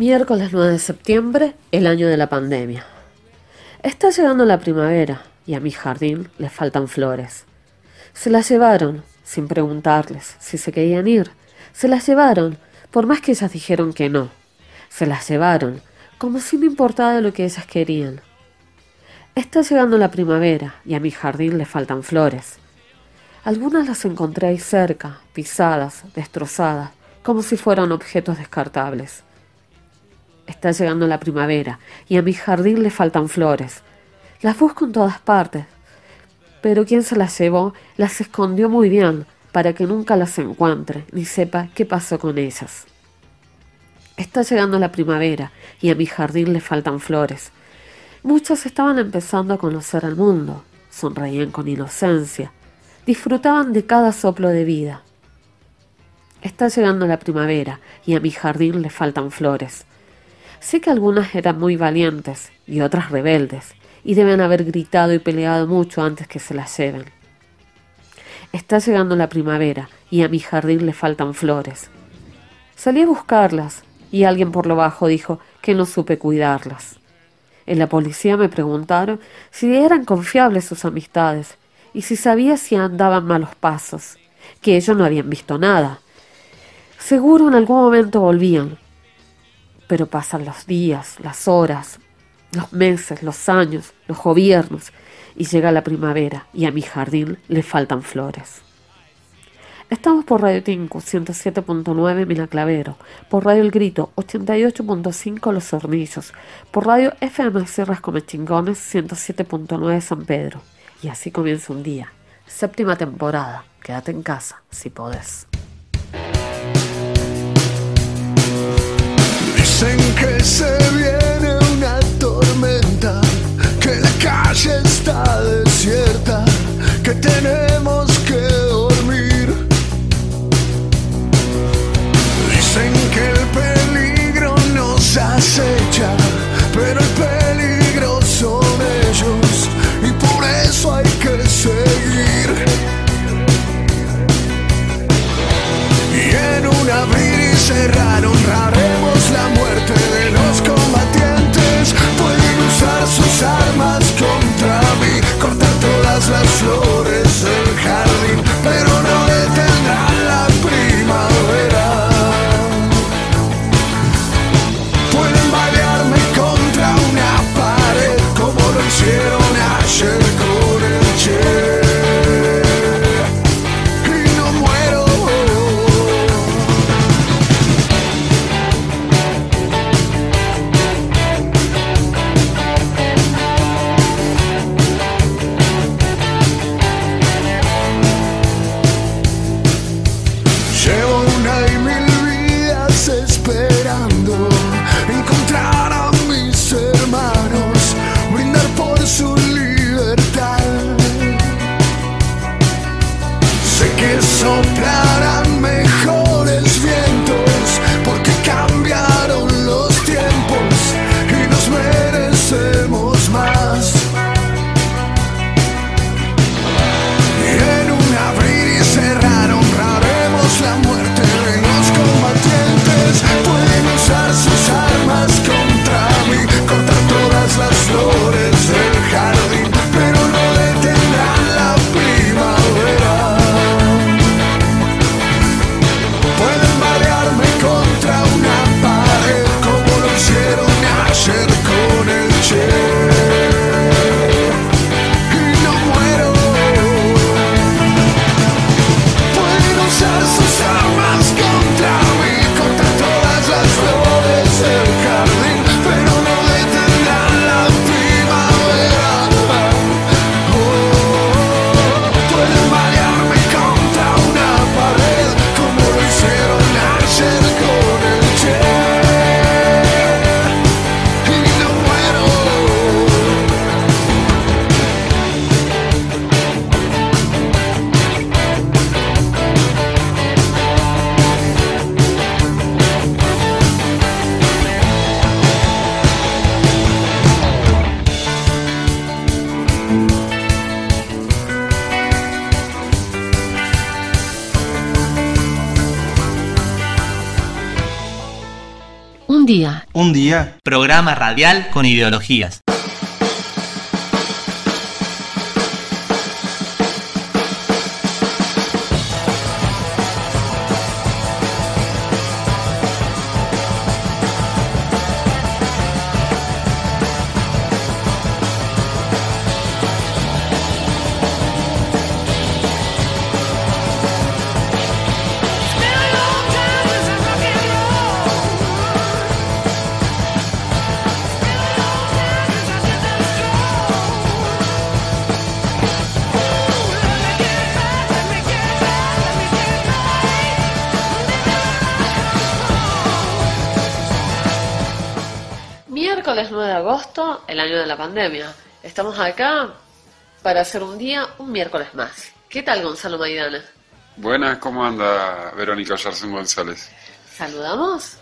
Miércoles 9 de septiembre, el año de la pandemia. Está llegando la primavera y a mi jardín le faltan flores. Se las llevaron, sin preguntarles si se querían ir. Se las llevaron, por más que ellas dijeron que no. Se las llevaron, como si no importara lo que ellas querían. Está llegando la primavera y a mi jardín le faltan flores. Algunas las encontré ahí cerca, pisadas, destrozadas, como si fueran objetos descartables. Está llegando la primavera y a mi jardín le faltan flores. Las busco en todas partes, pero quien se las llevó las escondió muy bien para que nunca las encuentre ni sepa qué pasó con ellas. Está llegando la primavera y a mi jardín le faltan flores. Muchos estaban empezando a conocer el mundo, sonreían con inocencia, disfrutaban de cada soplo de vida. Está llegando la primavera y a mi jardín le faltan flores. Sé que algunas eran muy valientes y otras rebeldes, y deben haber gritado y peleado mucho antes que se las lleven. Está llegando la primavera y a mi jardín le faltan flores. Salí a buscarlas y alguien por lo bajo dijo que no supe cuidarlas. En la policía me preguntaron si eran confiables sus amistades y si sabía si andaban malos pasos, que ellos no habían visto nada. Seguro en algún momento volvían, pero pasan los días, las horas, los meses, los años, los gobiernos, y llega la primavera y a mi jardín le faltan flores. Estamos por Radio Tinku 107.9 Milaclavero, por Radio El Grito 88.5 Los Hornillos, por Radio FM Sierras Comechingones 107.9 San Pedro. Y así comienza un día. Séptima temporada. Quédate en casa si podés. Dicen que se viene una tormenta, que la calle está desierta, que tenemos que dormir. Dicen que el peligro nos acecha, armas contra mí, cortar todas las flores. Día. Un día, programa radial con ideologías. El año de la pandemia. Estamos acá para hacer un día, un miércoles más. ¿Qué tal, Gonzalo Maidana? Buenas, ¿cómo anda Verónica Yarcén González? ¿Saludamos?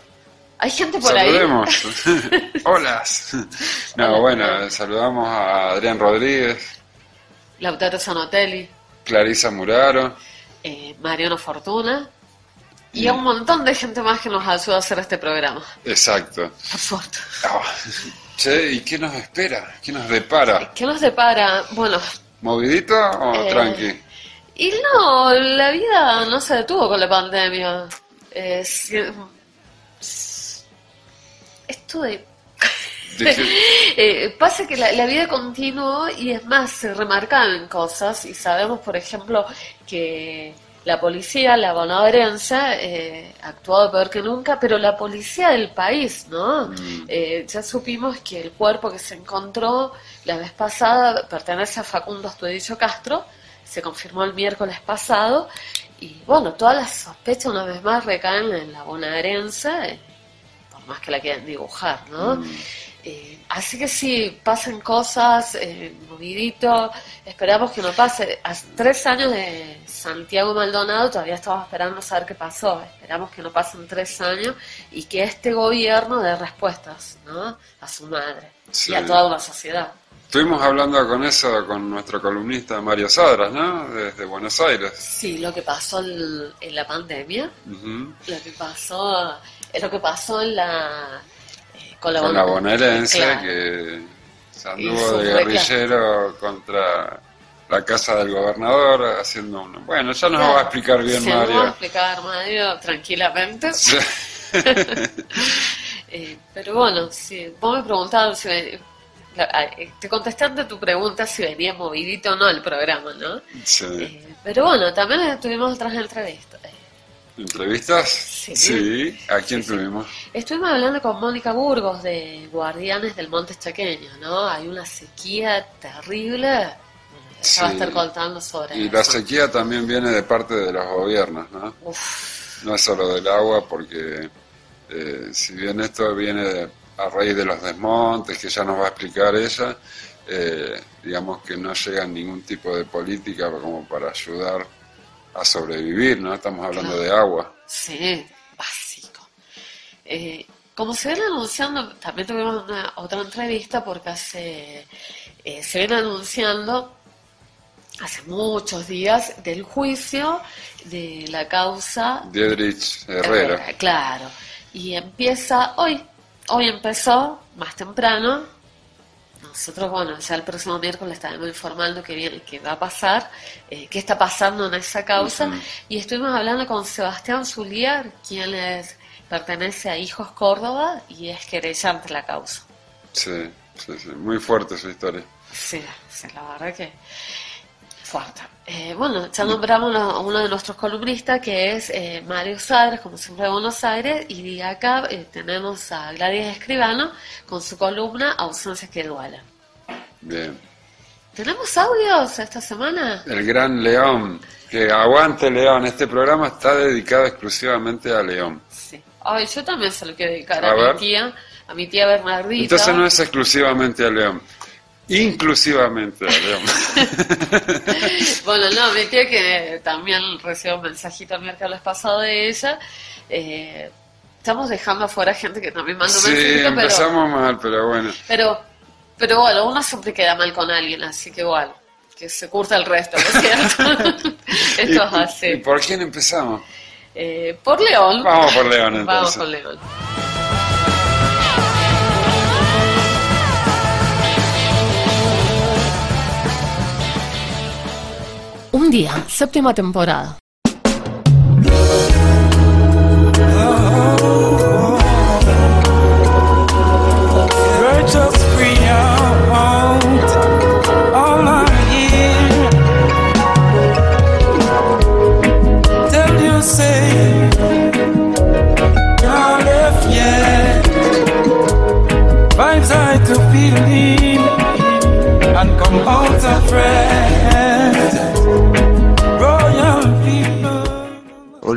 ¿Hay gente por ahí? Saludemos. Hola. No, bueno, saludamos a Adrián Rodríguez, Lautaro Sanotelli, Clarisa Muraro. eh, Mariano Fortuna y a un montón de gente más que nos ayuda a hacer este programa. Exacto. Por suerte. Ah, che, ¿y qué nos espera? ¿Qué nos depara? ¿Qué nos depara? Bueno, ¿Movidito o Eh, tranqui? y no, la vida no se detuvo con la pandemia. Eh, si- esto de Eh, pasa que la, la vida continuó y es más, se remarcan cosas y sabemos, por ejemplo, que la policía, la bonaerense, eh, ha actuado peor que nunca, pero la policía del país, ¿no? Mm. Eh, ya supimos que el cuerpo que se encontró la vez pasada pertenece a Facundo Estudillo Castro, se confirmó el miércoles pasado y bueno, todas las sospechas una vez más recaen en la bonaerense, eh, por más que la quieran dibujar, ¿no? Mm. Eh, así que sí, pasen cosas, eh, movidito, esperamos que no pase. Hace tres años de Santiago Maldonado, todavía estamos esperando saber qué pasó. Esperamos que no pasen tres años y que este gobierno dé respuestas, ¿no? A su madre Sí. y a toda una sociedad. Estuvimos hablando con eso con nuestro columnista Mario Sadras, ¿no? Desde Buenos Aires. Sí, lo que pasó en, en la pandemia, lo que pasó, eh, lo que pasó en la... eh, con la, Con la bon- bonaerense Claro. que se anduvo de reclamo. guerrillero contra la casa del gobernador haciendo un... Bueno, ya nos Claro. va a explicar bien Se nos va a Mario. explicar Mario tranquilamente. Sí. Eh, pero bueno, si vos me preguntabas si ven- te contesté ante tu pregunta si venía movidito o no el programa, ¿no? Sí. Eh, pero bueno, también tuvimos otras entrevistas. ¿Entrevistas? Sí. ¿A quién tuvimos? Estuvimos hablando con Mónica Burgos de Guardianes del Monte Chaqueño, ¿no? Hay una sequía terrible. Ella va a Sí. estar contando sobre Y la sequía también viene de parte de los gobiernos, ¿no? Uf, No es solo del agua, porque eh, si bien esto viene de- a raíz de los desmontes, que ya nos va a explicar ella, eh, digamos que no llega ningún tipo de política como para ayudar a sobrevivir, ¿no? Estamos hablando Claro. de agua. Sí, básico. Eh, como se viene anunciando, también tuvimos una, otra entrevista porque hace, eh, se viene anunciando hace muchos días del juicio de la causa Diedrich Herrera. Herrera, claro. Y empieza hoy, hoy empezó, más temprano. Nosotros, bueno, ya el próximo miércoles estaremos informando qué, viene, qué va a pasar, eh, qué está pasando en esa causa. Y estuvimos hablando con Sebastián Zuliar, quien es, pertenece a Hijos Córdoba y es querellante la causa. Sí, sí, sí. Muy fuerte su historia. Sí, sí, la verdad que fuerte. Eh, bueno, ya nombramos a uno de nuestros columnistas que es eh, Mario Sadres, como siempre de Buenos Aires, y acá eh, tenemos a Gladys Escribano con su columna Ausencias que duelen. Bien. ¿Tenemos audios esta semana? El gran León. Que aguante León. Este programa está dedicado exclusivamente a León. Sí. Ay, yo también se lo quiero dedicar A mi tía, a mi tía Bernardita. Entonces no es exclusivamente a León. Inclusivamente bueno, no, mi tía que también recibió un mensajito el miércoles pasado de ella. eh, estamos dejando afuera gente que también manda un Sí, mensajito, pero, empezamos mal, pero bueno. pero, pero bueno, uno siempre queda mal con alguien, así que igual, que se curta el resto, ¿no es cierto? Esto es ¿Y- ¿Y así. por quién empezamos? Eh, por León. Vamos por León Vamos con León. Un día, séptima temporada.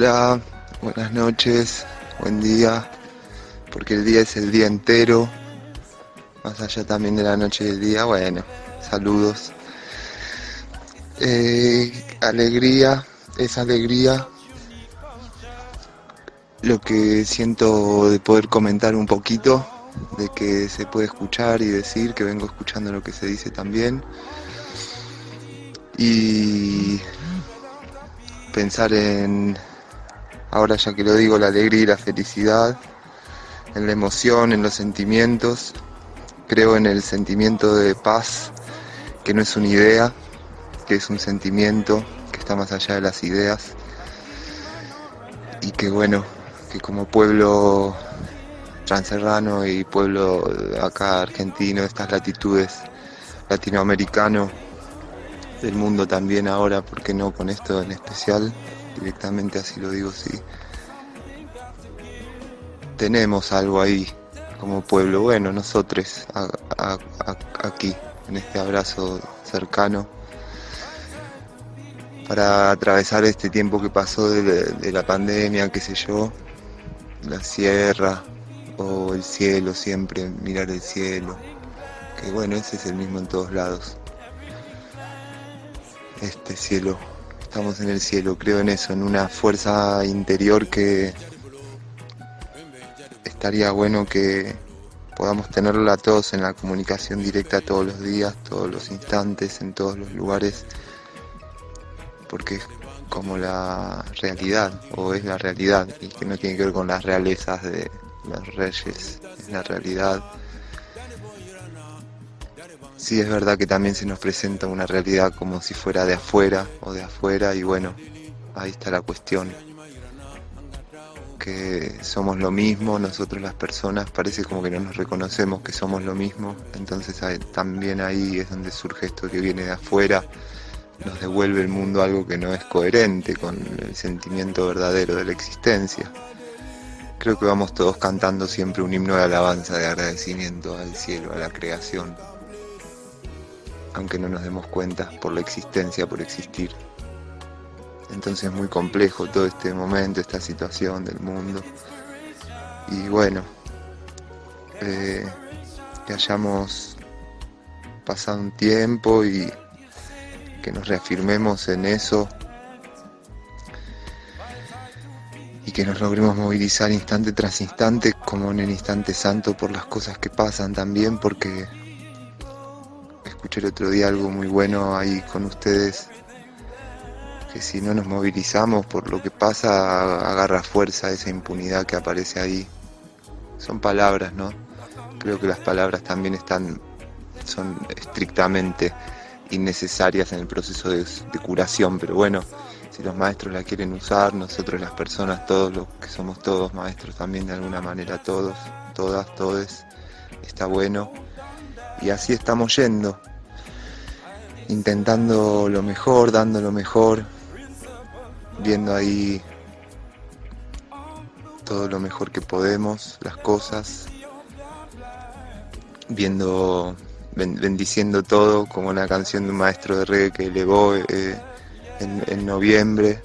Hola, buenas noches, buen día, porque el día es el día entero, más allá también de la noche y el día, bueno, saludos. Eh, alegría, es alegría lo que siento de poder comentar un poquito, de que se puede escuchar y decir, que vengo escuchando lo que se dice también. Y pensar en ahora ya que lo digo, la alegría y la felicidad, en la emoción, en los sentimientos. Creo en el sentimiento de paz, que no es una idea, que es un sentimiento que está más allá de las ideas. Y que bueno, que como pueblo transerrano y pueblo acá argentino, estas latitudes latinoamericano, del mundo también ahora, porque no con esto en especial, directamente así lo digo, sí. Tenemos algo ahí como pueblo, bueno, nosotros aquí, en este abrazo cercano, para atravesar este tiempo que pasó de, la pandemia, qué sé yo, la sierra o el cielo, siempre mirar el cielo, que bueno, ese es el mismo en todos lados. Este cielo estamos en el cielo, creo en eso, en una fuerza interior que estaría bueno que podamos tenerla todos en la comunicación directa todos los días, todos los instantes, en todos los lugares, porque es como la realidad, o es la realidad, y que no tiene que ver con las realezas de los reyes, es la realidad Sí, es verdad que también se nos presenta una realidad como si fuera de afuera o de afuera y bueno, ahí está la cuestión. Que somos lo mismo, nosotros las personas, parece como que no nos reconocemos que somos lo mismo, entonces también ahí es donde surge esto que viene de afuera, nos devuelve el mundo algo que no es coherente con el sentimiento verdadero de la existencia. Creo que vamos todos cantando siempre un himno de alabanza, de agradecimiento al cielo, a la creación aunque no nos demos cuenta por la existencia, por existir. Entonces es muy complejo todo este momento, esta situación del mundo. Y bueno, eh, que hayamos pasado un tiempo y que nos reafirmemos en eso y que nos logremos movilizar instante tras instante como en el instante santo por las cosas que pasan también porque escuché el otro día algo muy bueno ahí con ustedes, que si no nos movilizamos por lo que pasa, agarra fuerza esa impunidad que aparece ahí. Son palabras, ¿no? Creo que las palabras también están, son estrictamente innecesarias en el proceso de, de curación, pero bueno, si los maestros la quieren usar, nosotros las personas, todos los que somos todos maestros también de alguna manera, todos, todas, todes, está bueno. Y así estamos yendo, intentando lo mejor, dando lo mejor, viendo ahí todo lo mejor que podemos, las cosas, viendo, bendiciendo todo, como una canción de un maestro de reggae que elevó eh, en, noviembre,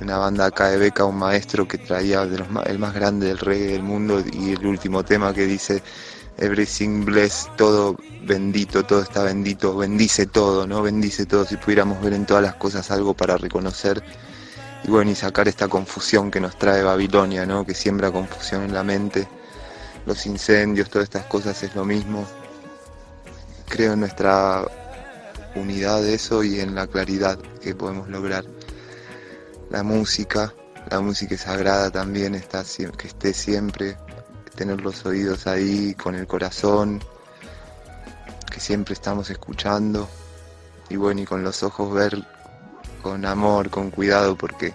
una banda acá de Beca, un maestro que traía de los, el más grande del reggae del mundo y el último tema que dice everything blessed, todo bendito, todo está bendito, bendice todo, ¿no? Bendice todo, si pudiéramos ver en todas las cosas algo para reconocer y bueno, y sacar esta confusión que nos trae Babilonia, ¿no? Que siembra confusión en la mente, los incendios, todas estas cosas es lo mismo. Creo en nuestra unidad de eso y en la claridad que podemos lograr. La música, la música sagrada también, está, que esté siempre, tener los oídos ahí con el corazón, que siempre estamos escuchando, y bueno, y con los ojos ver con amor, con cuidado, porque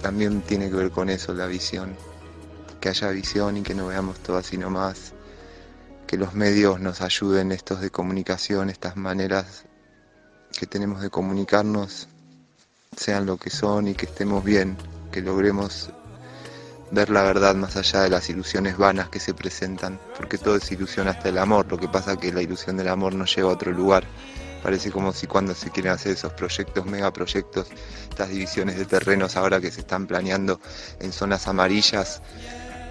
también tiene que ver con eso la visión. Que haya visión y que no veamos todo así nomás. Que los medios nos ayuden, estos de comunicación, estas maneras que tenemos de comunicarnos, sean lo que son y que estemos bien, que logremos ver la verdad más allá de las ilusiones vanas que se presentan, porque todo es ilusión hasta el amor, lo que pasa que la ilusión del amor nos lleva a otro lugar. Parece como si cuando se quieren hacer esos proyectos, megaproyectos, estas divisiones de terrenos ahora que se están planeando en zonas amarillas,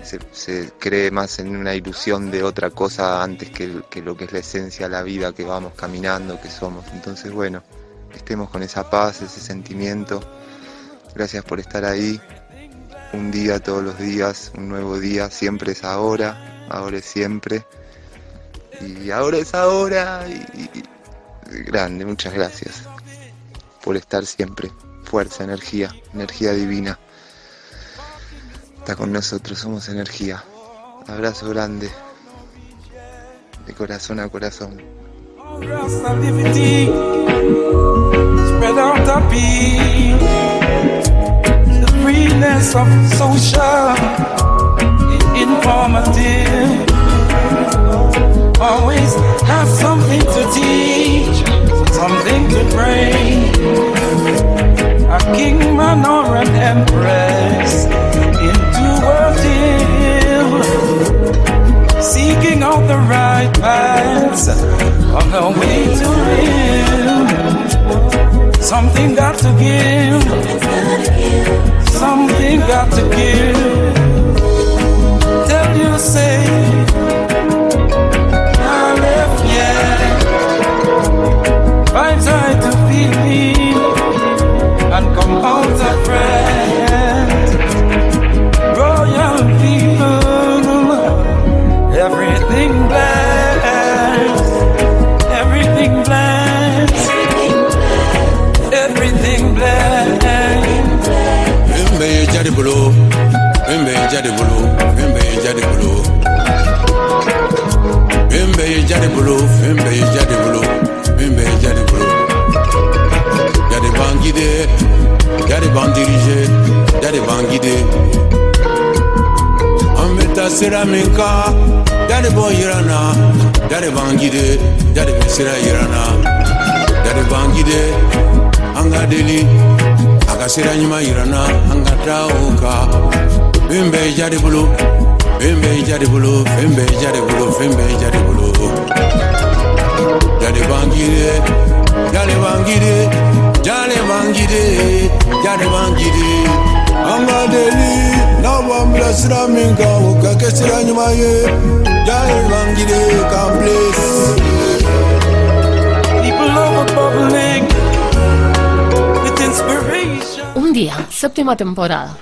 se, cree más en una ilusión de otra cosa antes que, que lo que es la esencia la vida que vamos caminando, que somos. Entonces, bueno, estemos con esa paz, ese sentimiento. Gracias por estar ahí. Un día, todos los días, un nuevo día, siempre es ahora, ahora es siempre. Y ahora es ahora. Y, grande, muchas gracias por estar siempre. Fuerza, energía, energía divina. Está con nosotros, somos energía. Abrazo grande, de corazón a corazón. Always have something to teach, something to bring. A king, man, or an empress into a deal, seeking out the right paths on the way to him. Something got to give, something got to give. Tell you, say. I try to feel me and come out a friend. Royal people, everything jáde bolo. Mbẹ jáde bolo mbẹ jáde bolo. Mbẹ jáde bolo mbẹ jáde bolo mbẹ jáde bolo. Y'a des bancs guidés y'a des bancs dirigés y'a des bancs guidés an bɛ taa sira y'a de bɔ yiran y'a de b'an guider y'a de bɛ sira y'a de b'an guider an ka akaseera nyuma angadeli minka nyuma ye. People with inspiration. Un día, séptima temporada.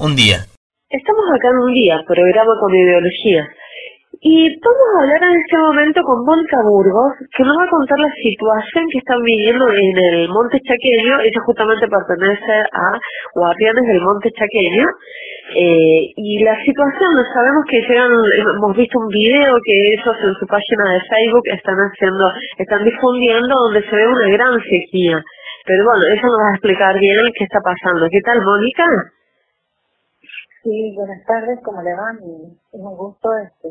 Un Día. Estamos acá en un día, programa con ideología. Y vamos a hablar en este momento con Mónica Burgos, que nos va a contar la situación que están viviendo en el Monte Chaqueño. Ella justamente pertenece a Guardianes del Monte Chaqueño. Eh, y la situación, sabemos que llegan, hemos visto un video que ellos en su página de Facebook están haciendo, están difundiendo donde se ve una gran sequía. Pero bueno, eso nos va a explicar bien qué está pasando. ¿Qué tal, Mónica? Sí, buenas tardes, ¿cómo le van? Y es un gusto este,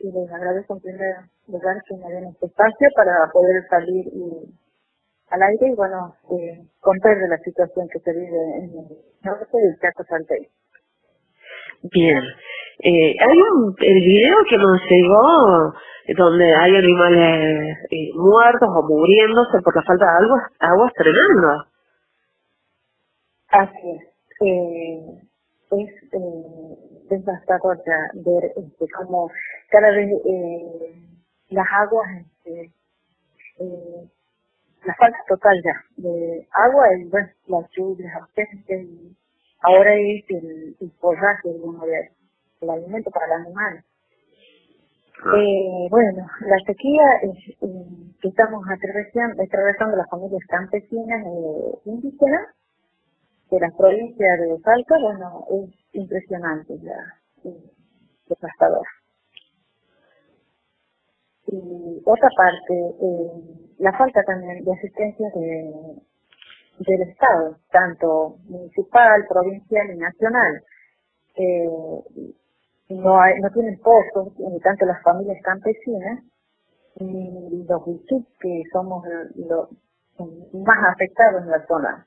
y les agradezco en primer lugar que me den este espacio para poder salir y, al aire y bueno, eh, contar de la situación que se vive en el norte del Chaco Salteño. Bien. Eh, hay un, el video que nos llegó donde hay animales eh, muertos o muriéndose por la falta de agua, agua es tremendo. Así es. Eh, es eh, devastador ya ver este, como cada vez eh, las aguas, este, eh, la falta total ya de agua y bueno, las lluvias, y ahora es el, el forraje, el, el alimento para los animales. Eh, bueno, la sequía es, eh, que estamos atravesando, atravesando las familias campesinas eh, indígenas de las provincias de Salta, bueno, es impresionante, ya, es devastador. Y otra parte, eh, la falta también de asistencia de, del Estado, tanto municipal, provincial y nacional. Eh, no, hay, no tienen pozos, ni tanto las familias campesinas, ni los que somos los más afectados en la zona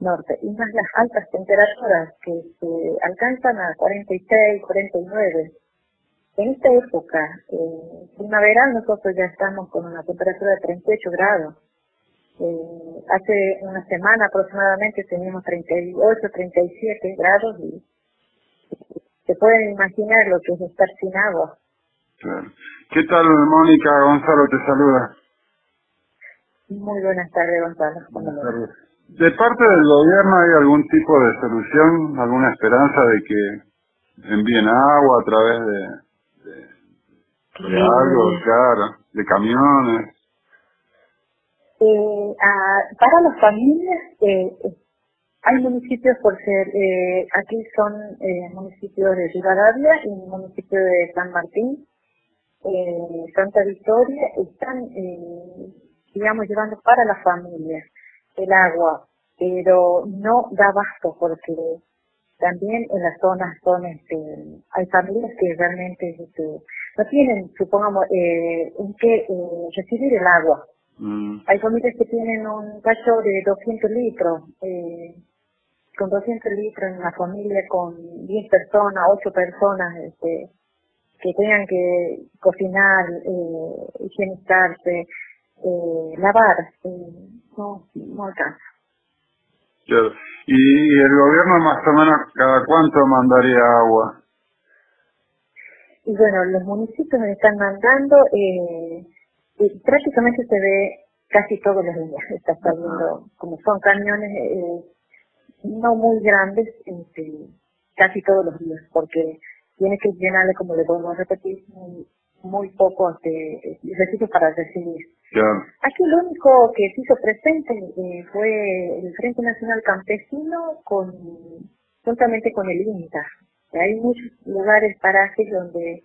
norte, y más las altas temperaturas que se alcanzan a 46, 49. En esta época eh, primaveral nosotros ya estamos con una temperatura de 38 grados. Eh, hace una semana aproximadamente teníamos 38, 37 grados y se pueden imaginar lo que es estar sin agua. ¿Qué tal, Mónica? Gonzalo te saluda. Muy buenas tardes, Gonzalo. ¿De parte del gobierno hay algún tipo de solución, alguna esperanza de que envíen agua a través de, de, algo, claro, de camiones? Eh, para las familias, eh, hay municipios por ser, eh, aquí son eh, municipios de Rivadavia y municipio de San Martín, eh, Santa Victoria, están, eh, digamos, llevando para las familias el agua, pero no da basto porque también en las zonas son, este, hay familias que realmente este, no tienen, supongamos, eh, en qué eh, recibir el agua. Mm. Hay familias que tienen un cacho de 200 litros, eh, con 200 litros en una familia con 10 personas, 8 personas, este, que tengan que cocinar, eh, higienizarse, eh, lavar, eh, no, no alcanza. ¿Y el gobierno más o menos cada cuánto mandaría agua? Y bueno, los municipios me están mandando, eh, y prácticamente se ve casi todos los días, está saliendo, como son camiones, eh, no muy grandes, este, casi todos los días, porque tiene que llenarle, como le podemos repetir, muy, poco de residuos para recibir. Aquí lo único que se hizo presente eh, fue el Frente Nacional Campesino con juntamente con el INTA. Hay muchos lugares, parajes donde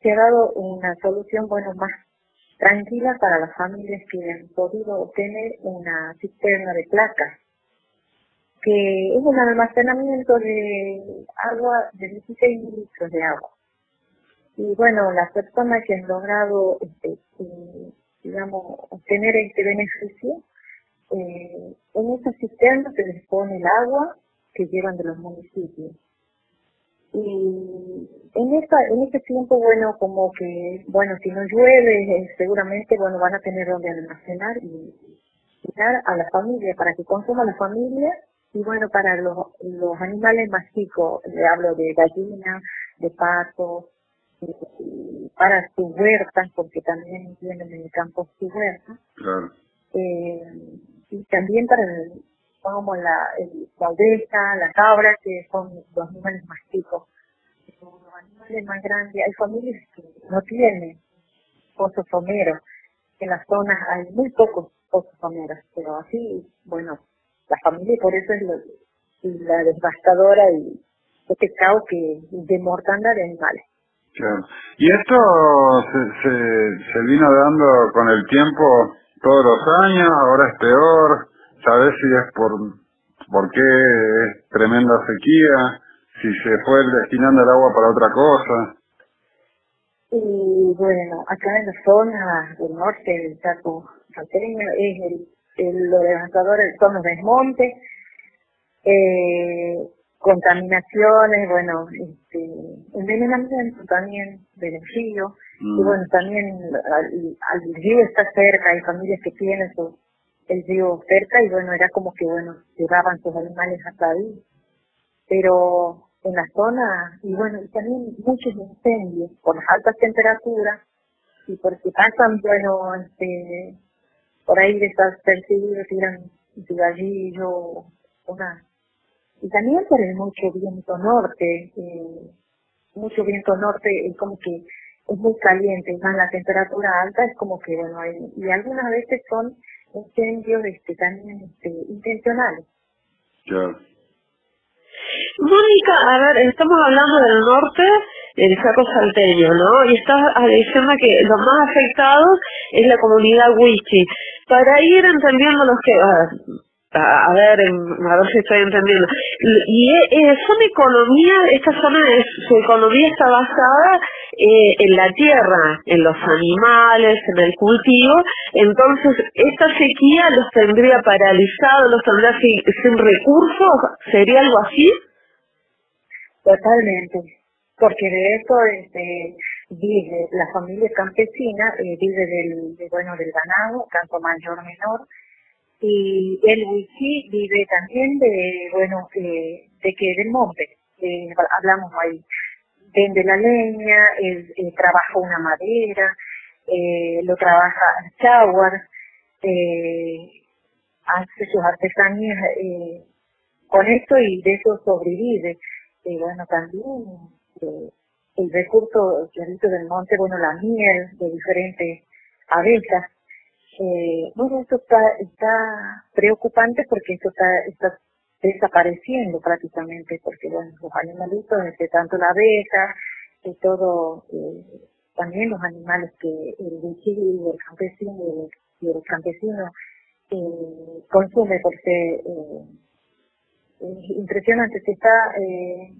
se ha dado una solución, bueno, más tranquila para las familias que han podido obtener una cisterna de placas que es un almacenamiento de agua de 16 litros de agua. Y bueno, las personas que han logrado, este, eh, digamos, obtener este beneficio, eh, en esa cisterna se les pone el agua que llevan de los municipios. Y en esta, en este tiempo, bueno, como que, bueno, si no llueve, eh, seguramente, bueno, van a tener donde almacenar y, dar a la familia, para que consuma la familia, y bueno, para los, los animales más chicos, le hablo de gallina, de pato, para sus huertas, porque también tienen en el campo su huerta. Claro. Eh, y también para el, como la, el, la oveja, la cabra, que son los animales más chicos. Los animales más grandes, hay familias que no tienen pozos someros. En las zonas hay muy pocos pozos someros, pero así, bueno, la familia por eso es lo, la devastadora y este caos que de mortandad de animales. Claro. Y esto se, se, vino dando con el tiempo todos los años, ahora es peor, ¿sabes si es por, por qué es tremenda sequía? Si se fue destinando el agua para otra cosa. Y bueno, acá en la zona del norte del Chaco salteño es el, el, los levantadores son los desmontes, eh, contaminaciones, bueno, este, envenenamiento también del río, y Mm. bueno, también al, al río está cerca, hay familias que tienen su, el río cerca, y bueno, era como que, bueno, llevaban sus animales hasta ahí, pero en la zona, y bueno, y también muchos incendios por las altas temperaturas, y porque pasan, bueno, este, por ahí desapercibidos, tiran cigarrillo, una y también por el mucho viento norte, eh, mucho viento norte, es como que es muy caliente, más la temperatura alta, es como que, bueno, hay, y algunas veces son incendios este, también este, intencionales. Claro. Mónica, a ver, estamos hablando del norte, del Chaco salteño, ¿no? Y estás diciendo que los más afectados es la comunidad wichi. Para ir entendiendo los que... a ver, a ver si estoy entendiendo. Y eh, eh, son economía, esta zona, de su economía está basada eh, en la tierra, en los animales, en el cultivo. Entonces, esta sequía los tendría paralizados, los tendría sin, sin recursos. ¿Sería algo así? Totalmente, porque de eso este, vive la familia campesina, eh, vive del, de, bueno, del ganado, tanto mayor menor, y el wichí vive también de, bueno, eh, de que del monte, eh, hablamos ahí, vende la leña, él trabaja una madera, eh, lo trabaja chawar, eh, hace sus artesanías eh, con esto y de eso sobrevive. Bueno, también eh, el recurso clarito del monte, bueno, la miel de diferentes abejas. Eh, bueno, esto está, está preocupante porque esto está, está desapareciendo prácticamente, porque los animalitos, este, tanto la abeja, y todo, eh, también los animales que el y el campesino y el, campesino eh, consume por ser eh, es impresionante, se está eh,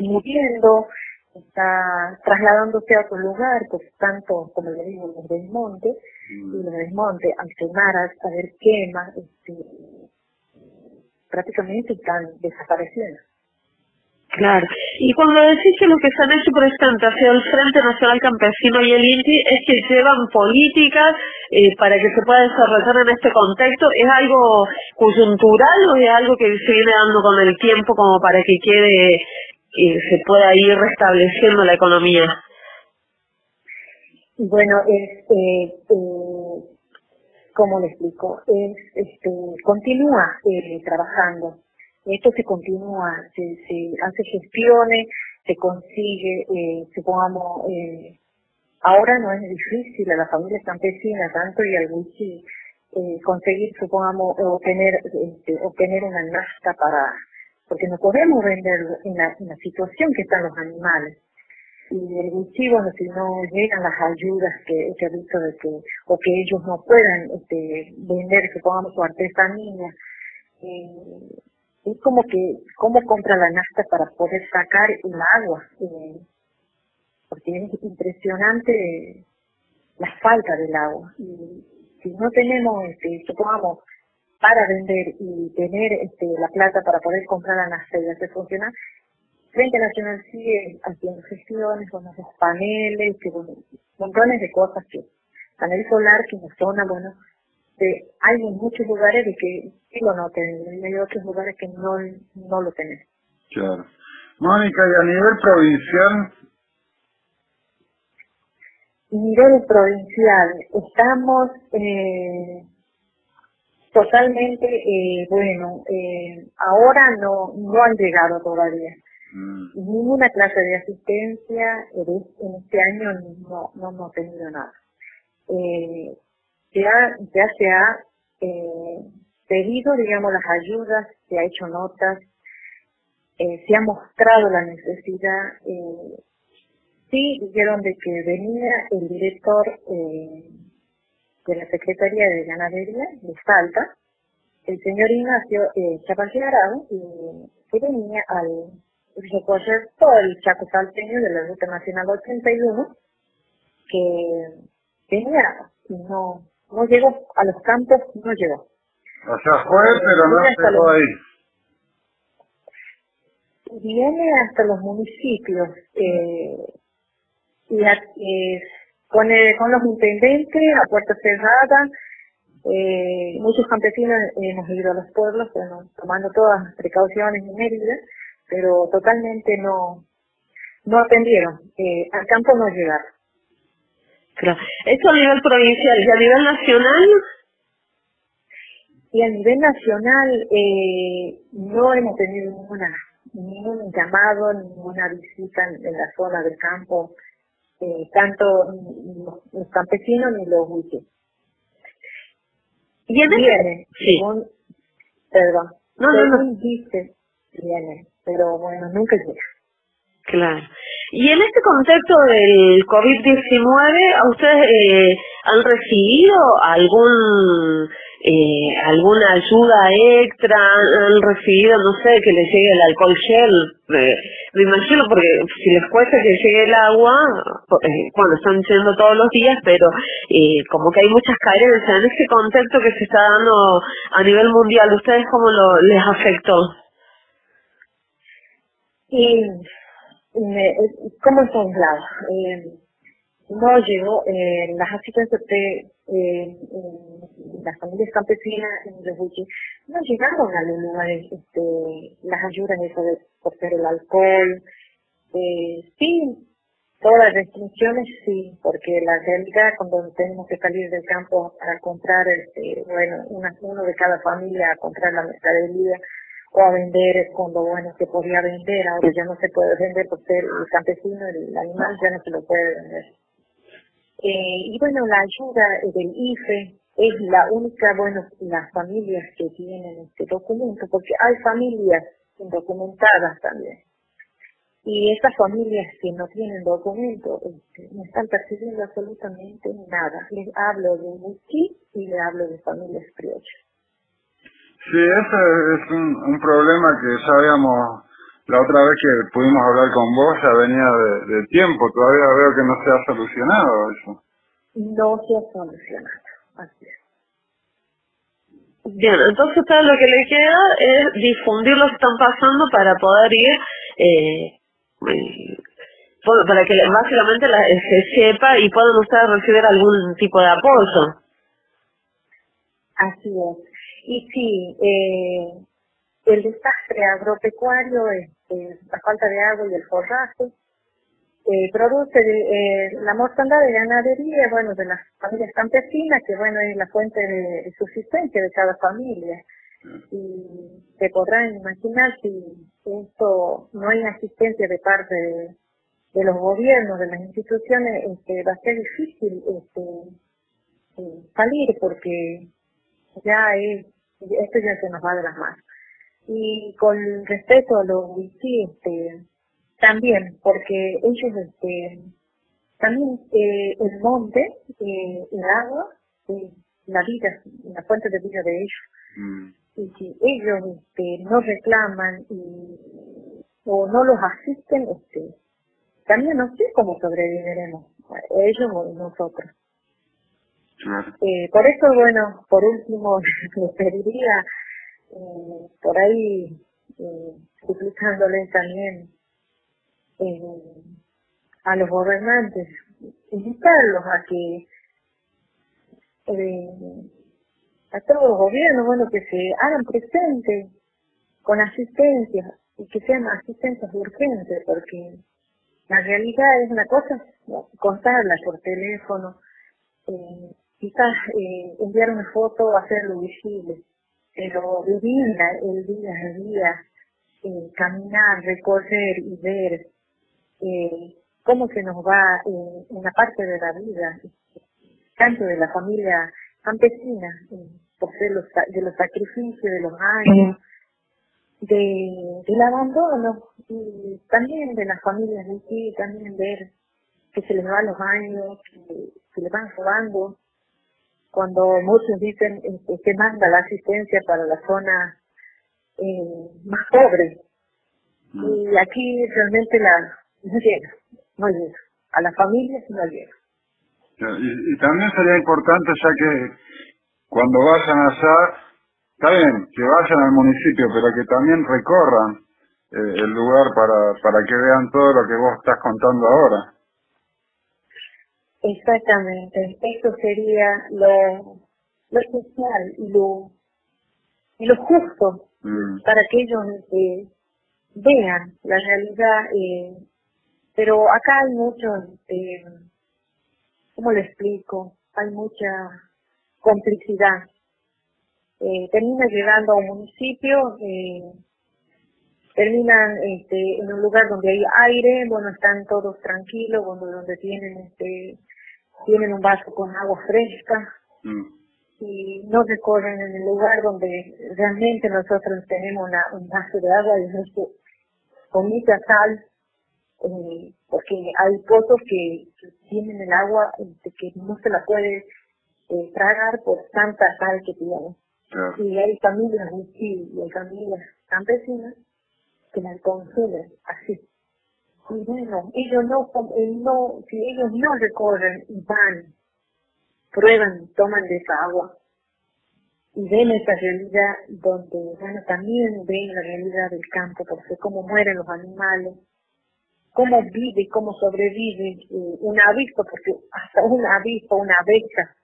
muriendo, está trasladándose a otro lugar, pues tanto, como le digo, los desmontes, y los desmontes, al quemar, al haber quema, este, prácticamente están desapareciendo. Claro. Y cuando decís que lo que se han hecho presente hacia el Frente Nacional Campesino y el INTI es que llevan políticas eh, para que se pueda desarrollar en este contexto, ¿es algo coyuntural o es algo que se viene dando con el tiempo como para que quede, que se pueda ir restableciendo la economía? Bueno, es, eh, eh, ¿cómo le explico? Es, este, continúa eh, trabajando. Esto se continúa, se, se hace gestiones, se consigue, eh, supongamos, eh, ahora no es difícil a la familia campesina, tanto y al eh, conseguir, supongamos, obtener, este, obtener una nafta para, porque no podemos vender en la, situación que están los animales y el wichi, bueno, si no llegan las ayudas que, que he visto de que, o que ellos no puedan este, vender, supongamos, su artesanía, eh, es como que, ¿cómo compra la nafta para poder sacar el agua? Eh, porque es impresionante la falta del agua. Y si no tenemos, este, supongamos, para vender y tener este, la plata para poder comprar la nafta y hacer funcionar, Frente Nacional sigue haciendo gestiones con esos paneles, que, montones de cosas que panel solar que en la zona, bueno, hay muchos lugares de que sí lo noten y hay otros lugares que no, no lo tienen. Claro. Mónica, y a nivel provincial, nivel provincial, estamos eh, totalmente, eh, bueno, eh, ahora no, no han llegado todavía. Mm. Ninguna clase de asistencia en este año no, no hemos tenido nada. Eh, ya, ya se ha eh, pedido, digamos, las ayudas, se ha hecho notas, eh, se ha mostrado la necesidad. Sí dijeron de que venía el director de la Secretaría de Ganadería de Salta, el señor Ignacio eh, que venía al recorrer todo el Chaco Salteño de la Ruta Nacional 81, que venía y no, no llegó a los campos, no llegó. O sea, fue, pero no llegó ahí. Viene hasta los municipios eh, y eh, con, con los intendentes a puerta cerrada. Eh, muchos campesinos hemos ido a los pueblos, bueno, tomando todas las precauciones y medidas, pero totalmente no, no atendieron. Eh, al campo no llegaron. Claro. Esto a nivel provincial y a nivel nacional. Y a nivel nacional eh, no hemos tenido ninguna, ningún llamado, ninguna visita en, la zona del campo, eh, tanto los, campesinos ni los huiches. ¿Y en viene, sí. perdón, no, no, no. dice, viene, pero bueno, nunca llega. Claro. Y en este contexto del COVID-19, ¿a ustedes eh, han recibido algún eh, alguna ayuda extra? ¿Han recibido, no sé, que les llegue el alcohol gel? Eh, me imagino porque si les cuesta que llegue el agua, eh, bueno, están yendo todos los días, pero eh, como que hay muchas carencias. En este contexto que se está dando a nivel mundial, ¿ustedes cómo lo, les afectó? Me, ¿cómo está aislado? Eh, no llegó, las asistencias de eh, las familias campesinas en los no llegaron a los este, las ayudas de cortar el alcohol, eh, sí, todas las restricciones sí, porque la realidad cuando tenemos que salir del campo para comprar, este, bueno, una, uno de cada familia a comprar la mercadería, o a vender cuando bueno se podía vender, ahora ya no se puede vender porque el campesino, el animal ya no se lo puede vender. Eh, y bueno, la ayuda del IFE es la única, bueno, las familias que tienen este documento, porque hay familias indocumentadas también. Y esas familias que no tienen documento este, no están percibiendo absolutamente nada. Les hablo de Wiki y les hablo de familias criochas. Sí, ese es un, problema que ya la otra vez que pudimos hablar con vos, ya venía de, tiempo, todavía veo que no se ha solucionado eso. No se ha solucionado, así es. Bien, entonces todo lo que le queda es difundir lo que están pasando para poder ir, eh, para que básicamente la, se sepa y puedan ustedes recibir algún tipo de apoyo. Así es. Y sí, eh, el desastre agropecuario, este, la falta de agua y el forraje, eh, produce eh, la mortandad de ganadería, bueno, de las familias campesinas, que bueno, es la fuente de, subsistencia de cada familia. Y se podrán imaginar si esto no hay asistencia de parte de, los gobiernos, de las instituciones, este, va a ser difícil este, salir porque ya es esto ya se nos va de las manos. Y con respecto a los whisky, este, también, porque ellos, este, también eh, el monte, eh, el agua, eh, la vida, la fuente de vida de ellos. Mm. y si ellos este, no reclaman y, o no los asisten, este, también no sé cómo sobreviviremos, ellos o nosotros. Eh, por eso, bueno, por último, les pediría eh, por ahí, eh, también eh, a los gobernantes, invitarlos a que eh, a todos los gobiernos, bueno, que se hagan presentes con asistencia y que sean asistencias urgentes, porque la realidad es una cosa, contarla por teléfono, quizás eh, enviar una foto, hacerlo visible, pero vivirla el día a día, eh, caminar, recorrer y ver eh, cómo se nos va eh, una parte de la vida, tanto de la familia campesina, eh, por ser los, de los sacrificios, de los años, de, del abandono y también de las familias de aquí, también ver que se les van los años, que se les van robando, cuando muchos dicen este, que manda la asistencia para la zona eh, más pobre. Y aquí realmente la no llega, no llega. A las familias no llega. Y, y también sería importante, ya que cuando vayan allá, está bien, que vayan al municipio, pero que también recorran eh, el lugar para, para que vean todo lo que vos estás contando ahora. Exactamente, eso sería lo, lo social y lo, y lo justo Mm, para que ellos eh, vean la realidad. Eh, pero acá hay mucho, eh, ¿cómo le explico? Hay mucha complicidad. Eh, termina llegando a un municipio, eh, terminan este, en un lugar donde hay aire, bueno, están todos tranquilos, bueno, donde tienen este, tienen un vaso con agua fresca mm, y no recorren en el lugar donde realmente nosotros tenemos una, un vaso de agua y resto con mucha sal, eh, porque hay pozos que, que tienen el agua este, que no se la puede eh, tragar por tanta sal que tiene. claro. Y hay familias y hay familias campesinas que la consumen así. Bueno, ellos no, eh, no, si ellos no recorren y van, prueban, toman de esa agua y ven esa realidad donde, bueno, también ven la realidad del campo, porque cómo mueren los animales, cómo vive, cómo sobrevive eh, un avispo, porque hasta un avispo, una abeja,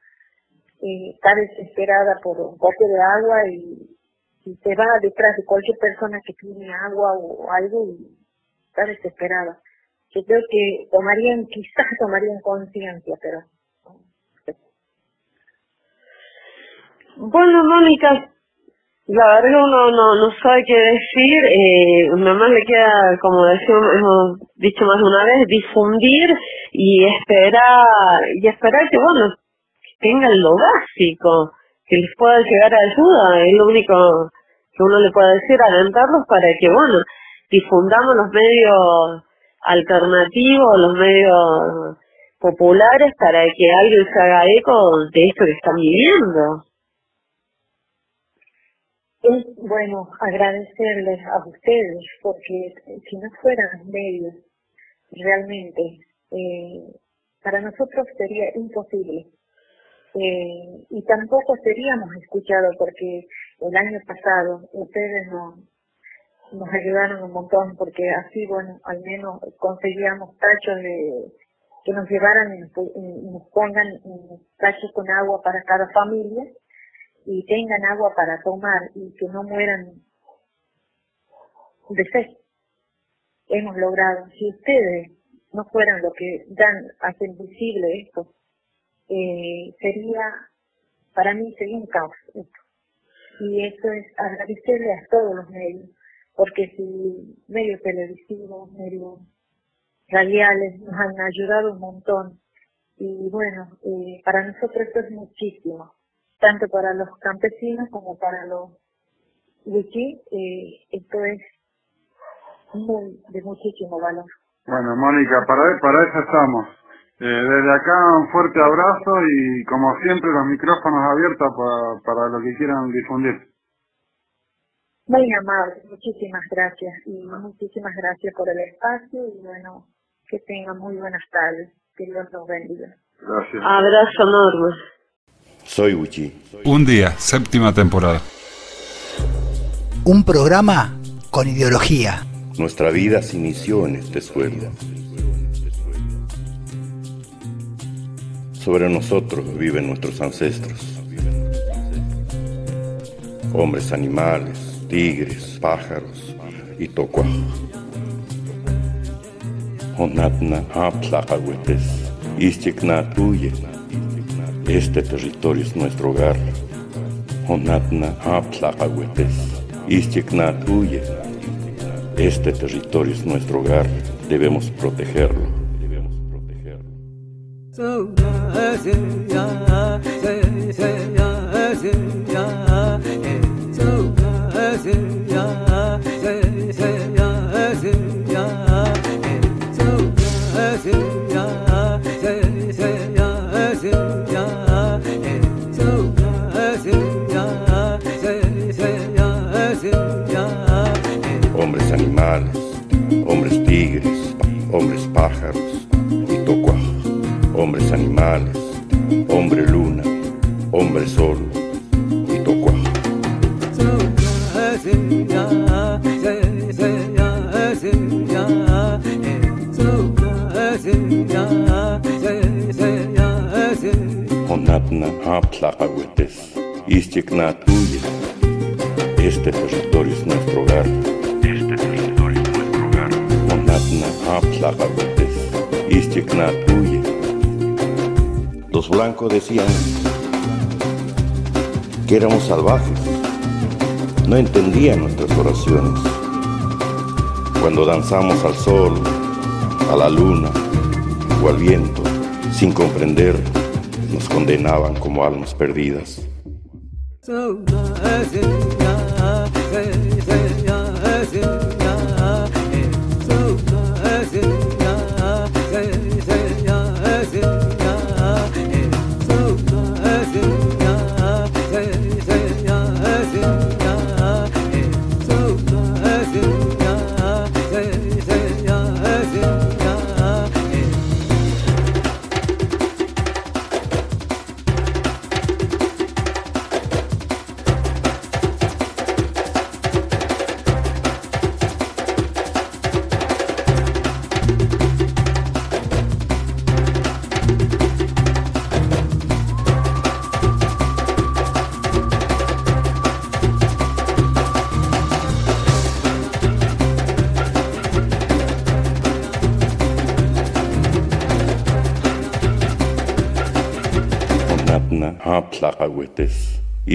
eh, está desesperada por un poco de agua y, y se va detrás de cualquier persona que tiene agua o algo y está desesperada. Yo creo que tomarían, quizás tomarían conciencia, pero Bueno, Mónica, la verdad uno no, no sabe qué decir. Eh, nada más le queda, como decimos, hemos dicho más de una vez, difundir y esperar, y esperar que, bueno, tengan lo básico, que les pueda llegar ayuda. Es lo único que uno le puede decir, alentarlos para que, bueno, difundamos los medios alternativos, los medios populares para que alguien se haga eco de esto que están viviendo. Es bueno agradecerles a ustedes porque si no fueran medios, realmente eh, para nosotros sería imposible. Eh, y tampoco seríamos escuchados porque el año pasado ustedes nos, nos ayudaron un montón porque así, bueno, al menos conseguíamos tachos de que nos llevaran y nos, pongan tachos con agua para cada familia y tengan agua para tomar y que no mueran de sed. Hemos logrado. Si ustedes no fueran lo que dan, hacen visible esto, eh, sería, para mí sería un caos esto. Y eso es agradecerle a todos los medios, porque si medios televisivos, medios radiales nos han ayudado un montón. Y bueno, eh, para nosotros esto es muchísimo tanto para los campesinos como para los wiki, eh, esto es de muchísimo valor. Bueno, Mónica, para, para eso estamos. Eh, desde acá un fuerte abrazo y como siempre los micrófonos abiertos para, para lo que quieran difundir. Muy amable, muchísimas gracias y muchísimas gracias por el espacio y bueno, que tengan muy buenas tardes. Que Dios los bendiga. Gracias. Abrazo enorme. Soy Uchi. Un día, séptima temporada. Un programa con ideología. Nuestra vida se inició en este suelo. Sobre nosotros viven nuestros ancestros. Hombres animales, tigres, pájaros y tocuaj. Onatna aplacahuetes, ischiknatuye. Este territorio es nuestro hogar. Onatna aplacahuetes, ischiknatuye. Este territorio es nuestro hogar. Debemos protegerlo. Debemos protegerlo. Hombre luna, hombre sol y tocuaj. Onatna aplacahuetes, ischiknatuye. Este territorio es nuestro hogar. Este territorio es nuestro hogar. Onatna aplacahuetes, ischiknatuye. Los blancos decían que éramos salvajes. No entendían nuestras oraciones. Cuando danzamos al sol, a la luna o al viento, sin comprender, nos condenaban como almas perdidas.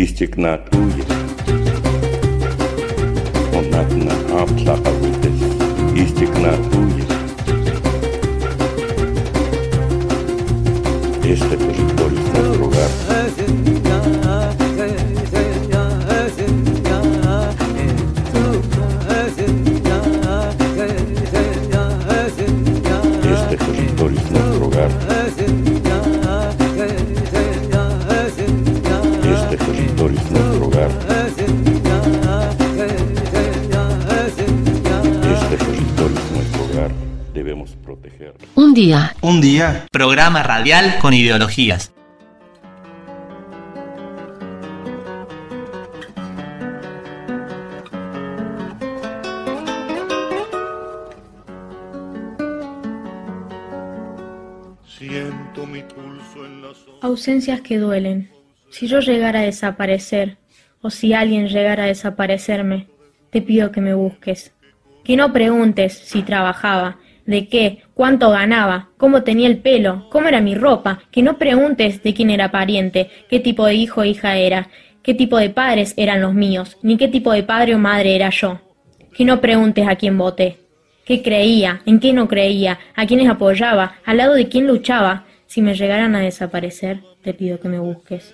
истекнат. Programa radial con ideologías. Siento mi pulso en la sombra. Ausencias que duelen. Si yo llegara a desaparecer, o si alguien llegara a desaparecerme, te pido que me busques. Que no preguntes si trabajaba, de qué, cuánto ganaba, cómo tenía el pelo, cómo era mi ropa, que no preguntes de quién era pariente, qué tipo de hijo o hija era, qué tipo de padres eran los míos, ni qué tipo de padre o madre era yo. Que no preguntes a quién voté, qué creía, en qué no creía, a quiénes apoyaba, al lado de quién luchaba. Si me llegaran a desaparecer, te pido que me busques.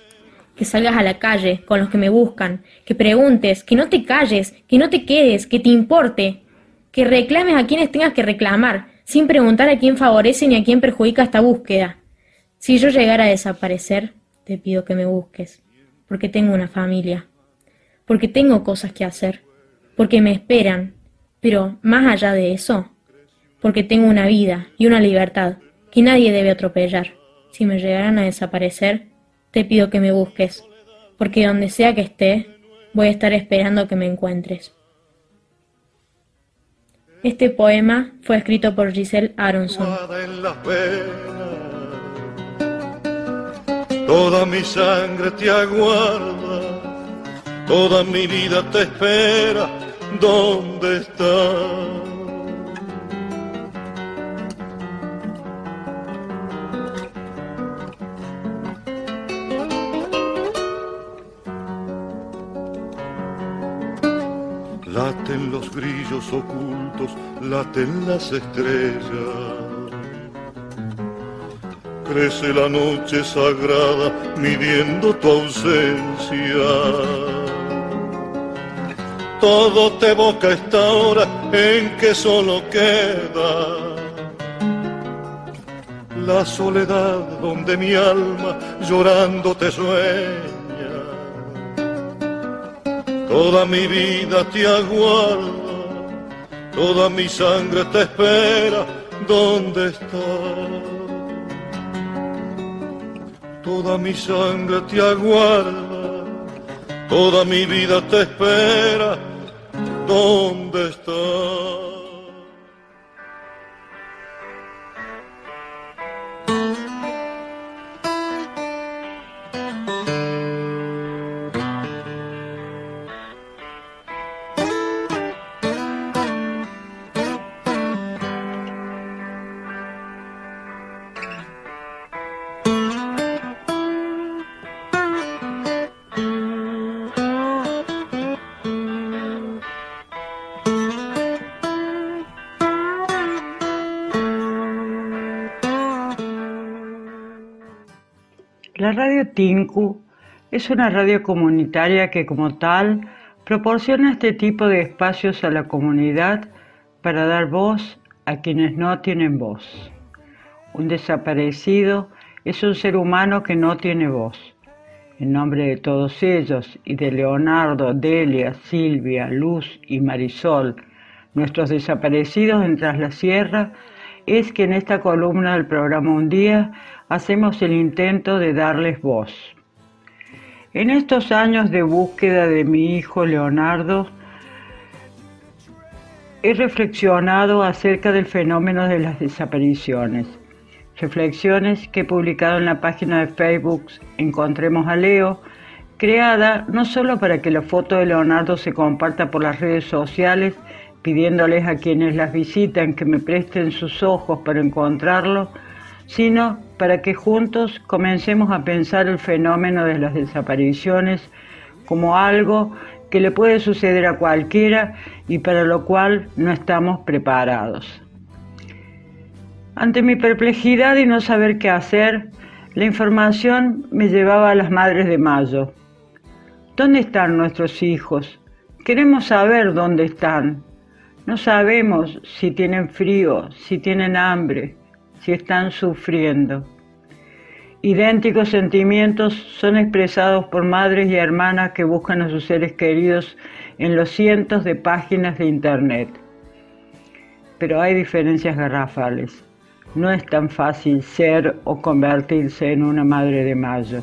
Que salgas a la calle con los que me buscan, que preguntes, que no te calles, que no te quedes, que te importe, que reclames a quienes tengas que reclamar, sin preguntar a quién favorece ni a quién perjudica esta búsqueda. Si yo llegara a desaparecer, te pido que me busques, porque tengo una familia, porque tengo cosas que hacer, porque me esperan, pero más allá de eso, porque tengo una vida y una libertad que nadie debe atropellar. Si me llegaran a desaparecer, te pido que me busques, porque donde sea que esté, voy a estar esperando que me encuentres. Este poema fue escrito por Giselle Aronson. Toda mi sangre te aguarda, toda mi vida te espera. ¿Dónde estás? Grillos ocultos, laten las estrellas. Crece la noche sagrada midiendo tu ausencia. Todo te evoca esta hora en que solo queda la soledad donde mi alma llorando te sueña Toda mi vida te aguarda, toda mi sangre te espera. ¿Dónde estás? Toda mi sangre te aguarda, toda mi vida te espera. ¿Dónde estás? Radio Tinku es una radio comunitaria que como tal proporciona este tipo de espacios a la comunidad para dar voz a quienes no tienen voz. Un desaparecido es un ser humano que no tiene voz. En nombre de todos ellos y de Leonardo, Delia, Silvia, Luz y Marisol, nuestros desaparecidos en Tras la Sierra, es que en esta columna del programa Un Día hacemos el intento de darles voz. En estos años de búsqueda de mi hijo Leonardo, he reflexionado acerca del fenómeno de las desapariciones. Reflexiones que he publicado en la página de Facebook Encontremos a Leo, creada no solo para que la foto de Leonardo se comparta por las redes sociales, pidiéndoles a quienes las visitan que me presten sus ojos para encontrarlo, sino para que juntos comencemos a pensar el fenómeno de las desapariciones como algo que le puede suceder a cualquiera y para lo cual no estamos preparados. Ante mi perplejidad y no saber qué hacer, la información me llevaba a las Madres de Mayo. ¿Dónde están nuestros hijos? Queremos saber dónde están. No sabemos si tienen frío, si tienen hambre, si están sufriendo. Idénticos sentimientos son expresados por madres y hermanas que buscan a sus seres queridos en los cientos de páginas de Internet. Pero hay diferencias garrafales. No es tan fácil ser o convertirse en una madre de mayo.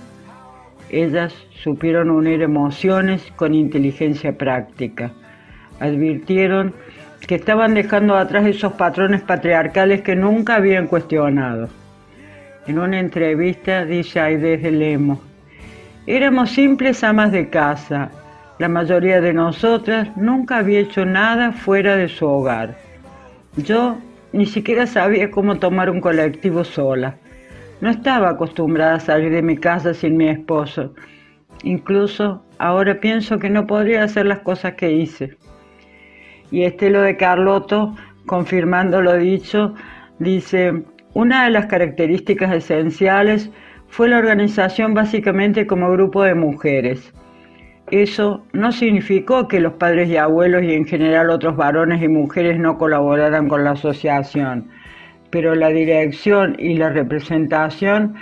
Ellas supieron unir emociones con inteligencia práctica. Advirtieron que estaban dejando atrás esos patrones patriarcales que nunca habían cuestionado. En una entrevista dice Aide Lemo, éramos simples amas de casa, la mayoría de nosotras nunca había hecho nada fuera de su hogar. Yo ni siquiera sabía cómo tomar un colectivo sola. No estaba acostumbrada a salir de mi casa sin mi esposo. Incluso ahora pienso que no podría hacer las cosas que hice. Y este lo de Carlotto, confirmando lo dicho, dice, una de las características esenciales fue la organización básicamente como grupo de mujeres. Eso no significó que los padres y abuelos y en general otros varones y mujeres no colaboraran con la asociación, pero la dirección y la representación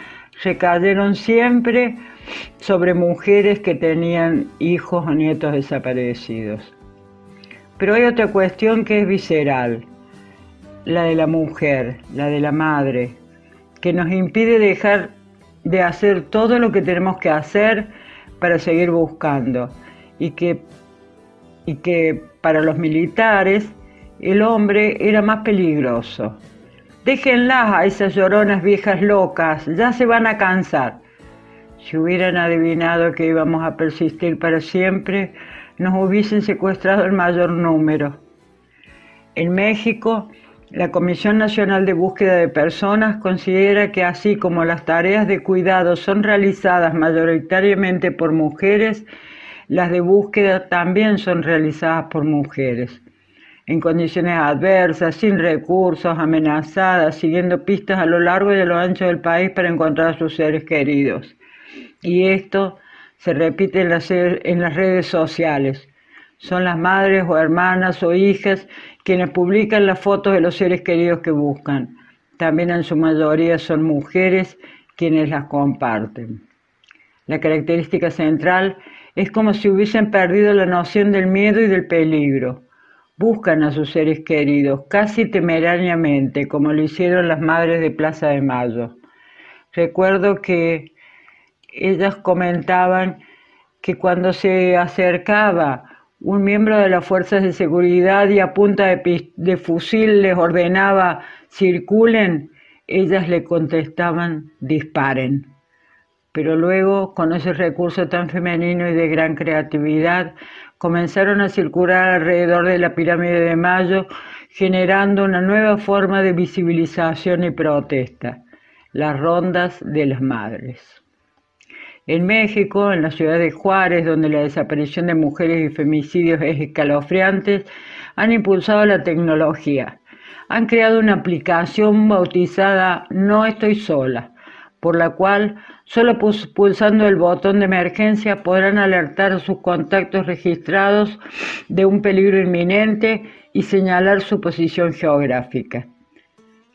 recayeron siempre sobre mujeres que tenían hijos o nietos desaparecidos. Pero hay otra cuestión que es visceral, la de la mujer, la de la madre, que nos impide dejar de hacer todo lo que tenemos que hacer para seguir buscando y que, y que para los militares el hombre era más peligroso. Déjenlas a esas lloronas viejas locas, ya se van a cansar. Si hubieran adivinado que íbamos a persistir para siempre, nos hubiesen secuestrado el mayor número. En México, la Comisión Nacional de Búsqueda de Personas considera que así como las tareas de cuidado son realizadas mayoritariamente por mujeres, las de búsqueda también son realizadas por mujeres, en condiciones adversas, sin recursos, amenazadas, siguiendo pistas a lo largo y a lo ancho del país para encontrar a sus seres queridos. Y esto se repite en las, en las redes sociales. Son las madres o hermanas o hijas quienes publican las fotos de los seres queridos que buscan. También en su mayoría son mujeres quienes las comparten. La característica central es como si hubiesen perdido la noción del miedo y del peligro. Buscan a sus seres queridos, casi temerariamente, como lo hicieron las madres de Plaza de Mayo. Recuerdo que ellas comentaban que cuando se acercaba un miembro de las fuerzas de seguridad y a punta de, fusil les ordenaba circulen, ellas le contestaban disparen. Pero luego, con ese recurso tan femenino y de gran creatividad, comenzaron a circular alrededor de la pirámide de Mayo, generando una nueva forma de visibilización y protesta, las rondas de las madres. En México, en la ciudad de Juárez, donde la desaparición de mujeres y femicidios es escalofriante, han impulsado la tecnología. Han creado una aplicación bautizada No estoy sola, por la cual solo pulsando el botón de emergencia podrán alertar a sus contactos registrados de un peligro inminente y señalar su posición geográfica.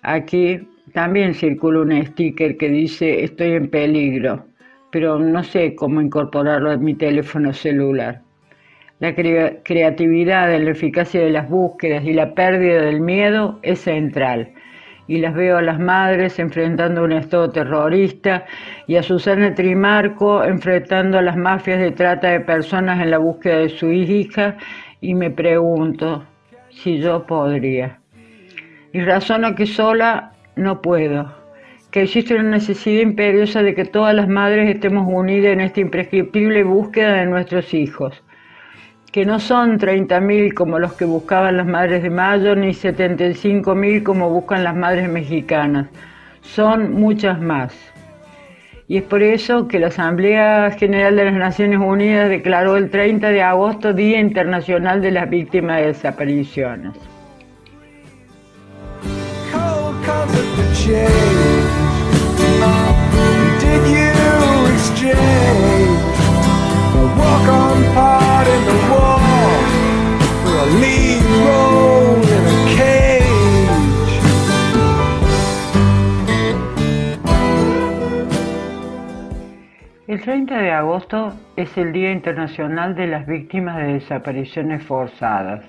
Aquí también circula un sticker que dice estoy en peligro pero no sé cómo incorporarlo en mi teléfono celular. La creatividad, la eficacia de las búsquedas y la pérdida del miedo es central. Y las veo a las madres enfrentando un estado terrorista y a Susana Trimarco enfrentando a las mafias de trata de personas en la búsqueda de su hija y me pregunto si yo podría. Y razono que sola no puedo que existe una necesidad imperiosa de que todas las madres estemos unidas en esta imprescriptible búsqueda de nuestros hijos, que no son 30.000 como los que buscaban las madres de Mayo, ni 75.000 como buscan las madres mexicanas, son muchas más. Y es por eso que la Asamblea General de las Naciones Unidas declaró el 30 de agosto Día Internacional de las Víctimas de Desapariciones. El 30 de agosto es el Día Internacional de las Víctimas de Desapariciones Forzadas.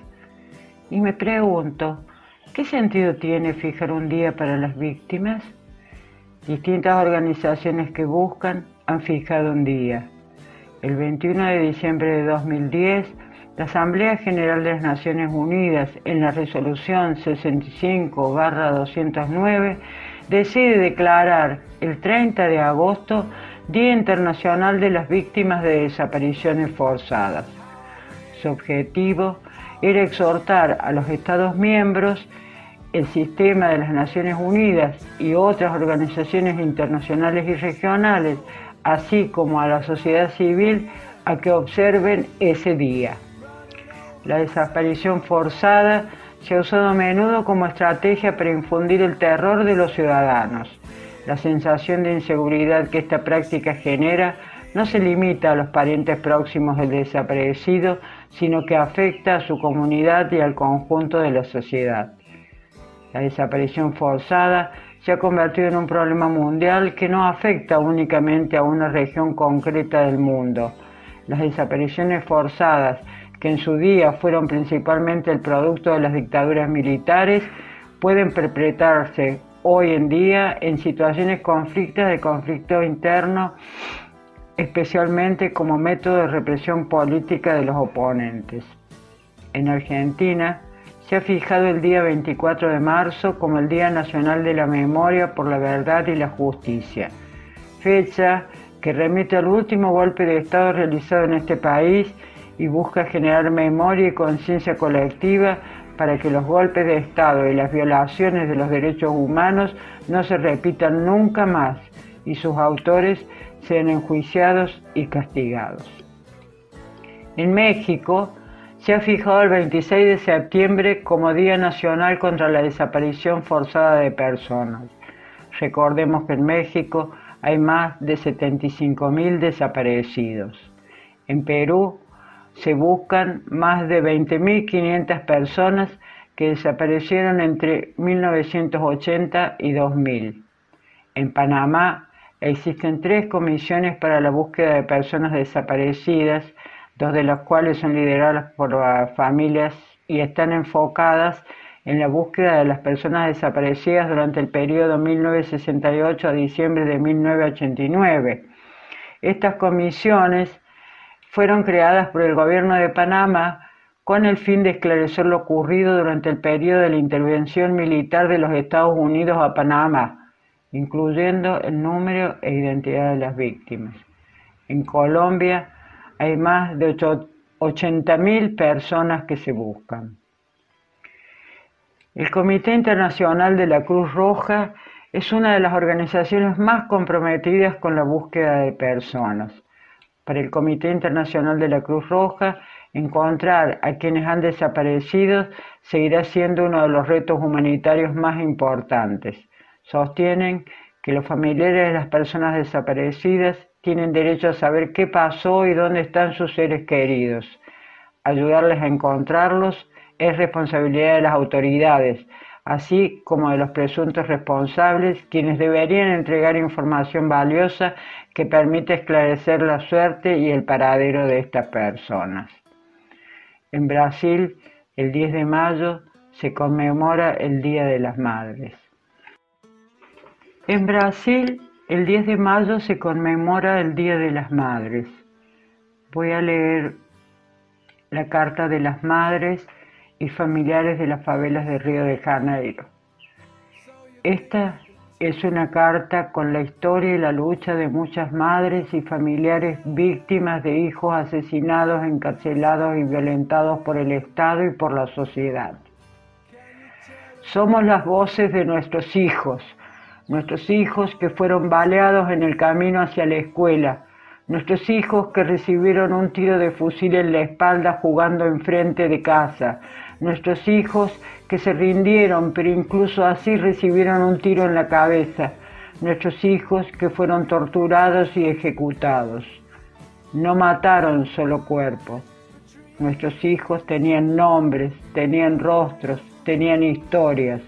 Y me pregunto, ¿qué sentido tiene fijar un día para las víctimas? Distintas organizaciones que buscan han fijado un día. El 21 de diciembre de 2010, la Asamblea General de las Naciones Unidas, en la resolución 65-209, decide declarar el 30 de agosto Día Internacional de las Víctimas de Desapariciones Forzadas. Su objetivo era exhortar a los Estados miembros, el sistema de las Naciones Unidas y otras organizaciones internacionales y regionales así como a la sociedad civil, a que observen ese día. La desaparición forzada se ha usado a menudo como estrategia para infundir el terror de los ciudadanos. La sensación de inseguridad que esta práctica genera no se limita a los parientes próximos del desaparecido, sino que afecta a su comunidad y al conjunto de la sociedad. La desaparición forzada se ha convertido en un problema mundial que no afecta únicamente a una región concreta del mundo. Las desapariciones forzadas que en su día fueron principalmente el producto de las dictaduras militares, pueden perpetrarse hoy en día en situaciones conflictas de conflicto interno, especialmente como método de represión política de los oponentes. En Argentina se ha fijado el día 24 de marzo como el Día Nacional de la Memoria por la Verdad y la Justicia, fecha que remite al último golpe de Estado realizado en este país y busca generar memoria y conciencia colectiva para que los golpes de Estado y las violaciones de los derechos humanos no se repitan nunca más y sus autores sean enjuiciados y castigados. En México se ha fijado el 26 de septiembre como Día Nacional contra la Desaparición Forzada de Personas. Recordemos que en México hay más de 75.000 desaparecidos. En Perú se buscan más de 20.500 personas que desaparecieron entre 1980 y 2000. En Panamá existen tres comisiones para la búsqueda de personas desaparecidas, dos de las cuales son lideradas por familias y están enfocadas en la búsqueda de las personas desaparecidas durante el periodo 1968 a diciembre de 1989. Estas comisiones fueron creadas por el gobierno de Panamá con el fin de esclarecer lo ocurrido durante el periodo de la intervención militar de los Estados Unidos a Panamá, incluyendo el número e identidad de las víctimas. En Colombia hay más de 80.000 personas que se buscan. El Comité Internacional de la Cruz Roja es una de las organizaciones más comprometidas con la búsqueda de personas. Para el Comité Internacional de la Cruz Roja, encontrar a quienes han desaparecido seguirá siendo uno de los retos humanitarios más importantes. Sostienen que los familiares de las personas desaparecidas tienen derecho a saber qué pasó y dónde están sus seres queridos. Ayudarles a encontrarlos es responsabilidad de las autoridades, así como de los presuntos responsables, quienes deberían entregar información valiosa que permite esclarecer la suerte y el paradero de estas personas. En Brasil, el 10 de mayo se conmemora el Día de las Madres. En Brasil, el 10 de mayo se conmemora el Día de las Madres. Voy a leer la Carta de las Madres y familiares de las favelas de Río de Janeiro. Esta es una carta con la historia y la lucha de muchas madres y familiares víctimas de hijos asesinados, encarcelados y violentados por el Estado y por la sociedad. Somos las voces de nuestros hijos, nuestros hijos que fueron baleados en el camino hacia la escuela, nuestros hijos que recibieron un tiro de fusil en la espalda jugando enfrente de casa, nuestros hijos que se rindieron, pero incluso así recibieron un tiro en la cabeza, nuestros hijos que fueron torturados y ejecutados. No mataron solo cuerpos. Nuestros hijos tenían nombres, tenían rostros, tenían historias.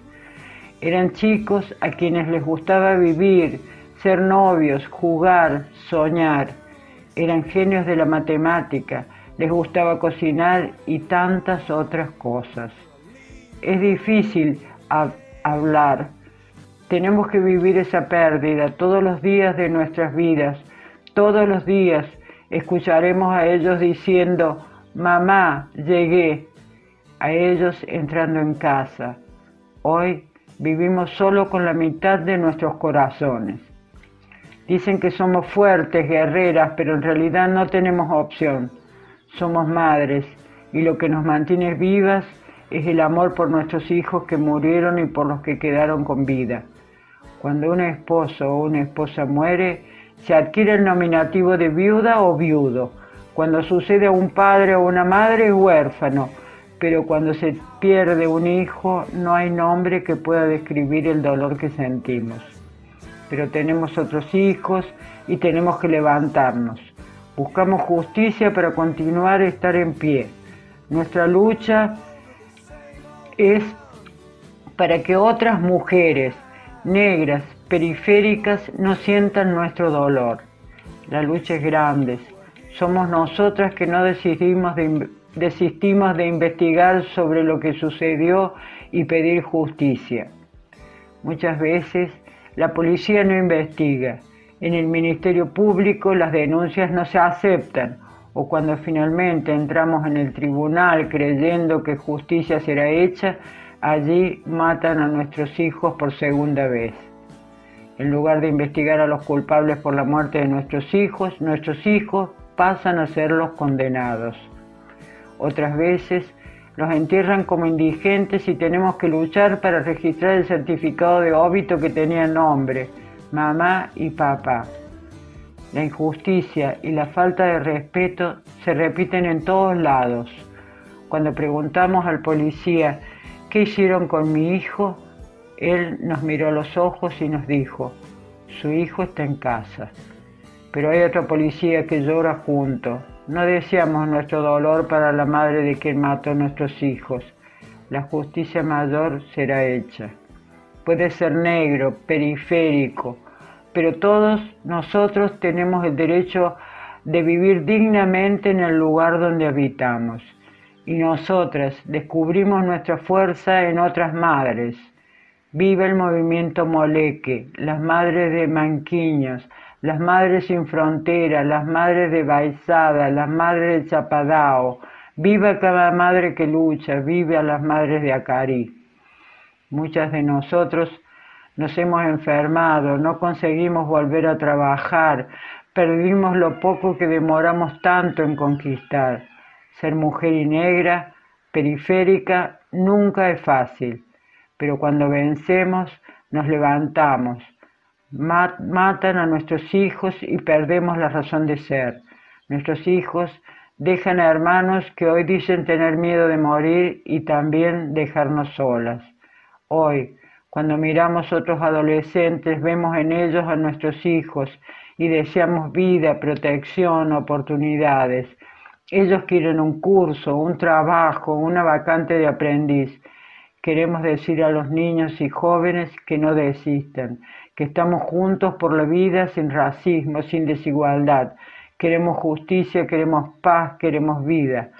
Eran chicos a quienes les gustaba vivir, ser novios, jugar, soñar. Eran genios de la matemática, les gustaba cocinar y tantas otras cosas. Es difícil hablar. Tenemos que vivir esa pérdida todos los días de nuestras vidas. Todos los días escucharemos a ellos diciendo, mamá, llegué. A ellos entrando en casa. Hoy vivimos solo con la mitad de nuestros corazones. Dicen que somos fuertes, guerreras, pero en realidad no tenemos opción somos madres y lo que nos mantiene vivas es el amor por nuestros hijos que murieron y por los que quedaron con vida. Cuando un esposo o una esposa muere, se adquiere el nominativo de viuda o viudo. Cuando sucede a un padre o una madre es huérfano, pero cuando se pierde un hijo no hay nombre que pueda describir el dolor que sentimos. Pero tenemos otros hijos y tenemos que levantarnos. Buscamos justicia para continuar a estar en pie. Nuestra lucha es para que otras mujeres negras, periféricas, no sientan nuestro dolor. La lucha es grande. Somos nosotras que no decidimos de desistimos de investigar sobre lo que sucedió y pedir justicia. Muchas veces la policía no investiga. En el Ministerio Público las denuncias no se aceptan o cuando finalmente entramos en el tribunal creyendo que justicia será hecha, allí matan a nuestros hijos por segunda vez. En lugar de investigar a los culpables por la muerte de nuestros hijos, nuestros hijos pasan a ser los condenados. Otras veces los entierran como indigentes y tenemos que luchar para registrar el certificado de óbito que tenía nombre, mamá y papá. La injusticia y la falta de respeto se repiten en todos lados. Cuando preguntamos al policía qué hicieron con mi hijo, él nos miró a los ojos y nos dijo, su hijo está en casa. Pero hay otro policía que llora junto. No deseamos nuestro dolor para la madre de quien mató a nuestros hijos. La justicia mayor será hecha. Puede ser negro, periférico, pero todos nosotros tenemos el derecho de vivir dignamente en el lugar donde habitamos. Y nosotras descubrimos nuestra fuerza en otras madres. Viva el movimiento Moleque, las madres de Manquiños, las madres sin frontera, las madres de Baizada, las madres de Chapadao. Viva cada madre que lucha, vive a las madres de Acari. Muchas de nosotros nos hemos enfermado, no conseguimos volver a trabajar, perdimos lo poco que demoramos tanto en conquistar. Ser mujer y negra, periférica, nunca es fácil, pero cuando vencemos nos levantamos, matan a nuestros hijos y perdemos la razón de ser. Nuestros hijos dejan a hermanos que hoy dicen tener miedo de morir y también dejarnos solas. Hoy, cuando miramos otros adolescentes, vemos en ellos a nuestros hijos y deseamos vida, protección, oportunidades. Ellos quieren un curso, un trabajo, una vacante de aprendiz. Queremos decir a los niños y jóvenes que no desistan, que estamos juntos por la vida sin racismo, sin desigualdad. Queremos justicia, queremos paz, queremos vida.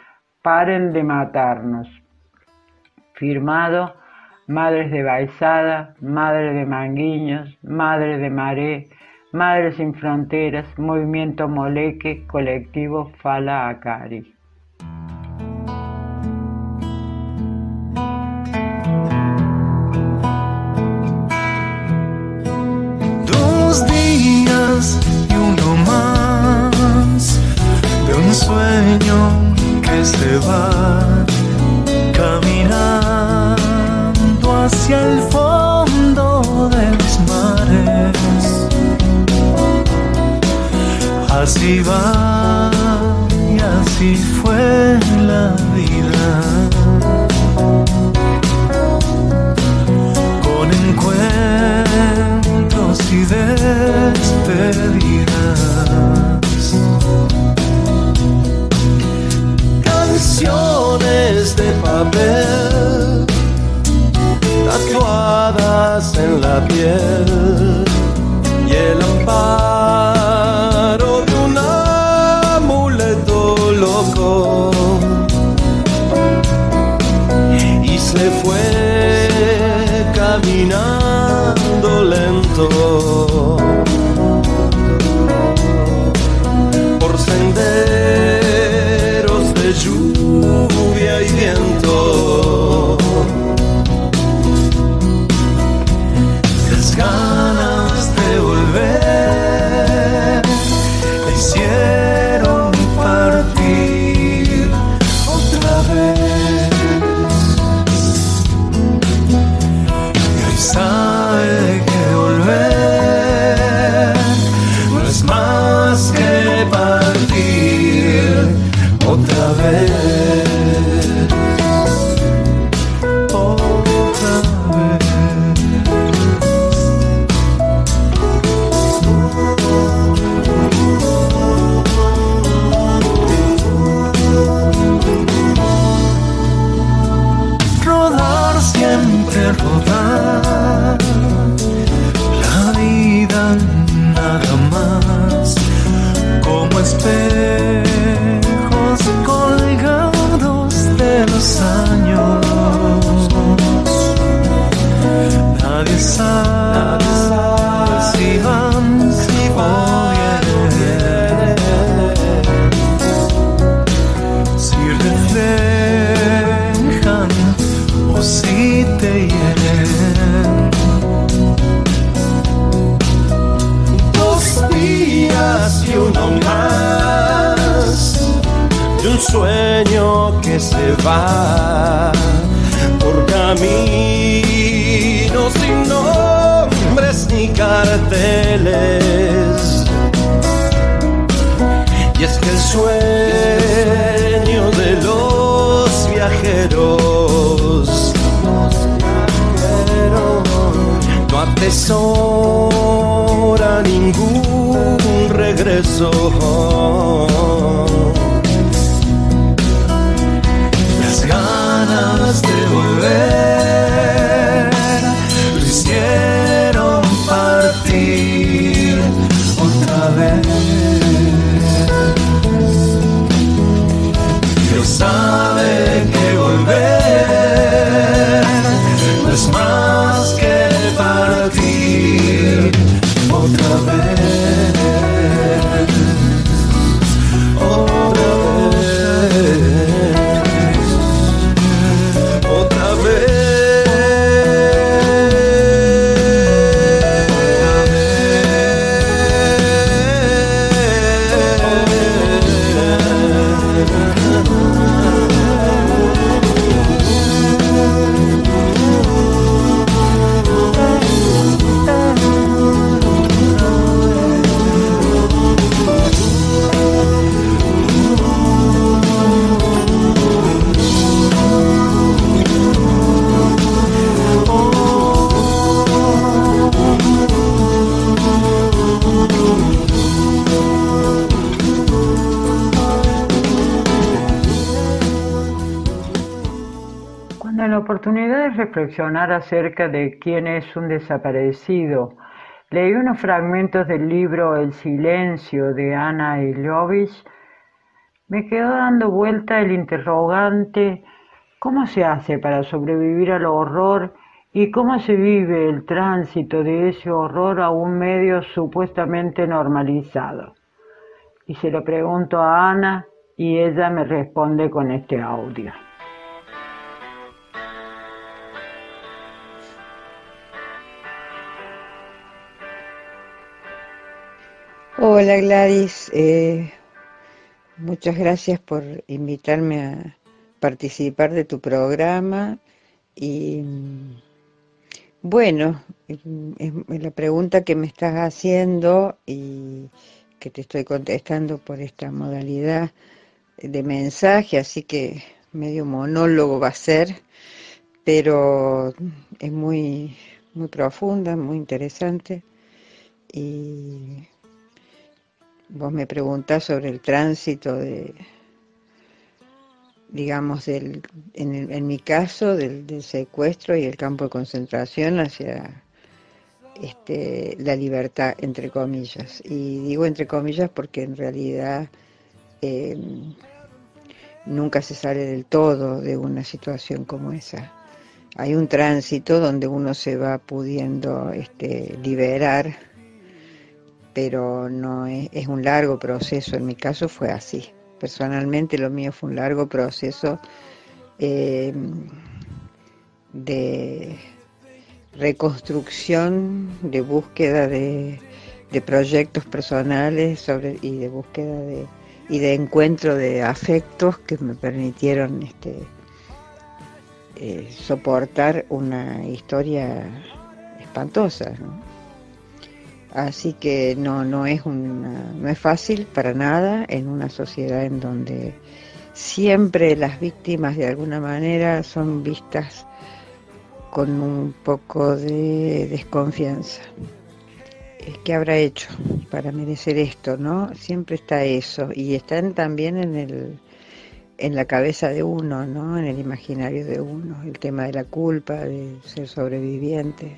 Paren de matarnos. Firmado Madres de Baizada, Madre de Manguiños, Madre de Maré, Madres sin Fronteras, Movimiento Moleque, Colectivo Fala Acari. Dos días y uno más de un sueño que se va caminar hacia el fondo de los mares. Así va y así fue la Canciones de papel tatuadas en la piel y el amparo de un amuleto loco. Y se fue caminando lento atesora ningún regreso. Acerca de quién es un desaparecido, leí unos fragmentos del libro El silencio de Ana Ilovich, me quedó dando vuelta el interrogante ¿cómo se hace para sobrevivir al horror y cómo se vive el tránsito de ese horror a un medio supuestamente normalizado? Y se lo pregunto a Ana y ella me responde con este audio. Hola Gladys, eh, muchas gracias por invitarme a participar de tu programa. Y mm, bueno, es la pregunta que me estás haciendo y que te estoy contestando por esta modalidad de mensaje, así que medio monólogo va a ser, pero es muy, muy profunda, muy interesante. Y Vos me preguntás sobre el tránsito de, digamos, del, en, el- en mi caso, del, del secuestro y el campo de concentración hacia este, la libertad, entre comillas. Y digo entre comillas porque en realidad eh, nunca se sale del todo de una situación como esa. Hay un tránsito donde uno se va pudiendo este, liberar pero no es, es un largo proceso. En mi caso fue así. Personalmente lo mío fue un largo proceso eh, de reconstrucción, de búsqueda de, proyectos personales sobre, y de búsqueda de y de encuentro de afectos que me permitieron este, eh, soportar una historia espantosa. Así que no, no, es una, no es fácil para nada en una sociedad en donde siempre las víctimas de alguna manera son vistas con un poco de desconfianza. Eh, ¿Qué habrá hecho para merecer esto? ¿no? Siempre está eso y están también en el en la cabeza de uno, ¿no? En el imaginario de uno, el tema de la culpa, de ser sobreviviente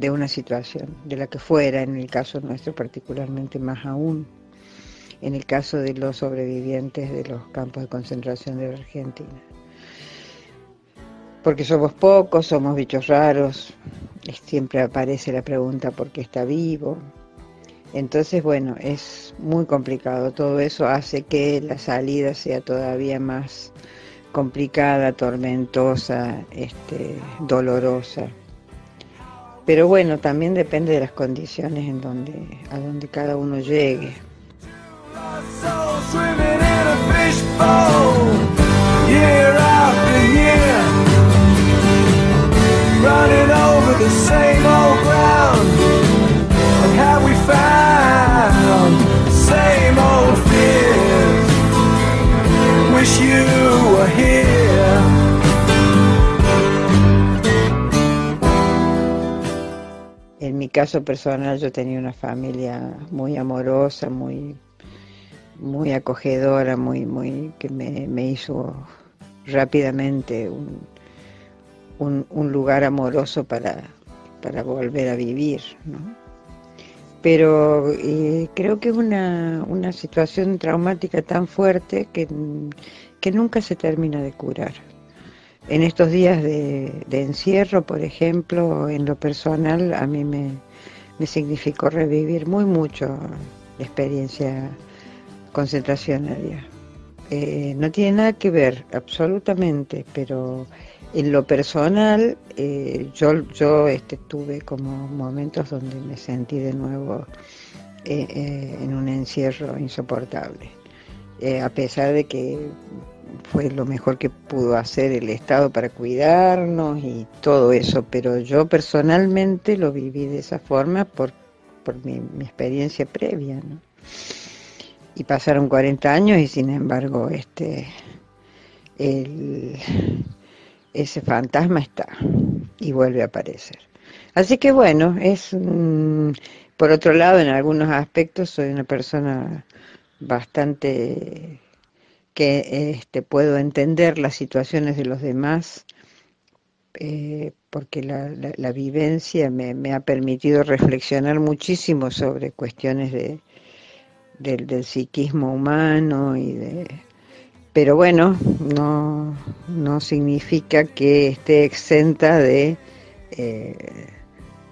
de una situación, de la que fuera, en el caso nuestro particularmente más aún, en el caso de los sobrevivientes de los campos de concentración de Argentina. Porque somos pocos, somos bichos raros, siempre aparece la pregunta por qué está vivo. Entonces, bueno, es muy complicado. Todo eso hace que la salida sea todavía más complicada, tormentosa, este, dolorosa. Pero bueno, también depende de las condiciones en donde, a donde cada uno llegue. Swimming in a fishbowl, mi caso personal yo tenía una familia muy amorosa, muy, muy acogedora, muy, muy, que me, me hizo rápidamente un, un, lugar amoroso para, para volver a vivir. ¿no? Pero eh, creo que una, una situación traumática tan fuerte que, que nunca se termina de curar. En estos días de, encierro, por ejemplo, en lo personal, a mí me, significó revivir muy mucho la experiencia concentracionaria. Eh, no tiene nada que ver, absolutamente, pero en lo personal, eh, yo, este, tuve como momentos donde me sentí de nuevo eh, en un encierro insoportable. A pesar de que fue lo mejor que pudo hacer el Estado para cuidarnos y todo eso, pero yo personalmente lo viví de esa forma por, por mi, mi experiencia previa, ¿no? Y pasaron 40 años y sin embargo este ese fantasma está y vuelve a aparecer. Así que bueno, es por otro lado en algunos aspectos soy una persona bastante que este, puedo entender las situaciones de los demás eh, porque la, vivencia me, ha permitido reflexionar muchísimo sobre cuestiones de, del, del psiquismo humano y de pero bueno no no significa que esté exenta de eh,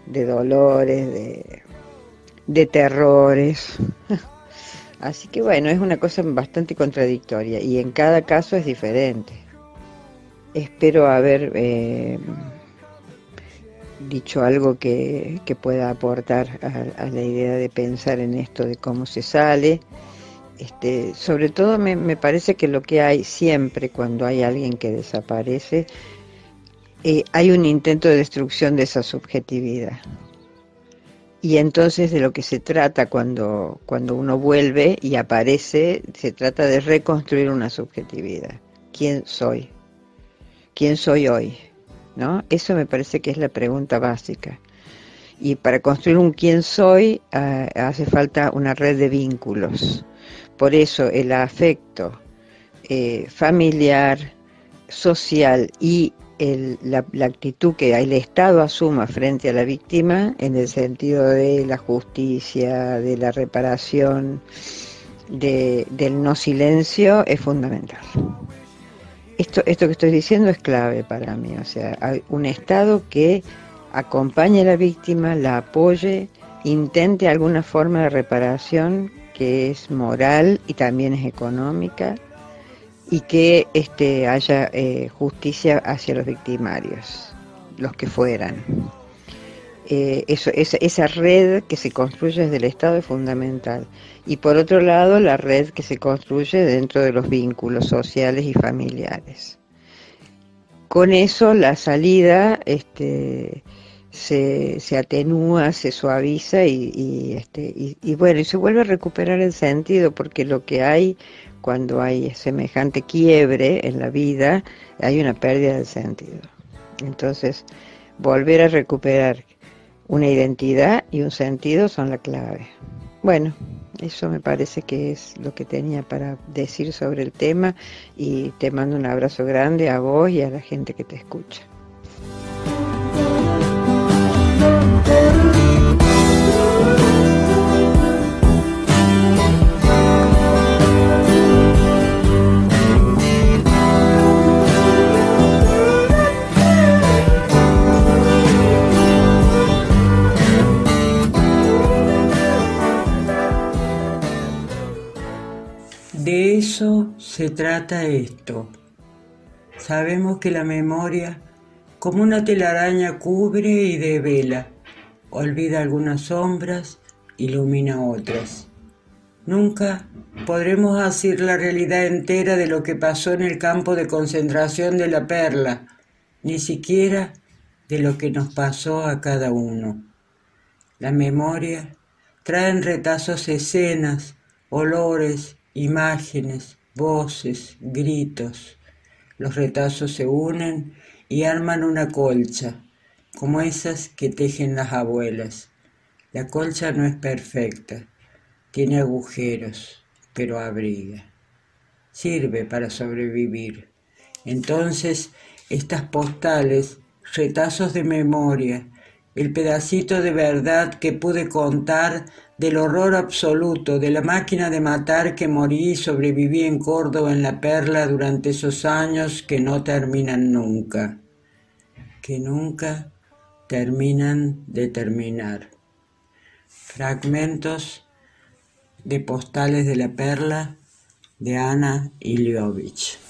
de dolores de, de terrores así que bueno es una cosa bastante contradictoria y en cada caso es diferente espero haber eh, dicho algo que, que pueda aportar a, la idea de pensar en esto de cómo se sale este, sobre todo me, me parece que lo que hay siempre cuando hay alguien que desaparece, eh, hay un intento de destrucción de esa subjetividad. Y entonces de lo que se trata cuando, cuando uno vuelve y aparece, se trata de reconstruir una subjetividad. ¿Quién soy? ¿Quién soy hoy? ¿No? Eso me parece que es la pregunta básica. Y para construir un quién soy ah, hace falta una red de vínculos. Por eso el afecto eh, familiar, social y el- la, la actitud que el Estado asuma frente a la víctima en el sentido de la justicia, de la reparación, de- del no silencio es fundamental. Esto, esto que estoy diciendo es clave para mí, o sea, hay un Estado que acompañe a la víctima, la apoye, intente alguna forma de reparación que es moral y también es económica y que este, haya eh, justicia hacia los victimarios, los que fueran. Eh, esa, red que se construye desde el Estado es fundamental. Y por otro lado, la red que se construye dentro de los vínculos sociales y familiares. Con eso la salida este, se, se atenúa, se suaviza este, y, y bueno, y se vuelve a recuperar el sentido, porque lo que hay cuando hay semejante quiebre en la vida, hay una pérdida del sentido. Entonces, volver a recuperar una identidad y un sentido son la clave. Bueno, eso me parece que es lo que tenía para decir sobre el tema y te mando un abrazo grande a vos y a la gente que te escucha. Eso se trata esto. Sabemos que la memoria, como una telaraña, cubre y devela, olvida algunas sombras, ilumina otras. Nunca podremos hacer la realidad entera de lo que pasó en el campo de concentración de la perla, ni siquiera de lo que nos pasó a cada uno. La memoria trae en retazos escenas, olores, imágenes, voces, gritos. Los retazos se unen y arman una colcha, como esas que tejen las abuelas. La colcha no es perfecta, tiene agujeros, pero abriga. Sirve para sobrevivir. Entonces, estas postales, retazos de memoria, el pedacito de verdad que pude contar del horror absoluto, de la máquina de matar que morí y sobreviví en Córdoba en la Perla durante esos años que no terminan nunca, que nunca terminan de terminar. Fragmentos de postales de la Perla de Ana Iliovich.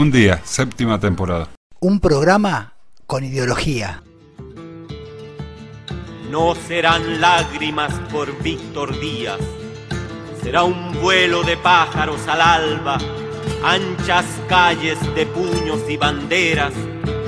Un día, séptima temporada. Un programa con ideología. No serán lágrimas por Víctor Díaz, será un vuelo de pájaros al alba, anchas calles de puños y banderas,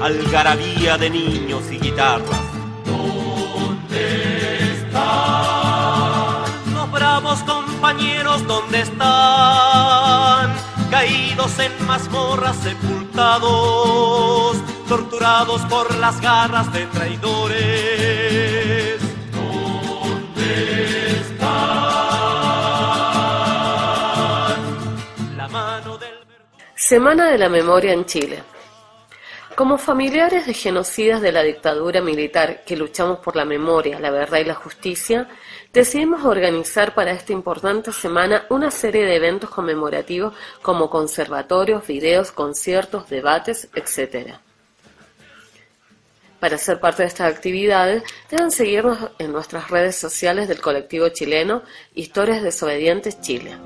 algarabía de niños y guitarras. ¿Dónde están los bravos compañeros? ¿Dónde están? Caídos en mazmorras sepultados, torturados por las garras de traidores. ¿Dónde están? La mano del Semana de la Memoria en Chile. Como familiares de genocidas de la dictadura militar que luchamos por la memoria, la verdad y la justicia, decidimos organizar para esta importante semana una serie de eventos conmemorativos como conservatorios, videos, conciertos, debates, etc. Para ser parte de estas actividades, deben seguirnos en nuestras redes sociales del colectivo chileno Historias Desobedientes Chile.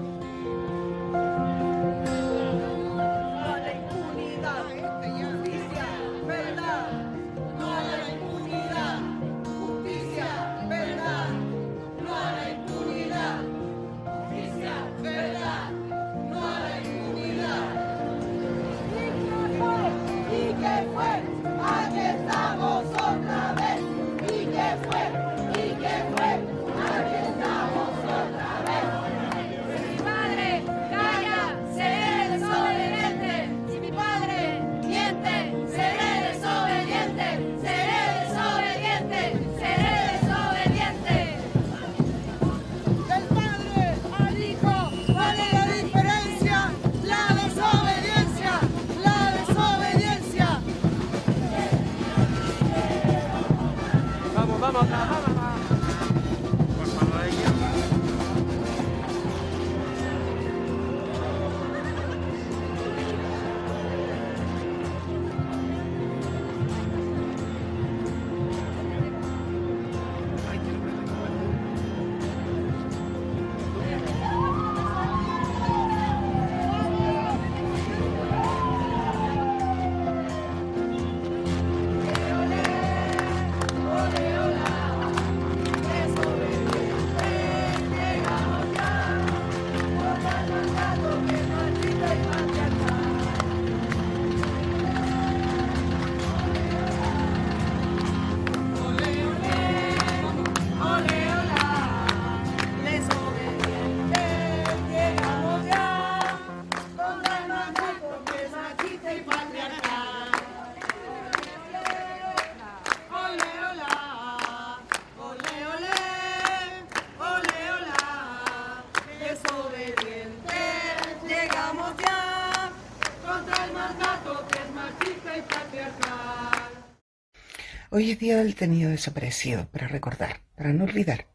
Hoy es día del tenido desaparecido, para recordar, para no olvidar.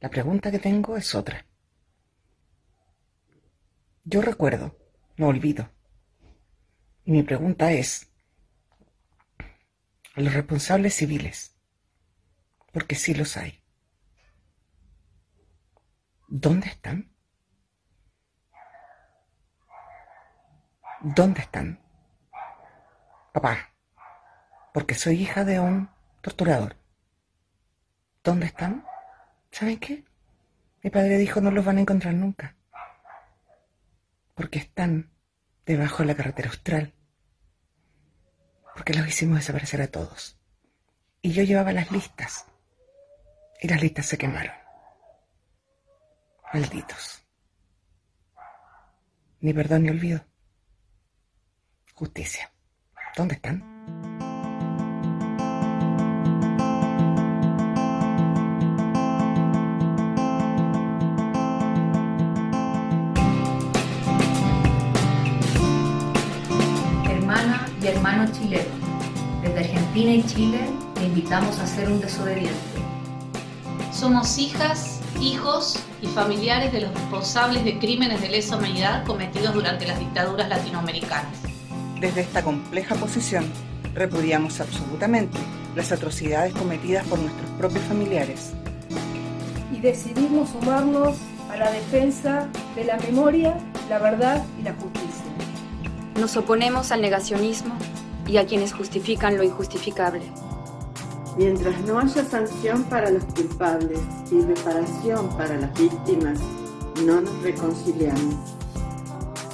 La pregunta que tengo es otra. Yo recuerdo, no olvido. Y mi pregunta es, a los responsables civiles, porque sí los hay, ¿dónde están? ¿Dónde están? Papá, porque soy hija de un torturador. ¿Dónde están? ¿Saben qué? Mi padre dijo no los van a encontrar nunca. Porque están debajo de la carretera austral. Porque los hicimos desaparecer a todos. Y yo llevaba las listas. Y las listas se quemaron. Malditos. Ni perdón ni olvido. Justicia. ¿Dónde están? Argentina y Chile te invitamos a ser un desobediente. Somos hijas, hijos y familiares de los responsables de crímenes de lesa humanidad cometidos durante las dictaduras latinoamericanas. Desde esta compleja posición, repudiamos absolutamente las atrocidades cometidas por nuestros propios familiares. y decidimos sumarnos a la defensa de la memoria, la verdad y la justicia. Nos oponemos al negacionismo y a quienes justifican lo injustificable. Mientras no haya sanción para los culpables y reparación para las víctimas, no nos reconciliamos.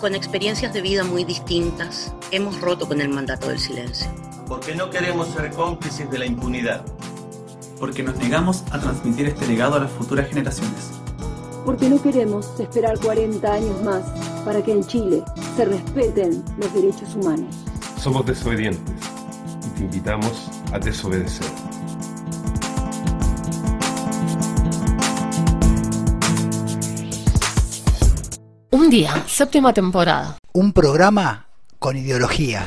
Con experiencias de vida muy distintas, hemos roto con el mandato del silencio. Porque no queremos ser cómplices de la impunidad. Porque nos negamos a transmitir este legado a las futuras generaciones. Porque no queremos esperar 40 años más para que en Chile se respeten los derechos humanos. Somos desobedientes y te invitamos a desobedecer. Un día, séptima temporada. Un programa con ideología.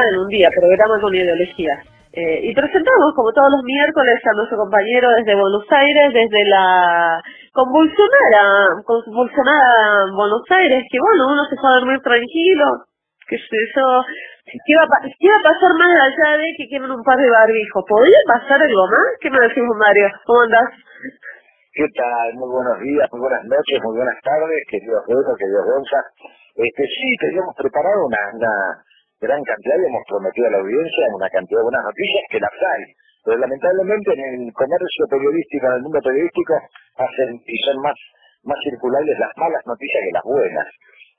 En un día, programa con ideología. Eh, y presentamos, como todos los miércoles, a nuestro compañero desde Buenos Aires, desde la convulsionada, convulsionada Buenos Aires, que bueno, uno se fue a dormir tranquilo, que eso, ¿qué iba, a, pa- qué iba a pasar más allá de que quemen un par de barbijos? ¿Podría pasar algo más? ¿Qué me decís, Mario? ¿Cómo andás? ¿Qué tal? Muy buenos días, muy buenas noches, muy buenas tardes, queridos Beto, queridos Gonza. Este, sí, teníamos preparado una gran cantidad y hemos prometido a la audiencia una cantidad de buenas noticias que las hay. Pero lamentablemente en el comercio periodístico, en el mundo periodístico, hacen y son más, más circulares las malas noticias que las buenas.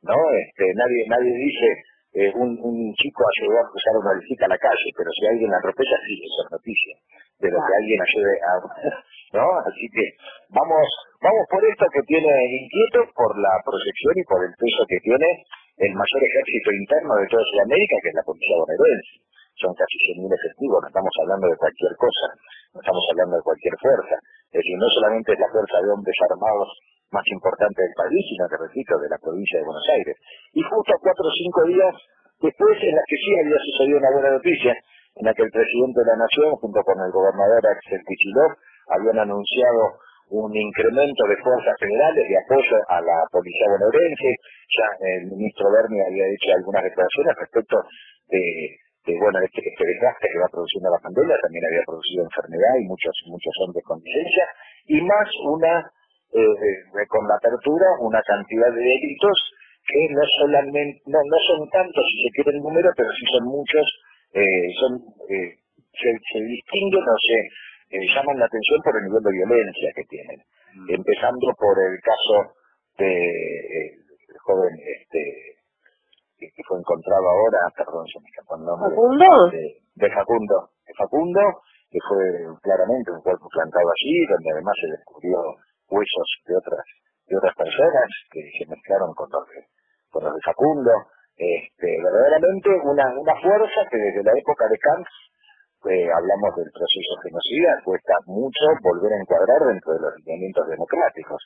¿no? Este, nadie, nadie dice eh, un, un chico ayudó a cruzar una visita a la calle, pero si alguien la atropella, sí, eso es noticia. Pero que alguien ayude a... ¿no? Así que vamos, vamos por esto que tiene inquieto, por la proyección y por el peso que tiene el mayor ejército interno de toda Sudamérica, que es la policía bonaerense. Son casi 100.000 efectivos, no estamos hablando de cualquier cosa, no estamos hablando de cualquier fuerza. Es decir, no solamente es la fuerza de hombres armados más importante del país, sino que, repito, de la provincia de Buenos Aires. Y justo cuatro o cinco días después, en la que sí había sucedido una buena noticia, en la que el presidente de la Nación, junto con el gobernador Axel Kicillof, habían anunciado un incremento de fuerzas generales de apoyo a la policía bonaerense. Ya el ministro Berni había hecho algunas declaraciones respecto de, bueno, este, este desgaste que va produciendo la pandemia, también había producido enfermedad y muchos, muchos hombres con licencia, y más una, eh, eh, con la apertura, una cantidad de delitos que no solamente, no, no son tantos si se quiere el número, pero sí son muchos, eh, son, eh, se, se distinguen o eh, llaman la atención por el nivel de violencia que tienen. Empezando por el caso de eh, el joven este que, fue encontrado ahora, perdón, se me escapó el nombre. ¿Facundo? De, de Facundo. De Facundo, que fue claramente un cuerpo plantado allí, donde además se descubrió huesos de otras de otras personas que se mezclaron con los de, con los de Facundo. Este, verdaderamente una, una fuerza que desde la época de Camps eh, hablamos del proceso genocida, cuesta mucho volver a encuadrar dentro de los lineamientos democráticos.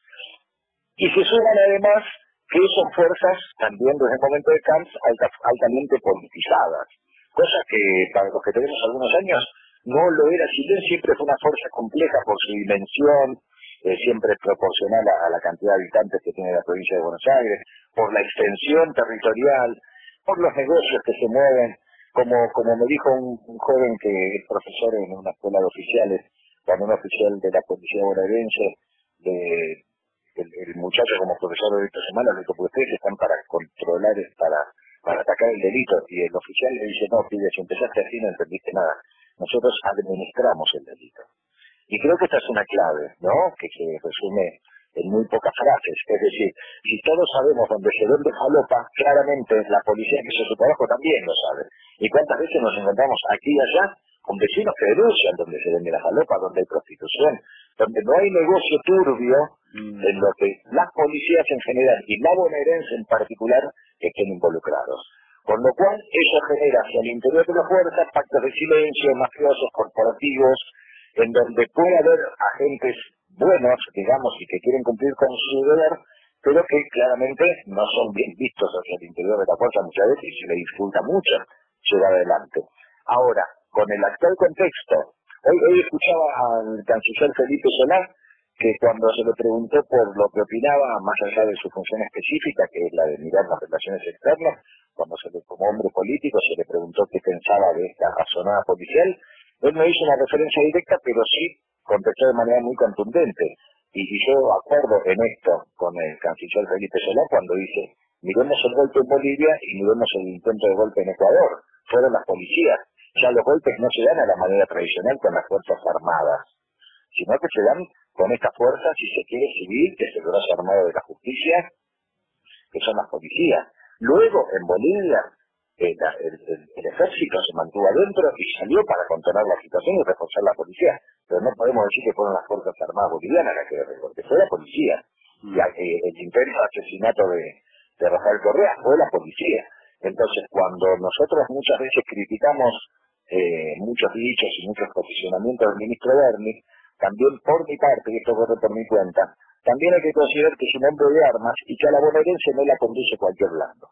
Y se suman además que son fuerzas también desde el momento de Camps alta- altamente politizadas, cosa que para los que tenemos algunos años no lo era, si bien siempre fue una fuerza compleja por su dimensión, eh, siempre proporcional a la cantidad de habitantes que tiene la provincia de Buenos Aires, por la extensión territorial, por los negocios que se mueven, como, como me dijo un, joven que es profesor en una escuela de oficiales, también oficial de la policía bonaerense, de, el, el muchacho como profesor de derechos humanos, le dijo, ustedes están para controlar, para, para atacar el delito, y el oficial le dice, no, pibe, si empezaste así no entendiste nada, nosotros administramos el delito. Y creo que esta es una clave, ¿no? Que se resume en muy pocas frases. Es decir, si todos sabemos dónde se vende falopa, claramente la policía que hace su trabajo también lo sabe. ¿Y cuántas veces nos encontramos aquí y allá con vecinos que denuncian donde se vende la falopa, donde hay prostitución, donde no hay negocio turbio en lo que las policías en general y la bonaerense en particular estén involucrados? Con lo cual, eso genera hacia el interior de las fuerzas pactos de silencio, mafiosos, corporativos, en donde puede haber agentes buenos, digamos, y que quieren cumplir con su deber, pero que claramente no son bien vistos hacia el interior de la fuerza muchas veces y se le dificulta mucho llegar adelante. Ahora, con el actual contexto, hoy, escuchaba al canciller Felipe Solá que cuando se le preguntó por lo que opinaba, más allá de su función específica, que es la de mirar las relaciones externas, cuando se le, como hombre político se le preguntó qué pensaba de esta razonada policial, él no hizo una referencia directa, pero sí contestó de manera muy contundente. Y, yo acuerdo en esto con el canciller Felipe Solá cuando dice, miremos el golpe en Bolivia y miremos el intento de golpe en Ecuador. Fueron las policías. Ya los golpes no se dan a la manera tradicional con las Fuerzas Armadas, sino que se dan con esta fuerza, si se quiere, civil, que es el brazo armado de la justicia, que son las policías. Luego, en Bolivia, eh, la- el, el- el ejército se mantuvo adentro y salió para controlar la situación y reforzar la policía. Pero no podemos decir que fueron las Fuerzas Armadas bolivianas las que porque fue la policía. Y a- eh, el de asesinato de, de Rafael Correa fue la policía. Entonces, cuando nosotros muchas veces criticamos eh, muchos dichos y muchos posicionamientos del ministro Berni, también por mi parte, y esto corre por mi cuenta, también hay que considerar que es un hombre de armas y que a la bonaerense no la conduce cualquier blando.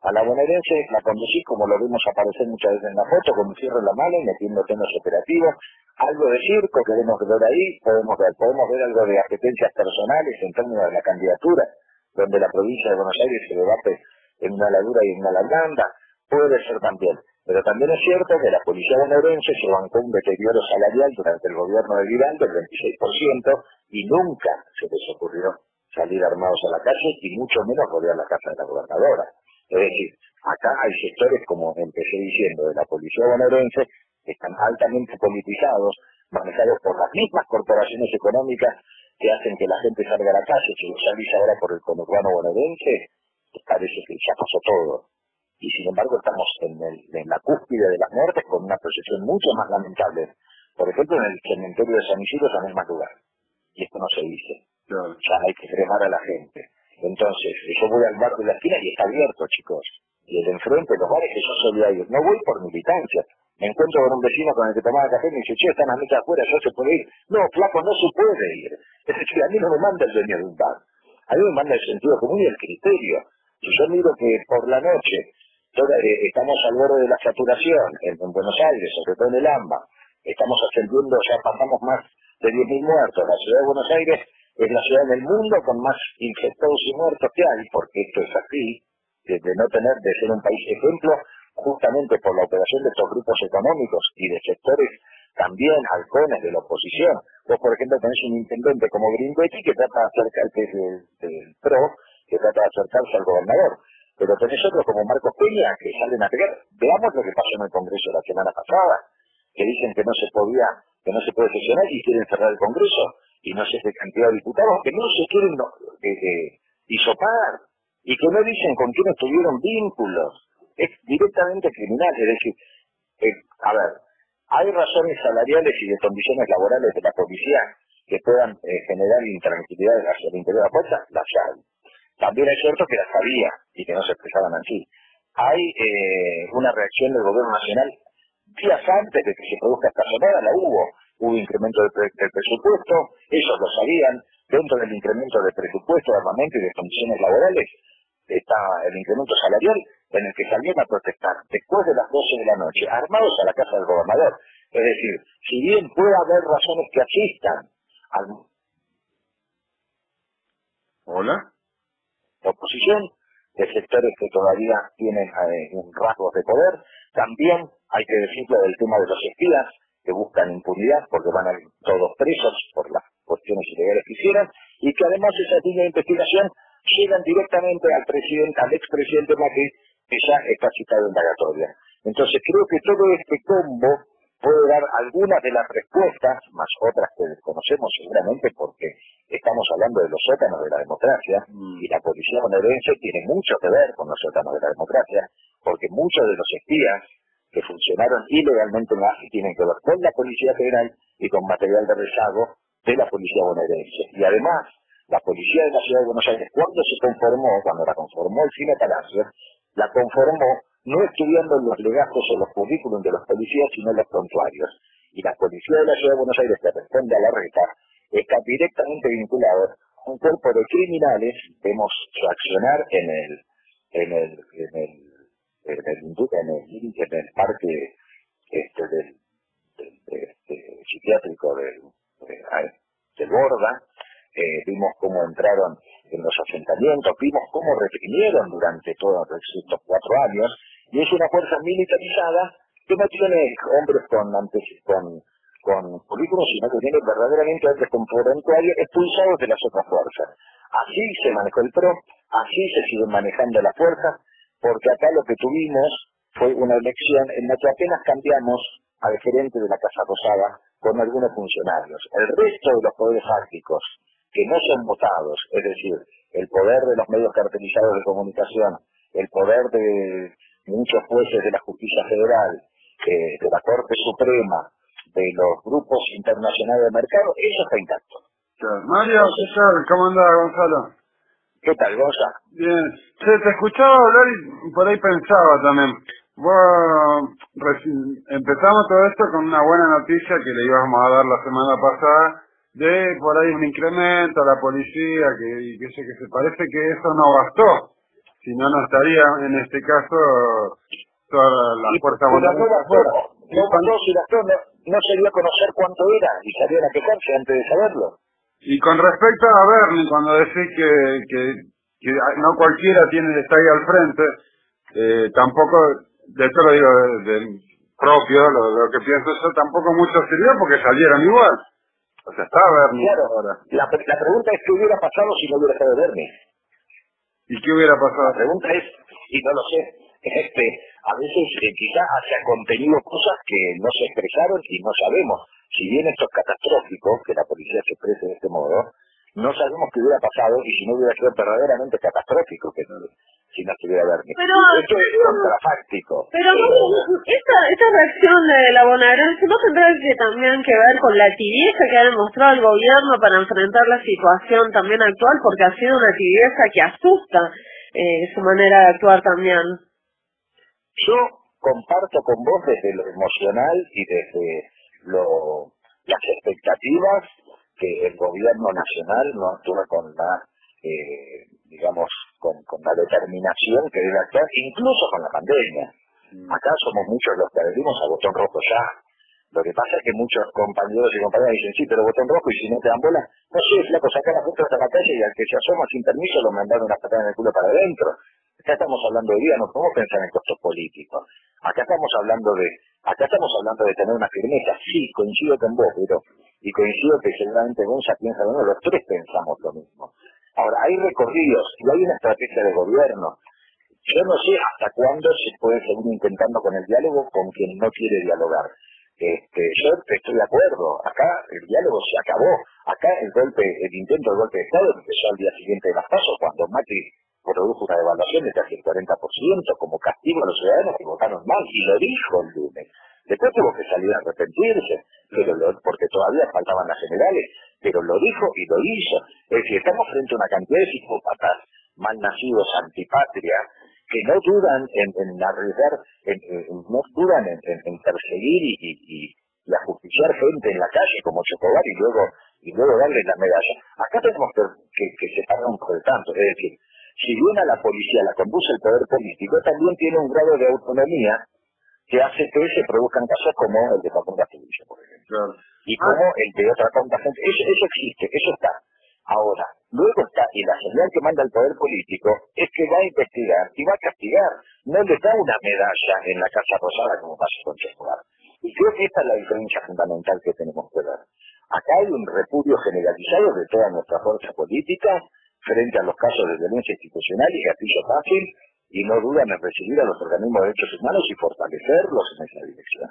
A la bonaerense la conducí, como lo vemos aparecer muchas veces en la foto, con un cierre en la mano y metiendo temas operativos, algo de circo queremos ver ahí, podemos ver, algo de apetencias personales en términos de la candidatura, donde la provincia de Buenos Aires se debate en una ladura y en una blanda, puede ser también. Pero también es cierto que la policía bonaerense se bancó un deterioro salarial durante el gobierno de Vidal del 26% y nunca se les ocurrió salir armados a la calle y mucho menos rodear la casa de la gobernadora. Es decir, acá hay sectores, como empecé diciendo, de la policía bonaerense que están altamente politizados, manejados por las mismas corporaciones económicas que hacen que la gente salga a la calle. Si lo salís ahora por el conurbano bonaerense, parece que ya pasó todo y sin embargo estamos en, el- en la cúspide de las muertes con una proyección mucho más lamentable. Por ejemplo, en el cementerio de San Isidro también más lugar. Y esto no se dice. Ya hay que cremar a la gente. Entonces, yo voy al bar de la esquina y está abierto, chicos. Y el de enfrente, los bares que yo solía ir. No voy por militancia. Me encuentro con un vecino con el que tomaba café y me dice, che, están las mesas afuera, yo se puede ir. No, flaco, no se puede ir. Es decir, a mí no me manda el dueño de un bar. A mí me manda el sentido común y el criterio. Si yo miro que por la noche eh, estamos al borde de la saturación en, en Buenos Aires, sobre todo en el AMBA, estamos ascendiendo, ya pasamos más de 10.000 muertos. La ciudad de Buenos Aires es la ciudad del mundo con más infectados y muertos que hay, porque esto es así, de, no tener, de ser un país ejemplo, justamente por la operación de estos grupos económicos y de sectores también halcones de la oposición. Vos, por ejemplo, tenés un intendente como Gringotti que trata de acercarse, que es del PRO, que trata de acercarse al gobernador. Pero tenés otros como Marcos Peña que salen a pegar. Veamos lo que pasó en el Congreso la semana pasada, que dicen que no se podía, que no se puede sesionar y quieren cerrar el Congreso, y no sé qué cantidad de diputados que no se quieren eh, hisopar, y que no dicen con quiénes tuvieron vínculos. Es directamente criminal, es decir, eh, a ver, hay razones salariales y de condiciones laborales de la policía que puedan eh, generar intranquilidad hacia el interior de la fuerza, las hay. También es cierto que las había y que no se expresaban así. Hay eh, una reacción del gobierno nacional días antes de que se produzca esta sonada, la hubo. Hubo incremento del, pre- del presupuesto, ellos lo sabían, dentro del incremento del presupuesto de armamento y de condiciones laborales está el incremento salarial en el que salieron a protestar después de las 12 de la noche, armados a la casa del gobernador. Es decir, si bien puede haber razones que asistan al Hola. la oposición, de sectores que todavía tienen eh, un rasgo de poder. También hay que decirlo del tema de los espías, que buscan impunidad porque van a ir todos presos por las cuestiones ilegales que hicieron, y que además esas líneas de investigación llegan directamente al presidente, al expresidente Macri, que ya está citado en indagatoria. Entonces creo que todo este combo puede dar algunas de las respuestas, más otras que desconocemos seguramente porque estamos hablando de los sótanos de la democracia y la policía bonaerense tiene mucho que ver con los sótanos de la democracia porque muchos de los espías que funcionaron ilegalmente en la AFI tienen que ver con la Policía Federal y con material de rezago de la Policía bonaerense. Y además, la Policía de la Ciudad de Buenos Aires, cuando se conformó, cuando la conformó el Cine Palacio, la conformó no estudiando los legajos o los currículums de los policías, sino los prontuarios. Y la Policía de la Ciudad de Buenos Aires, que responde a la reta, está directamente vinculado a un cuerpo de criminales, vemos su accionar en el, en el, en el, en el, parque este, este, psiquiátrico del, de- del Borda, eh, vimos cómo entraron en los asentamientos, vimos cómo reprimieron durante todos estos cuatro años, y es una fuerza militarizada que no tiene hombres con, antes, con, sino que tiene verdaderamente hombres con expulsados de las otras fuerzas. Así se manejó el PRO, así se sigue manejando la fuerza, porque acá lo que tuvimos fue una elección en la que apenas cambiamos al gerente de la Casa Rosada con algunos funcionarios. El resto de los poderes fácticos que no son votados, es decir, el poder de los medios cartelizados de comunicación, el poder de muchos jueces de la justicia federal, eh, de la Corte Suprema, de los grupos internacionales de mercado, eso está intacto. Mario. ¿Cómo andás, Gonzalo? ¿Qué tal, Gonza? Bien. Che, te escuchaba hablar y por ahí pensaba también. Vos empezamos todo esto con una buena noticia que le íbamos a dar la semana pasada de por ahí un incremento a la policía, que, y que se parece que eso no bastó. Si no, no estaría en este caso toda la fuerza Pero no bastó, no bastó, si bastó, no, no se dio a conocer cuánto era y salieron a quejarse antes de saberlo. Y con respecto a Bernie, cuando decís que, que, que no cualquiera tiene está ahí al frente, eh, tampoco, de esto lo digo de, de propio, lo, lo que pienso yo, tampoco mucho sirvió porque salieron igual. O sea, está Bernie Claro, ahora. la, pre- la pregunta es qué hubiera pasado si no hubiera estado Bernie. ¿Y qué hubiera La pasado? pregunta es, y no lo sé, este, a veces eh, quizás se han contenido cosas que no se expresaron y no sabemos. Si bien esto es catastrófico, que la policía se exprese de este modo, no sabemos qué hubiera pasado y si no hubiera sido verdaderamente catastrófico que no- si no estuviera Bernie. Pero- esto es contrafáctico. Pero esta, esta reacción de la bonaerense no tendrá que también que ver con la tibieza que ha demostrado el gobierno para enfrentar la situación también actual, porque ha sido una tibieza que asusta eh, su manera de actuar también. Yo comparto con vos desde lo emocional y desde lo, las expectativas que el gobierno nacional no actúa con la, eh, digamos, con, con la determinación que debe actuar, incluso con la pandemia. Acá somos muchos los que adherimos a botón rojo ya. Lo que pasa es que muchos compañeros y compañeras dicen, sí, pero botón rojo y si no te dan bola, no sé, flaco, saca la foto hasta la calle y al que se asoma sin permiso lo mandaron una patada en el culo para adentro. Acá estamos hablando de vida, no podemos pensar en costos políticos. Acá estamos hablando de, acá estamos hablando de tener una firmeza. Sí, coincido con vos, pero, y coincido que seguramente Gonza piensa lo mismo, los tres pensamos lo mismo. Ahora, hay recorridos y hay una estrategia de gobierno. Yo no sé hasta cuándo se puede seguir intentando con el diálogo con quien no quiere dialogar. Este, yo estoy de acuerdo, acá el diálogo se acabó, acá el golpe, el intento de golpe de Estado empezó al día siguiente de las pasos cuando Macri produjo una devaluación de casi el 40% como castigo a los ciudadanos que votaron mal, y lo dijo el lunes. Después tuvo que salir a arrepentirse, pero porque todavía faltaban las generales, pero lo dijo y lo hizo. Es decir, estamos frente a una cantidad de psicópatas malnacidos, antipatria, que no dudan en, en arriesgar, en- en- no dudan en, perseguir y, y, y- y ajusticiar gente en la calle como Chocobar y luego y luego darle la medalla. Acá tenemos que, que, que separar un poco de tanto, es decir, si bien a la policía la conduce el poder político, también tiene un grado de autonomía que hace que se produzcan casos como el de Facundo Astudillo, por ejemplo. Y como el de otra tanta gente. Eso, eso existe, eso está. Ahora, luego está, y la señal que manda el poder político es que va a investigar y va a castigar. No le da una medalla en la Casa Rosada como pasa con Chocobar. Y creo que esta es la diferencia fundamental que tenemos que ver. Acá hay un repudio generalizado de toda nuestra fuerza política frente a los casos de violencia institucional y gatillo fácil y no dudan en recibir a los organismos de derechos humanos y fortalecerlos en esa dirección.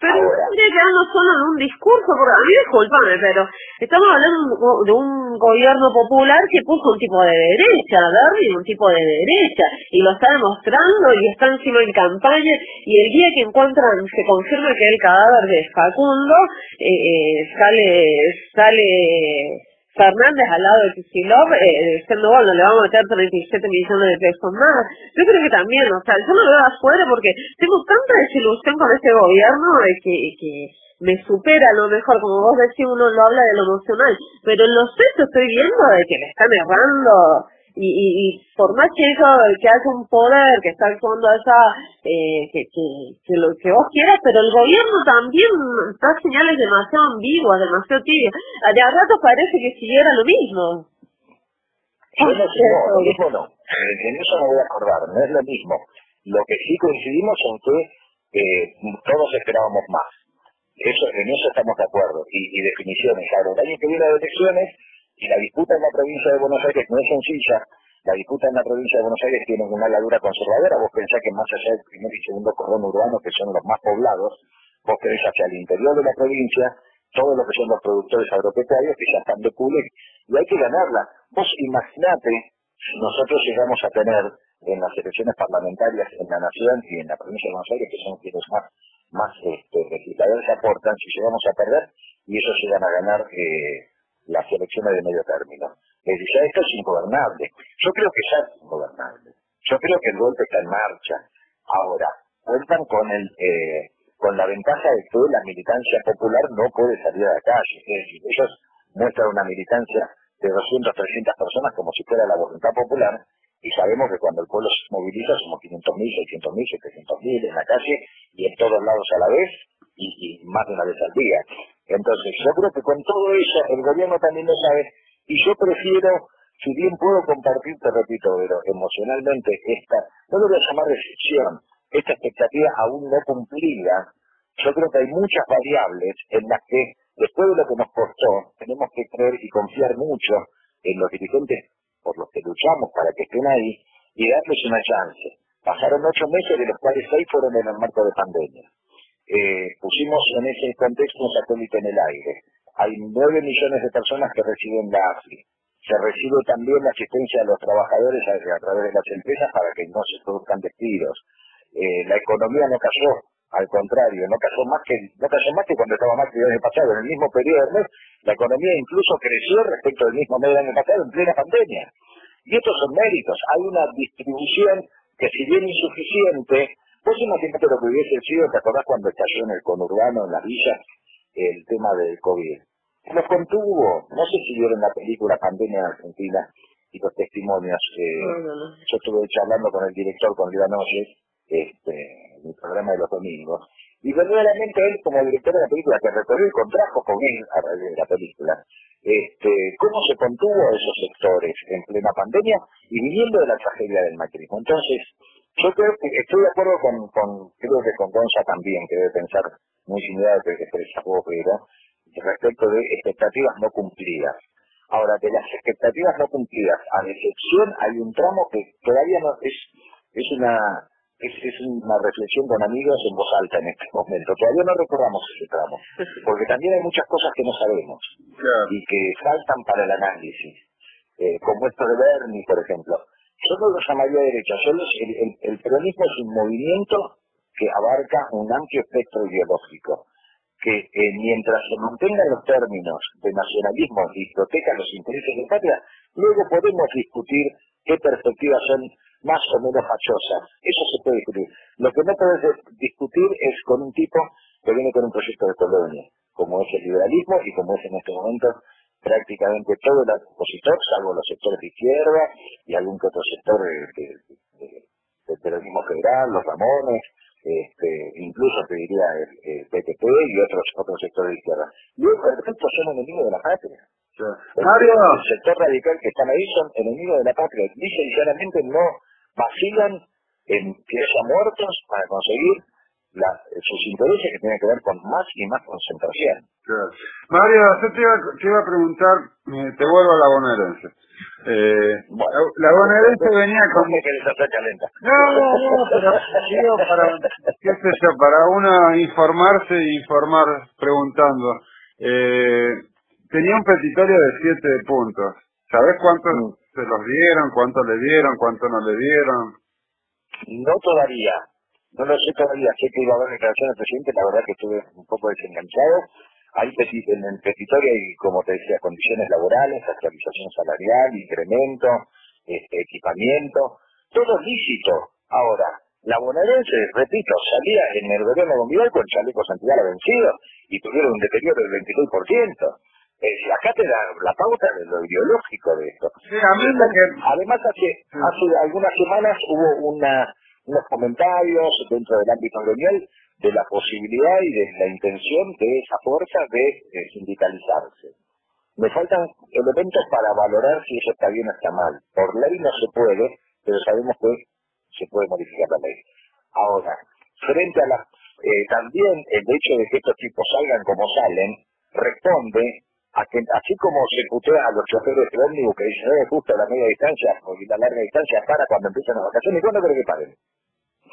Pero no tendría que quedarnos solo en un discurso, porque a mí disculpame, pero estamos hablando de un gobierno popular que puso un tipo de derecha, Bernie un tipo de derecha, y lo está demostrando y está encima en campaña, y el día que encuentran, se confirma que el cadáver de Facundo, eh, eh, sale, sale Fernández al lado de Kicillof, eh, diciendo, bueno, le vamos a meter 37 millones de pesos más. Yo creo que también, o sea, yo me veo afuera porque tengo tanta desilusión con este gobierno de que, que me supera a lo mejor, como vos decís, uno lo habla de lo emocional, pero en los hechos estoy viendo de que le están errando Y, y, y por más que eso, que haya un poder que está actuando allá, eh, que, que, que lo que vos quieras, pero el gobierno también da señales demasiado ambiguas, demasiado tibias. De a rato parece que siguiera lo mismo. No, no, lo mismo no. Eh, En eso me voy a acordar, no es lo mismo. Lo que sí coincidimos en que eh, todos esperábamos más. Eso, en eso estamos de acuerdo. Y, y definiciones. Ahora, el año que viene de elecciones, y la disputa en la provincia de Buenos Aires no es sencilla, la disputa en la provincia de Buenos Aires tiene una ladura conservadora, vos pensás que más allá del primer y segundo cordón urbano, que son los más poblados, vos querés hacia el interior de la provincia, todo lo que son los productores agropecuarios que ya están de culo y hay que ganarla. Vos imaginate nosotros llegamos a tener en las elecciones parlamentarias en la Nación y en la provincia de Buenos Aires, que son quienes más, más este, legisladores aportan, si llegamos a perder y ellos llegan a ganar eh, las elecciones de medio término. Es decir, ya esto es ingobernable. Yo creo que ya es ingobernable. Yo creo que el golpe está en marcha. Ahora, cuentan con el eh, con la ventaja de que la militancia popular no puede salir a la calle. Ellos muestran una militancia de 200, 300 personas como si fuera la voluntad popular y sabemos que cuando el pueblo se moviliza somos 500.000, 600.000, 700.000 en la calle y en todos lados a la vez y más de una vez al día. Entonces, yo creo que con todo eso el gobierno también lo sabe y yo prefiero, si bien puedo compartir, te repito, pero emocionalmente esta, no lo voy a llamar decepción, esta expectativa aún no cumplida, yo creo que hay muchas variables en las que, después de lo que nos costó, tenemos que creer y confiar mucho en los dirigentes por los que luchamos para que estén ahí y darles una chance. Pasaron ocho meses, de los cuales seis fueron en el marco de pandemia. Eh, pusimos en ese contexto un satélite en el aire. Hay nueve millones de personas que reciben la AFI. Se recibe también la asistencia de los trabajadores a, a través de las empresas para que no se produzcan despidos. Eh, la economía no cayó, al contrario, no cayó más que no cayó más que cuando estaba más que el año pasado. En el mismo periodo del mes, la economía incluso creció respecto del mismo mes del año pasado en plena pandemia. Y estos son méritos. Hay una distribución que si bien insuficiente, vos imagínate lo que hubiese sido, ¿te acordás cuando estalló en el conurbano, en la villa, el tema del COVID? Los contuvo, no sé si vieron la película Pandemia en Argentina y los testimonios. Eh, No, no, no. Yo estuve charlando con el director, con Noyes, este, en el programa de los domingos, y verdaderamente él, como director de la película, que recorrió y contrajo con él a raíz de la película, este, cómo se contuvo a esos sectores en plena pandemia y viniendo de la tragedia del macrismo. Entonces, yo creo que estoy de acuerdo con, con creo que con Gonza también, que debe pensar muy similar a lo que expresa vos, pero respecto de expectativas no cumplidas. Ahora, de las expectativas no cumplidas a decepción hay un tramo que todavía no es, es una es, es una reflexión con amigos en voz alta en este momento. Todavía no recordamos ese tramo, porque también hay muchas cosas que no sabemos y que faltan para el análisis, eh, como esto de Bernie, por ejemplo. Yo no lo llamaría derecha, el- el peronismo es un movimiento que abarca un amplio espectro ideológico, que eh, mientras se mantengan los términos de nacionalismo y protejan los intereses de patria, luego podemos discutir qué perspectivas son más o menos fachosas. Eso se puede discutir. Lo que no puedes discutir es con un tipo que viene con un proyecto de colonia, como es el liberalismo y como es en este momento prácticamente todo el opositor, salvo los sectores de izquierda y algún que otro sector eh, de- de- del peronismo federal, los Ramones, este, incluso te diría el, el PTP y otros otros sectores de izquierda. El resto son enemigos de la patria. El, Mario. el sector radical que están ahí son enemigos de la patria. Dice y llanamente no vacilan en que haya muertos para conseguir la- sus intereses que tienen que ver con más y más concentración. Claro. Mario, yo te iba, te iba a preguntar, eh, te vuelvo a la bonaerense. Eh, la, la bonaerense venía con... ¿Cómo querés hacer calenta? No, no, no, pero digo para, qué sé yo, para uno informarse y informar preguntando. Eh, tenía un petitorio de siete puntos. ¿Sabés cuántos se los dieron, cuánto le dieron, cuánto no le dieron? No todavía, no lo sé todavía, sé que iba a haber declaración del presidente, la verdad que estuve un poco desenganchado. Hay en el petitorio hay, como te decía, condiciones laborales, actualización salarial, incremento, este, equipamiento, todo lícito. Ahora, la bonaerense, repito, salía en el gobierno con Vidal con chalecos antibalas vencidos y tuvieron un deterioro del 26%. Es decir, acá te da la pauta de lo ideológico de esto. a mí Además, hace, hace algunas semanas hubo una, unos comentarios dentro del ámbito gremial de la posibilidad y de la intención de esa fuerza de eh, sindicalizarse. Me faltan elementos para valorar si eso está bien o está mal. Por ley no se puede, pero sabemos que se puede modificar la ley. Ahora, frente a la... eh, también el hecho de que estos tipos salgan como salen, responde así como se putea a los choferes de ómnibus que dicen, eh, justo la media distancia o la larga distancia para cuando empiezan las vacaciones, ¿cuándo creen que paren?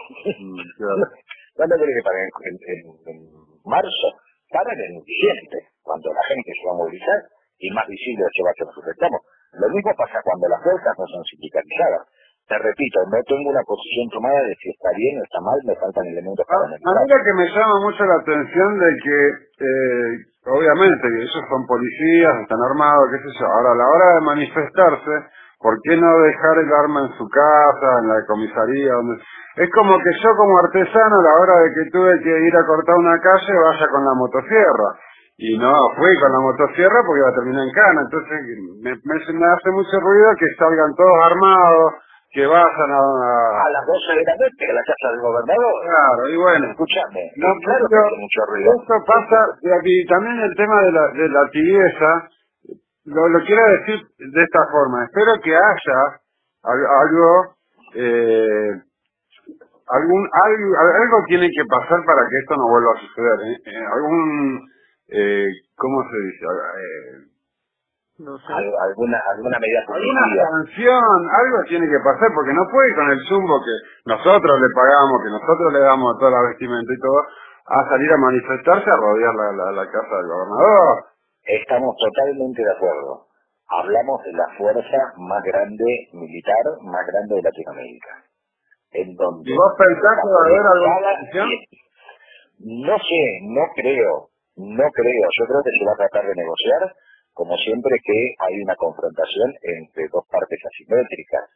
¿Cuándo creen que paren? En, en- en marzo. Paran en diciembre, cuando la gente se va a movilizar y más visible se va a hacer los reclamos. Lo mismo pasa cuando las fuerzas no son sindicalizadas. Te repito, no tengo una posición tomada de si está bien o está mal, me faltan elementos para A mí lo que me llama mucho la atención de que, eh, obviamente, que ellos son policías, están armados, qué sé yo. Ahora, a la hora de manifestarse, ¿por qué no dejar el arma en su casa, en la comisaría? Donde... Es como que yo como artesano, a la hora de que tuve que ir a cortar una calle, vaya con la motosierra. Y no, fui con la motosierra porque iba a terminar en cana. Entonces, me, me, me hace mucho ruido que salgan todos armados, que vayan a... A las 12 de la noche a la casa del gobernador. Claro, y bueno. Escúchame, No, claro que pero hace mucho ruido. Esto pasa, y aquí también el tema de la, de la tibieza, lo, lo quiero decir de esta forma. Espero que haya al- algo, eh, algún, algo, algo tiene que pasar para que esto no vuelva a suceder. ¿eh? Eh, algún, eh, ¿cómo se dice? Al- alguna, alguna medida alguna punitiva. sanción, algo tiene que pasar, porque no puede con el zumbo que nosotros le pagamos, que nosotros le damos toda la vestimenta y todo, a salir a manifestarse, a rodear la, la, la casa del gobernador. Estamos totalmente de acuerdo. Hablamos de la fuerza más grande militar, más grande de Latinoamérica. En donde ¿Y vos pensás que va a haber alguna Cada- sanción? No sé, no creo, no creo. Yo creo que se va a tratar de negociar, como siempre que hay una confrontación entre dos partes asimétricas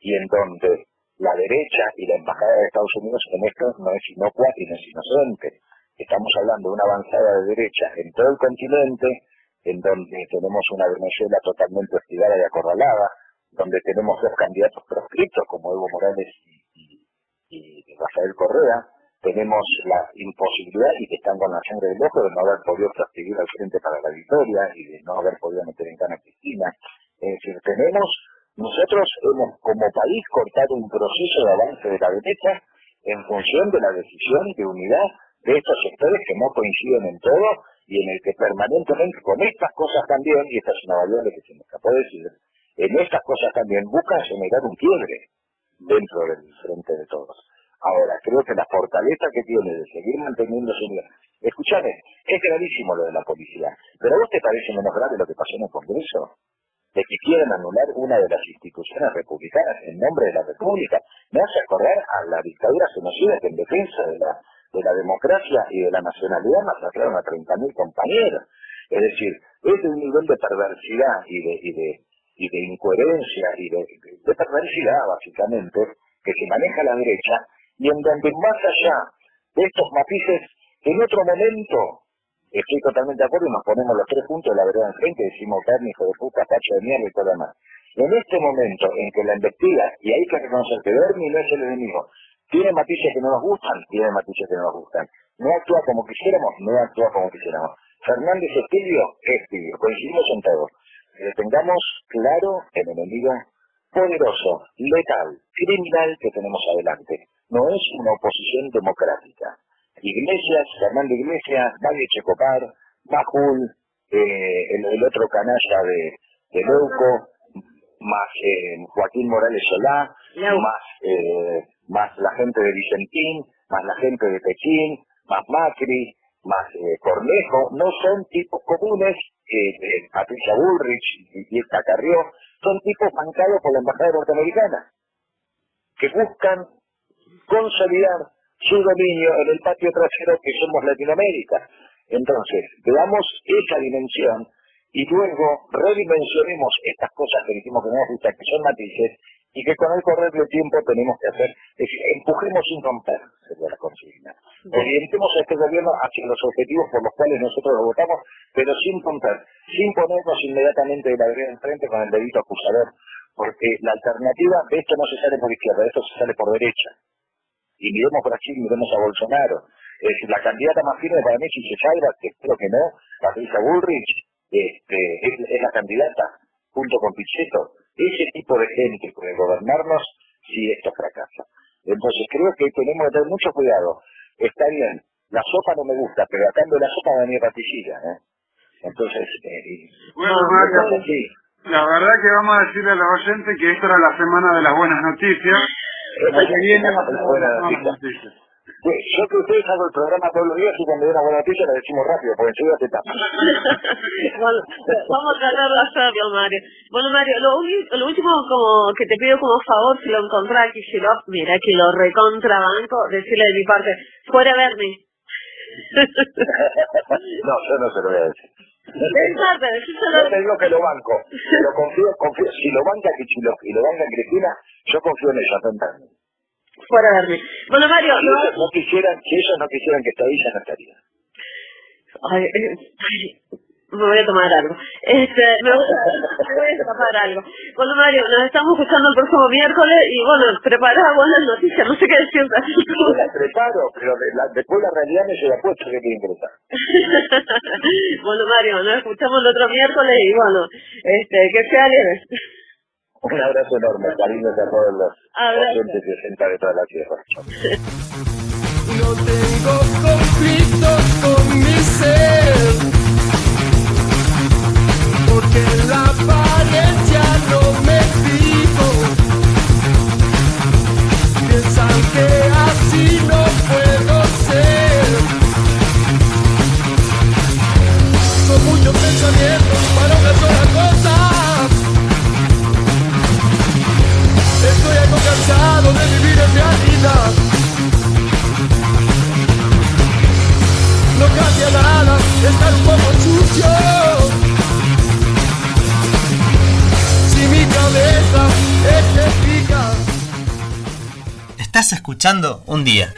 y en donde la derecha y la embajada de Estados Unidos en esto no es inocua y no es inocente. Estamos hablando de una avanzada de derecha en todo el continente, en donde tenemos una Venezuela totalmente hostigada y acorralada, donde tenemos dos candidatos proscriptos como Evo Morales y Rafael Correa, tenemos la imposibilidad y que están con la sangre del ojo de no haber podido transcribir al Frente para la Victoria y de no haber podido meter en cana a Cristina. Es decir, tenemos, nosotros hemos como país cortado un proceso de avance de la derecha en función de la decisión de unidad de estos sectores que no coinciden en todo y en el que permanentemente con estas cosas también, y esta es una variable que se me escapó decir, en estas cosas también buscan generar un quiebre dentro del frente de todos. Ahora, creo que la fortaleza que tiene de seguir manteniendo su. Escuchame, es gravísimo lo de la policía, pero ¿a vos te parece menos grave lo que pasó en el Congreso? De que quieren anular una de las instituciones republicanas en nombre de la República. Me hace acordar a la dictadura genocida que en defensa de la, de la democracia y de la nacionalidad masacraron a 30.000 compañeros. Es decir, es de un nivel de perversidad y de, y y de incoherencia y de, de perversidad, básicamente, que se maneja la derecha y en donde más allá de estos matices, en otro momento, estoy totalmente de acuerdo y nos ponemos los tres puntos de la verdad enfrente y decimos carne, hijo de puta, pacho de mierda y todo lo demás. En este momento en que la investiga, y hay que reconocer que Bernie no es el enemigo, tiene matices que no nos gustan, tiene matices que no nos gustan. No actúa como quisiéramos, no actúa como quisiéramos. Fernández es es tibio, coincidimos en todo. Pero tengamos claro el enemigo poderoso, letal, criminal que tenemos adelante. No es una oposición democrática. Iglesias, Fernando Iglesias, Valle Checopar, Majul, eh, el, el otro canalla de, de Leuco, más eh, Joaquín Morales Solá, más, eh, más la gente de Vicentín, más la gente de Pekín, más Macri, más Cornejo, no son tipos comunes, Patricia Bullrich y, y esta Carrió, son tipos bancados por la Embajada Norteamericana, que buscan consolidar su dominio en el patio trasero que somos Latinoamérica. Entonces, veamos esa dimensión y luego redimensionemos estas cosas que dijimos que no nos gustan, que son matices, y que con el correr del tiempo tenemos que hacer, es decir, empujemos sin romper, sería la consigna. Orientemos a este gobierno hacia los objetivos por los cuales nosotros lo votamos, pero sin contar, sin ponernos inmediatamente de la vereda enfrente con el dedito acusador, porque la alternativa de esto no se sale por izquierda, de esto se sale por derecha. Y miremos Brasil, miremos a Bolsonaro. Es la candidata más firme para mí, si se salva, que espero que no, Patricia Bullrich, este, es, es la candidata, junto con Pichetto. Ese tipo de gente puede gobernarnos si esto fracasa. Entonces creo que tenemos que tener mucho cuidado. Está bien, la sopa no me gusta, pero a cambio de la sopa me mi patillilla. ¿eh? Entonces, eh, Bueno, Mario, la verdad que vamos a decirle a los oyentes que esta era la semana de las buenas noticias. La que viene va a buena noticia. yo que ustedes hago el programa todos los días y cuando hay una buena noticia la decimos rápido, porque enseguida se tapa. Bueno, vamos a tratar de hacerlo, Mario. Bueno, Mario, lo, lo último como que te pido como favor, si lo encontrás aquí, si lo, mira que lo recontrabanco, decirle de mi parte, fuera Bernie. No, yo no se lo voy a decir. Yo te digo que lo banco, pero confío, confío, si lo banca Kichilo y lo banca Cristina, yo confío en ella, no en Bernie. Fuera Bernie. Bueno, Mario, Si no, ellos no quisieran, si ellos no quisieran que esté ahí, ya no estaría. Ay, eh, ay, me voy a tomar algo. Este, me voy a, me voy a escapar algo. Bueno, Mario, nos estamos escuchando el próximo miércoles y bueno, prepara buenas noticias, no sé qué decirte. Yo la preparo, pero de la- después la realidad me lleva puesto que tiene que ingresar. bueno, Mario, nos escuchamos el otro miércoles y bueno, este, que sea leve. Un abrazo enorme, cariños a todos los oyentes que sentan de toda la tierra. No tengo conflictos con en la apariencia no me fijo. Piensan que así no puedo ser. Son muchos pensamientos para una sola cosa. Estoy algo cansado de vivir en realidad. No cambia nada estar un poco sucio. Cabeza es eficaz. Estás escuchando un día.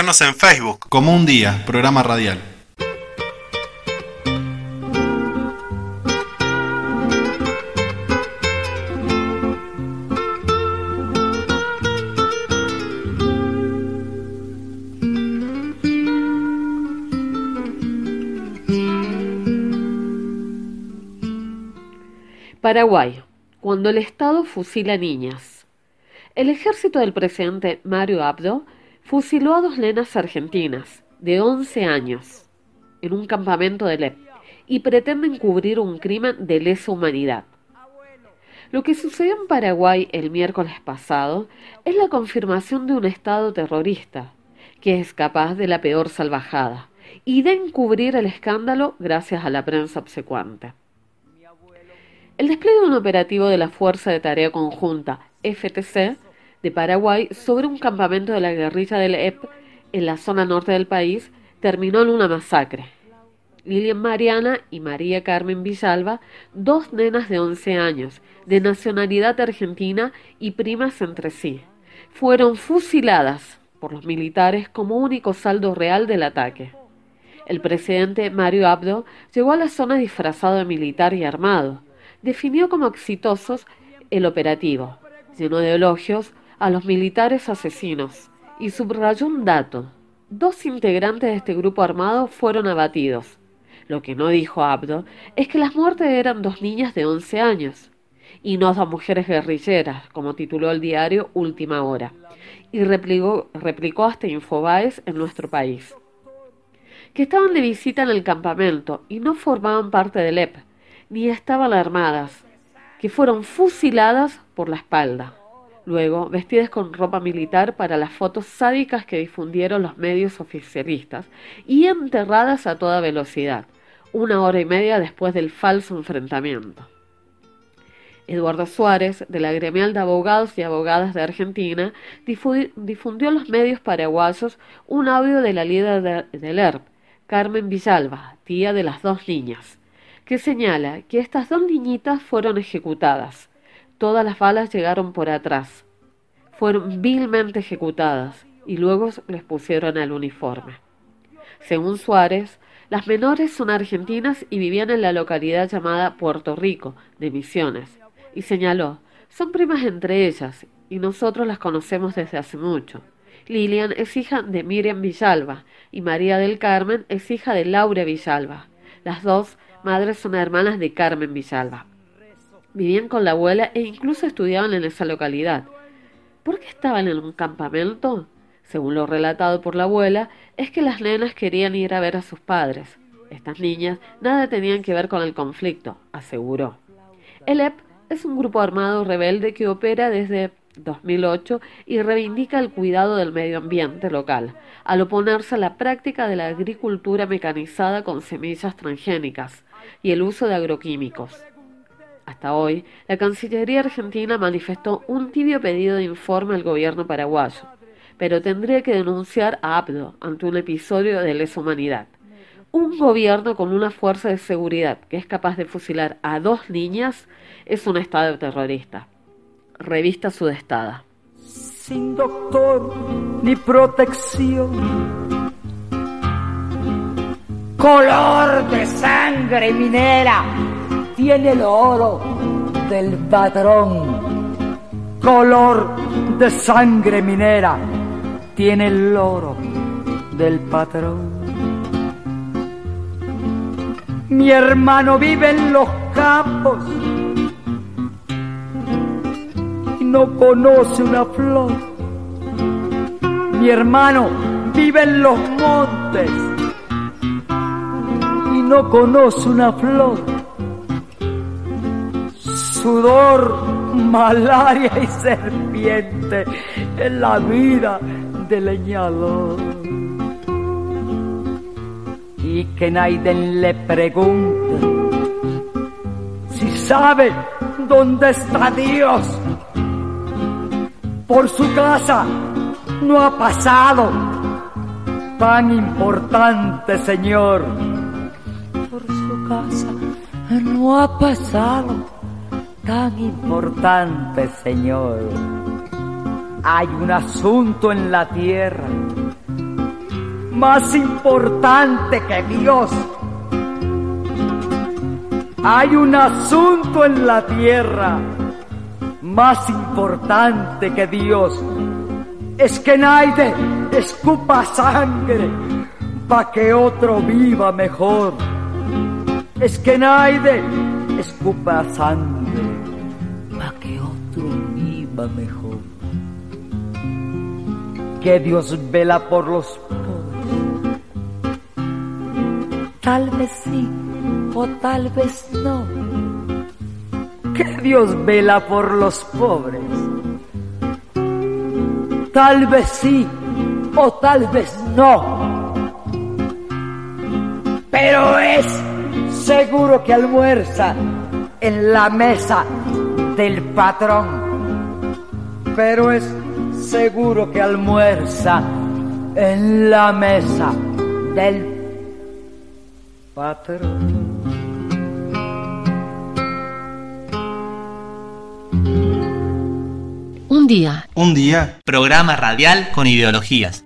En Facebook como un día, programa radial. Paraguay, cuando el Estado fusila niñas. El ejército del presidente Mario Abdo fusiló a dos nenas argentinas de 11 años en un campamento de LEP y pretende encubrir un crimen de lesa humanidad. Lo que sucedió en Paraguay el miércoles pasado es la confirmación de un Estado terrorista que es capaz de la peor salvajada y de encubrir el escándalo gracias a la prensa obsecuante. El despliegue de un operativo de la Fuerza de Tarea Conjunta, FTC, de Paraguay sobre un campamento de la guerrilla del EP en la zona norte del país terminó en una masacre. Lilian Mariana y María Carmen Villalba, dos nenas de 11 años, de nacionalidad argentina y primas entre sí, fueron fusiladas por los militares como único saldo real del ataque. El presidente Mario Abdo llegó a la zona disfrazado de militar y armado. Definió como exitosos el operativo, lleno de elogios a los militares asesinos, y subrayó un dato. Dos integrantes de este grupo armado fueron abatidos. Lo que no dijo Abdo es que las muertes eran dos niñas de 11 años, y no dos mujeres guerrilleras, como tituló el diario Última Hora, y replicó, hasta Infobaes en nuestro país. Que estaban de visita en el campamento y no formaban parte del EP, ni estaban armadas, que fueron fusiladas por la espalda. Luego, vestidas con ropa militar para las fotos sádicas que difundieron los medios oficialistas y enterradas a toda velocidad, una hora y media después del falso enfrentamiento. Eduardo Suárez, de la Gremial de Abogados y Abogadas de Argentina, difundió en los medios paraguayos un audio de la líder de, del ERP, Carmen Villalba, tía de las dos niñas, que señala que estas dos niñitas fueron ejecutadas. Todas las balas llegaron por atrás. Fueron vilmente ejecutadas y luego les pusieron el uniforme. Según Suárez, las menores son argentinas y vivían en la localidad llamada Puerto Rico, de Misiones, y señaló, son primas entre ellas y nosotros las conocemos desde hace mucho. Lilian es hija de Miriam Villalba y María del Carmen es hija de Laura Villalba. Las dos madres son hermanas de Carmen Villalba. Vivían con la abuela e incluso estudiaban en esa localidad. ¿Por qué estaban en un campamento? Según lo relatado por la abuela, es que las nenas querían ir a ver a sus padres. Estas niñas nada tenían que ver con el conflicto, aseguró. El EP es un grupo armado rebelde que opera desde 2008 y reivindica el cuidado del medio ambiente local, al oponerse a la práctica de la agricultura mecanizada con semillas transgénicas y el uso de agroquímicos. Hasta hoy, la Cancillería argentina manifestó un tibio pedido de informe al gobierno paraguayo, pero tendría que denunciar a Abdo ante un episodio de lesa humanidad. Un gobierno con una fuerza de seguridad que es capaz de fusilar a dos niñas es un Estado terrorista. Revista Sudestada. Sin doctor ni protección. Color de sangre minera tiene el oro del patrón. color de sangre minera, tiene el oro del patrón. Mi hermano vive en los campos y no conoce una flor. Mi hermano vive en los montes no conoce una flor. Sudor, malaria y serpiente en la vida del leñador. Y que Naiden le pregunte si sabe dónde está Dios. Por su casa no ha pasado tan importante, Señor. No ha pasado tan importante, Señor. Hay un asunto en la tierra más importante que Dios. Hay un asunto en la tierra más importante que Dios. Es que nadie escupa sangre para que otro viva mejor. Es que nadie escupa sangre para que otro viva mejor. Que Dios vela por los pobres. Tal vez sí o tal vez no. Que Dios vela por los pobres. Tal vez sí o tal vez no. Pero es seguro que almuerza en la mesa del patrón. Pero es seguro que almuerza en la mesa del patrón. Un día, Un día, programa radial con ideologías.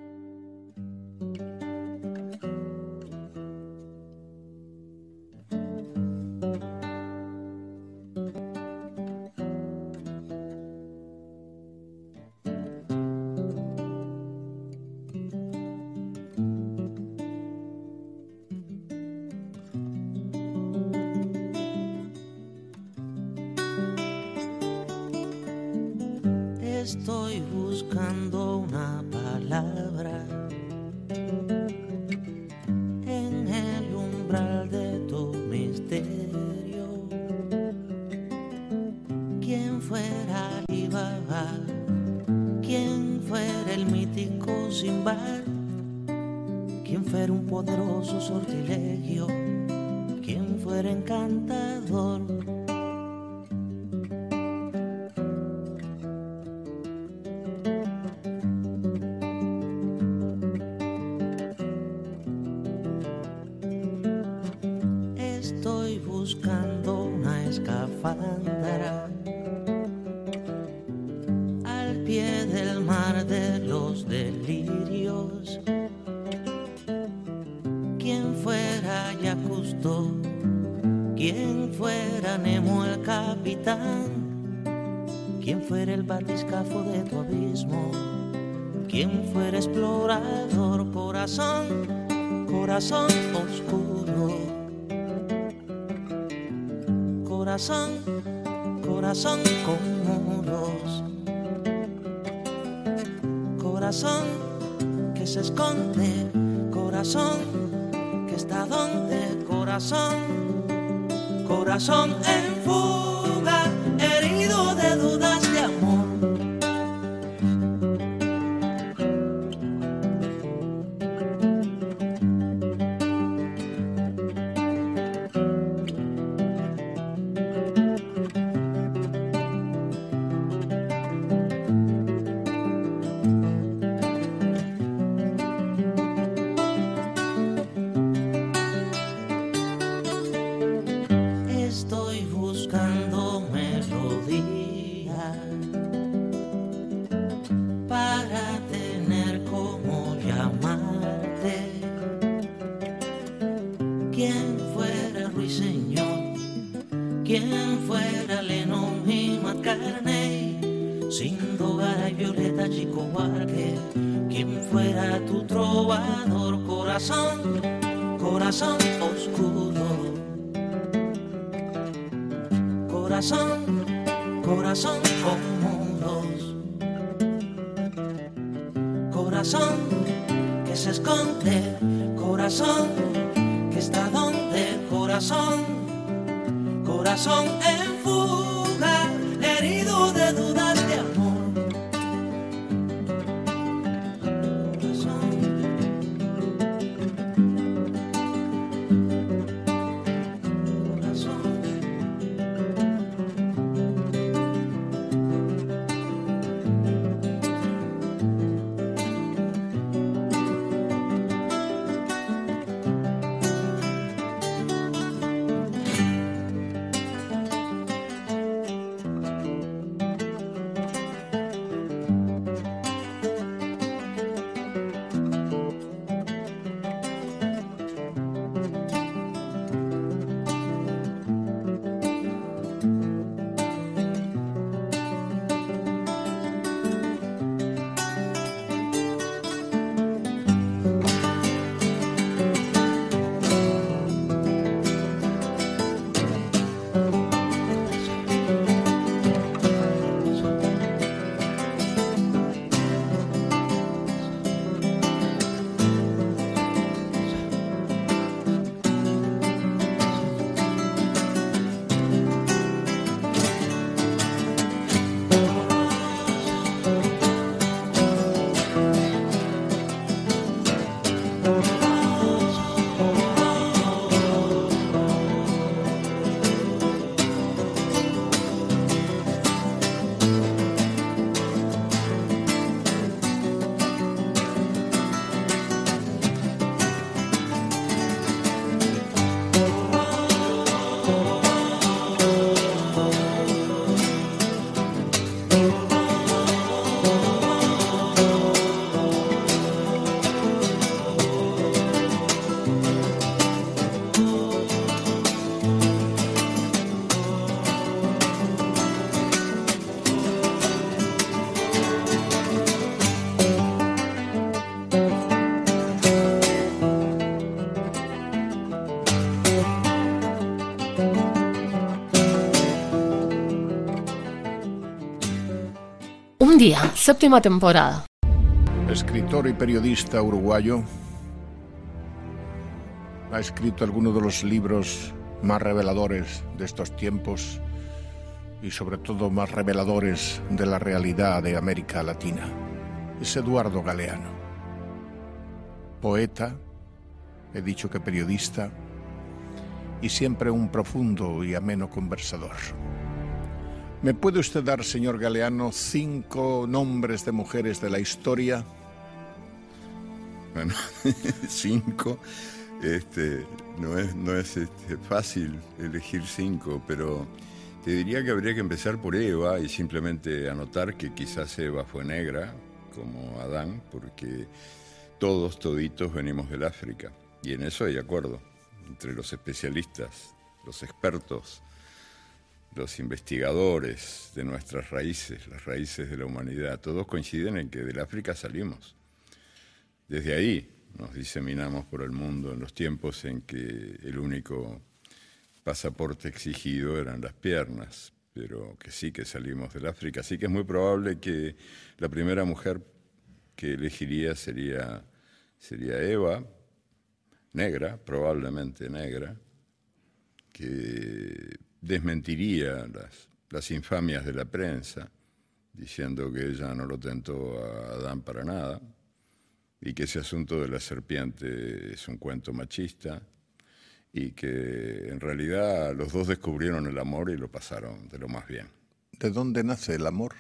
Séptima temporada. Escritor y periodista uruguayo, ha escrito algunos de los libros más reveladores de estos tiempos y sobre todo más reveladores de la realidad de América Latina. Es Eduardo Galeano, poeta, he dicho que periodista, y siempre un profundo y ameno conversador. ¿Me puede usted dar, señor Galeano, cinco nombres de mujeres de la historia? Bueno, cinco. Este, no es, no es este, fácil elegir cinco, pero te diría que habría que empezar por Eva y simplemente anotar que quizás Eva fue negra, como Adán, porque todos, toditos venimos del África. Y en eso hay acuerdo entre los especialistas, los expertos, los investigadores de nuestras raíces, las raíces de la humanidad. Todos coinciden en que del África salimos. Desde ahí nos diseminamos por el mundo en los tiempos en que el único pasaporte exigido eran las piernas, pero que sí que salimos del África. Así que es muy probable que la primera mujer que elegiría sería, sería Eva, negra, probablemente negra, que desmentiría las, las infamias de la prensa, diciendo que ella no lo tentó a Adán para nada, y que ese asunto de la serpiente es un cuento machista, y que en realidad los dos descubrieron el amor y lo pasaron de lo más bien. ¿De dónde nace el amor?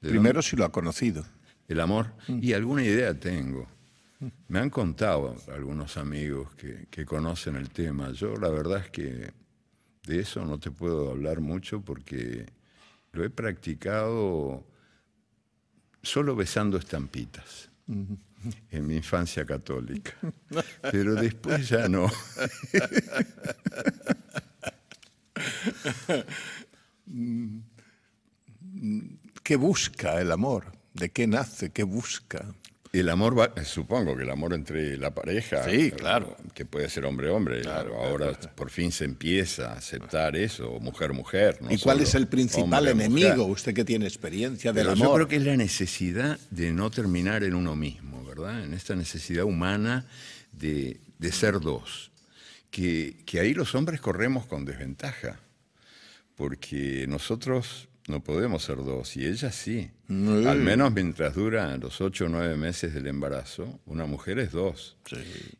¿De Primero dónde? si lo ha conocido. El amor. Y alguna idea tengo. Me han contado algunos amigos que, que conocen el tema. Yo la verdad es que de eso no te puedo hablar mucho porque lo he practicado solo besando estampitas en mi infancia católica. Pero después ya no. ¿Qué busca el amor? ¿De qué nace? ¿Qué busca? El amor, va, supongo que el amor entre la pareja. Sí, eh, claro. Que puede ser hombre-hombre. Claro, ahora por fin se empieza a aceptar eso, mujer-mujer. ¿Y cuál es el principal enemigo? Usted que tiene experiencia del Pero amor. yo creo que es la necesidad de no terminar en uno mismo, ¿verdad? En esta necesidad humana de, de ser dos. Que, que ahí los hombres corremos con desventaja, porque nosotros no podemos ser dos, y ella sí. Al menos mientras duran los ocho o nueve meses del embarazo, una mujer es dos.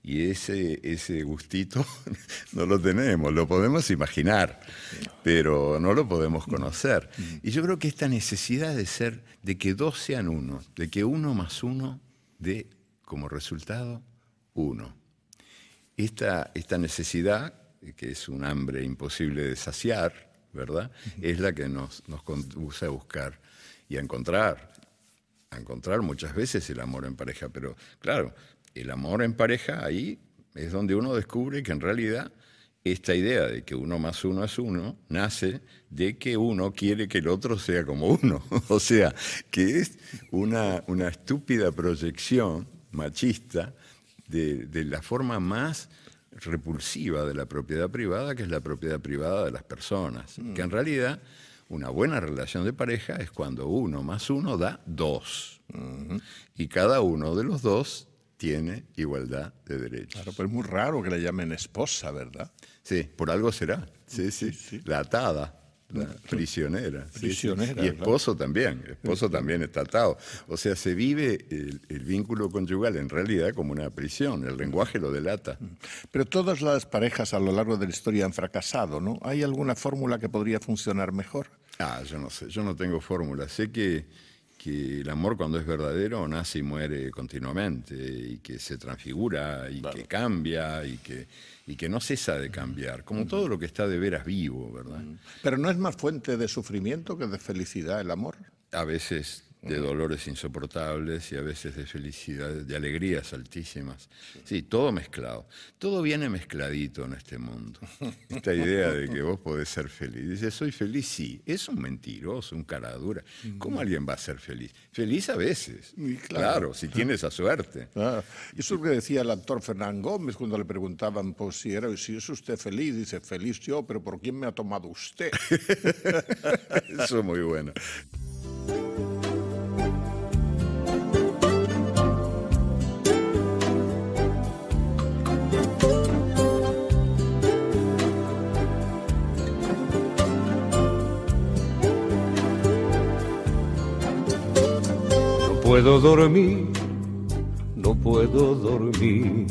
Y ese, ese gustito no lo tenemos, lo podemos imaginar, pero no lo podemos conocer. Y yo creo que esta necesidad de ser, de que dos sean uno, de que uno más uno dé como resultado uno. Esta, esta necesidad, que es un hambre imposible de saciar, ¿verdad? Es la que nos, nos conduce a buscar y a encontrar, a encontrar muchas veces el amor en pareja. Pero claro, el amor en pareja ahí es donde uno descubre que en realidad esta idea de que uno más uno es uno nace de que uno quiere que el otro sea como uno. O sea, que es una, una estúpida proyección machista de, de la forma más repulsiva de la propiedad privada, que es la propiedad privada de las personas. Que en realidad una buena relación de pareja es cuando uno más uno da dos. Y cada uno de los dos tiene igualdad de derechos. Claro, pero es muy raro que le llamen esposa, ¿verdad? Sí, por algo será. Sí, sí. La atada. La prisionera. sí, sí. Prisionera, Y esposo también. Esposo también está atado. O sea, se vive el, el vínculo conyugal en realidad como una prisión. El lenguaje lo delata. Pero todas las parejas a lo largo de la historia han fracasado, ¿no? ¿Hay alguna fórmula que podría funcionar mejor? Ah, yo no sé, yo no tengo fórmula. Sé que, que el amor cuando es verdadero nace y muere continuamente y que se transfigura y que cambia y que, y que no cesa de cambiar, como todo lo que está de veras vivo, ¿verdad? Pero no es más fuente de sufrimiento que de felicidad el amor. A veces de dolores insoportables y a veces de felicidad, de alegrías altísimas. Sí, todo mezclado. Todo viene mezcladito en este mundo. Esta idea de que vos podés ser feliz. Dice, soy feliz, sí. Es un mentiroso, un cara dura. ¿Cómo alguien va a ser feliz? Feliz a veces. Claro, si tiene esa suerte. Ah, eso es lo que decía el actor Fernán Gómez cuando le preguntaban pues, si, era, si es usted feliz. Dice, feliz yo, pero ¿por quién me ha tomado usted? Eso es muy bueno. No puedo dormir, no puedo dormir,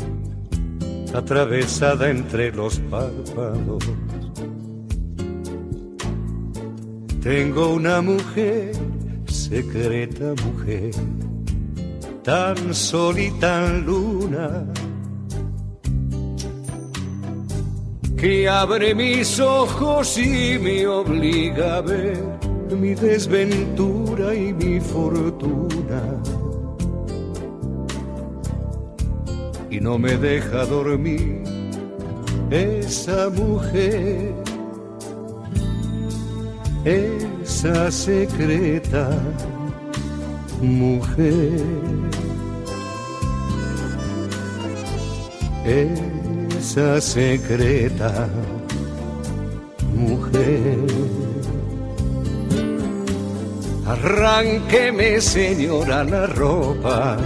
atravesada entre los párpados. Tengo una mujer, secreta mujer, tan sol y tan luna, que abre mis ojos y me obliga a ver mi desventura y mi fortuna. Y no me deja dormir esa mujer, esa secreta mujer. Esa secreta mujer. Arránqueme, señora, la ropa,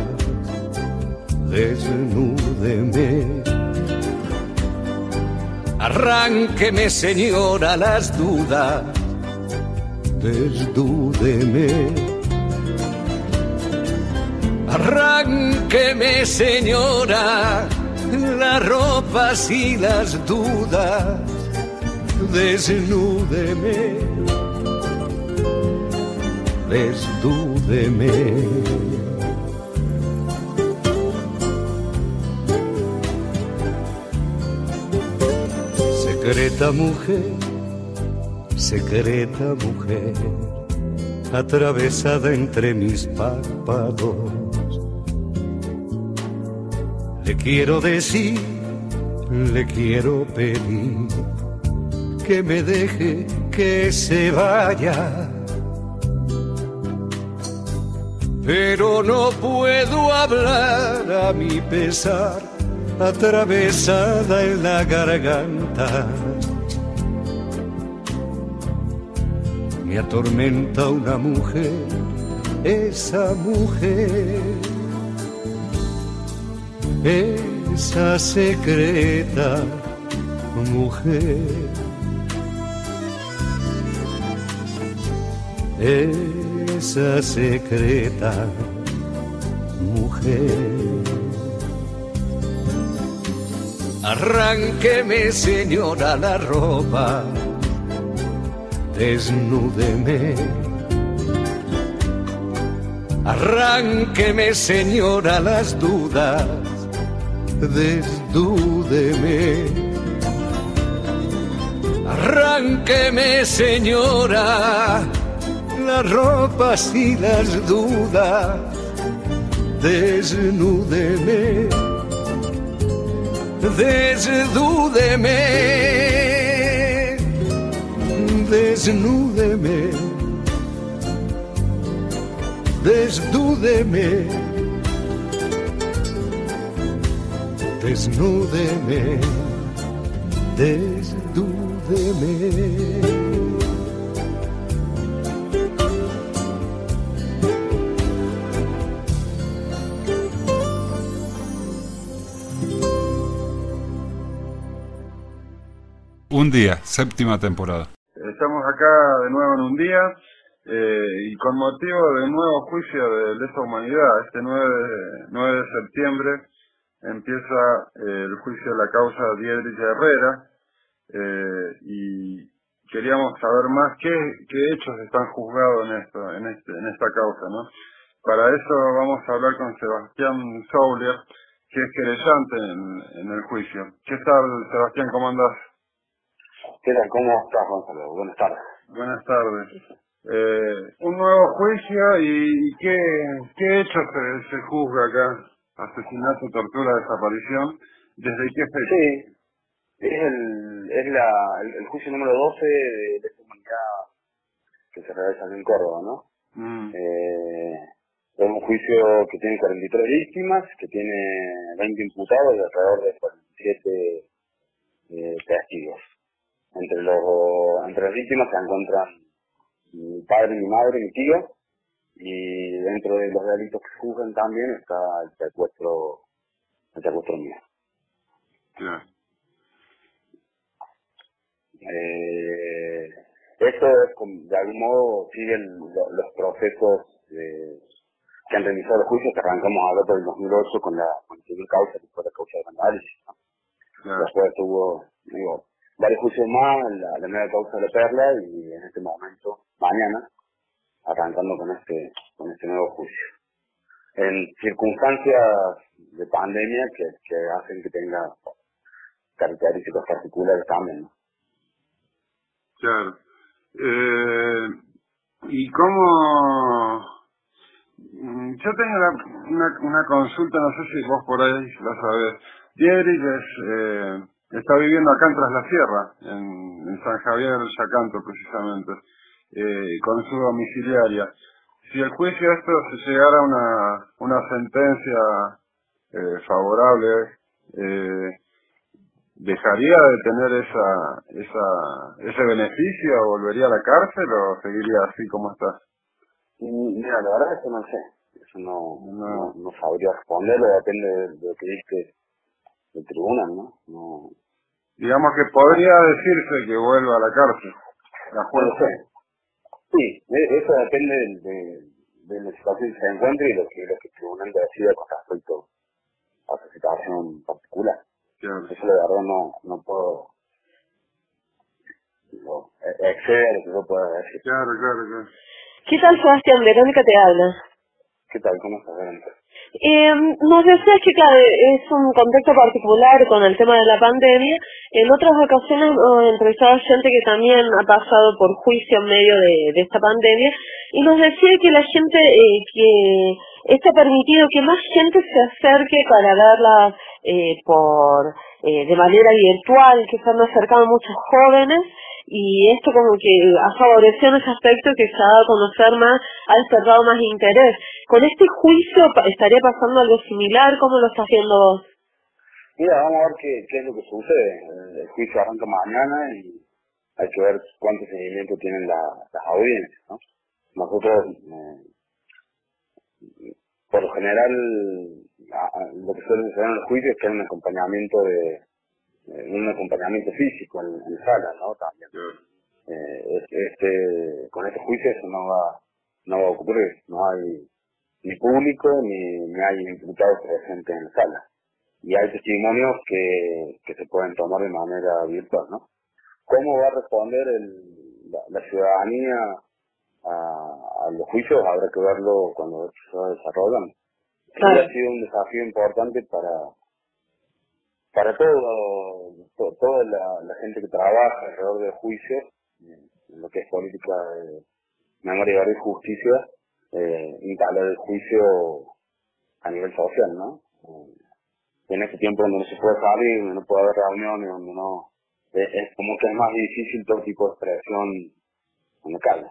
desnúdeme. Arránqueme, señora, las dudas, desdúdeme. Arránqueme, señora, las ropas y las dudas, desnúdeme desdúdeme. Secreta mujer, secreta mujer, atravesada entre mis párpados. Le quiero decir, le quiero pedir que me deje que se vaya pero no puedo hablar a mi pesar, atravesada en la garganta. Me atormenta una mujer, esa mujer, esa secreta mujer. esa secreta mujer. Arránqueme, señora, la ropa, desnúdeme. Arránqueme, señora, las dudas, desdúdeme. Arránqueme, señora, las ropas y las dudas, desnúdeme, desnúdeme, desnúdeme, desnúdeme, desnúdeme, desnúdeme. Un día, séptima temporada. Estamos acá de nuevo en un día eh, y con motivo del nuevo juicio de lesa humanidad, este 9 de, 9 de septiembre empieza eh, el juicio de la causa Diedrich Herrera eh, y queríamos saber más qué, hechos están juzgados este, en esta causa, ¿no? Para eso vamos a hablar con Sebastián Soulier, que es querellante en, en el juicio. ¿Qué tal, Sebastián? ¿Cómo andás? ¿Qué tal? ¿Cómo estás, Gonzalo? Buenas tardes. Buenas tardes. Eh, un nuevo juicio y qué, qué hechos se, se juzga acá. Asesinato, tortura, desaparición. ¿Desde qué fecha? Sí, es el, es la, el, el juicio número 12 de la humanidad que se realiza aquí en Córdoba, ¿no? Mm. Eh, es un juicio que tiene 43 víctimas, que tiene 20 imputados y alrededor de 47 eh, testigos. Entre los entre las víctimas se encuentran mi padre, mi madre, mi tío, y dentro de los delitos que juzgan también está el secuestro, el secuestro mío. Claro. Eh, esto es, como- de algún modo siguen lo- los procesos eh, que han realizado los juicios que arrancamos ahora por el 2008 con la, con la causa que fue la causa de. Claro. Después tuvo digo, varios juicios más, la, la nueva causa de la perla y en este momento, mañana, arrancando con este, con este nuevo juicio. En circunstancias de pandemia que, que hacen que tenga características particulares también. Claro. Eh, ¿Y cómo...? Mm, Yo tengo una, consulta, no sé si vos por ahí la sabés. Diedrich es, eh, está viviendo acá en Tras la Sierra, en, en San Javier del Yacanto precisamente, eh, con su domiciliaria. Si el juicio esto se llegara a una, una sentencia eh, favorable, eh, ¿dejaría de tener esa, esa, ese beneficio o volvería a la cárcel o seguiría así como está? Mira, la verdad es que no sé. Eso no, no, no sabría responderlo, depende de, lo que diste el tribunal, ¿no? no Digamos que podría decirse que vuelva a la cárcel. La no jueza. Sí, e- eso depende de, de, de la situación que se encuentre y lo que, lo que el tribunal decida con respecto a su situación particular. Claro. Eso la verdad no, no puedo no, e- excede a lo que yo pueda decir. Claro, claro, claro. ¿Qué tal, Sebastián? Verónica te habla. ¿Qué tal? ¿Cómo estás, Verónica? Eh, nos decías que claro, es un contexto particular con el tema de la pandemia. En otras ocasiones hemos entrevistado a gente que también ha pasado por juicio en medio de, de esta pandemia y nos decía que la gente, eh, que está permitido que más gente se acerque para verla eh, por eh, de manera virtual, que se han acercado muchos jóvenes y esto como que ha favorecido en ese aspecto que se ha dado a conocer más, ha despertado más interés. ¿Con este juicio estaría pasando algo similar? ¿Cómo lo estás haciendo vos? Mira, vamos a ver qué, qué es lo que sucede. El, el juicio arranca mañana y hay que ver cuánto seguimiento tienen la- las audiencias, ¿no? Nosotros, eh, por lo general, lo que suele suceder en los juicios es que hay un acompañamiento de, un acompañamiento físico en, en sala, ¿no? También. Eh, es- este, con este juicio eso no va, no va a ocurrir. No hay ni público ni, ni hay imputados presentes en sala. Y hay testimonios que, que se pueden tomar de manera virtual, ¿no? ¿Cómo va a responder el, la, la ciudadanía a, a los juicios? Habrá que verlo cuando se va desarrollando. Claro. Y ha sido un desafío importante para para todo, to- toda la, gente que trabaja alrededor del juicio, eh, en lo que es política de memoria, y justicia, eh, instalar el juicio a nivel social, ¿no? Eh, en este tiempo donde no se puede salir, donde no puede haber reuniones, donde no... Es, es como que es más difícil todo tipo de expresión en la calle.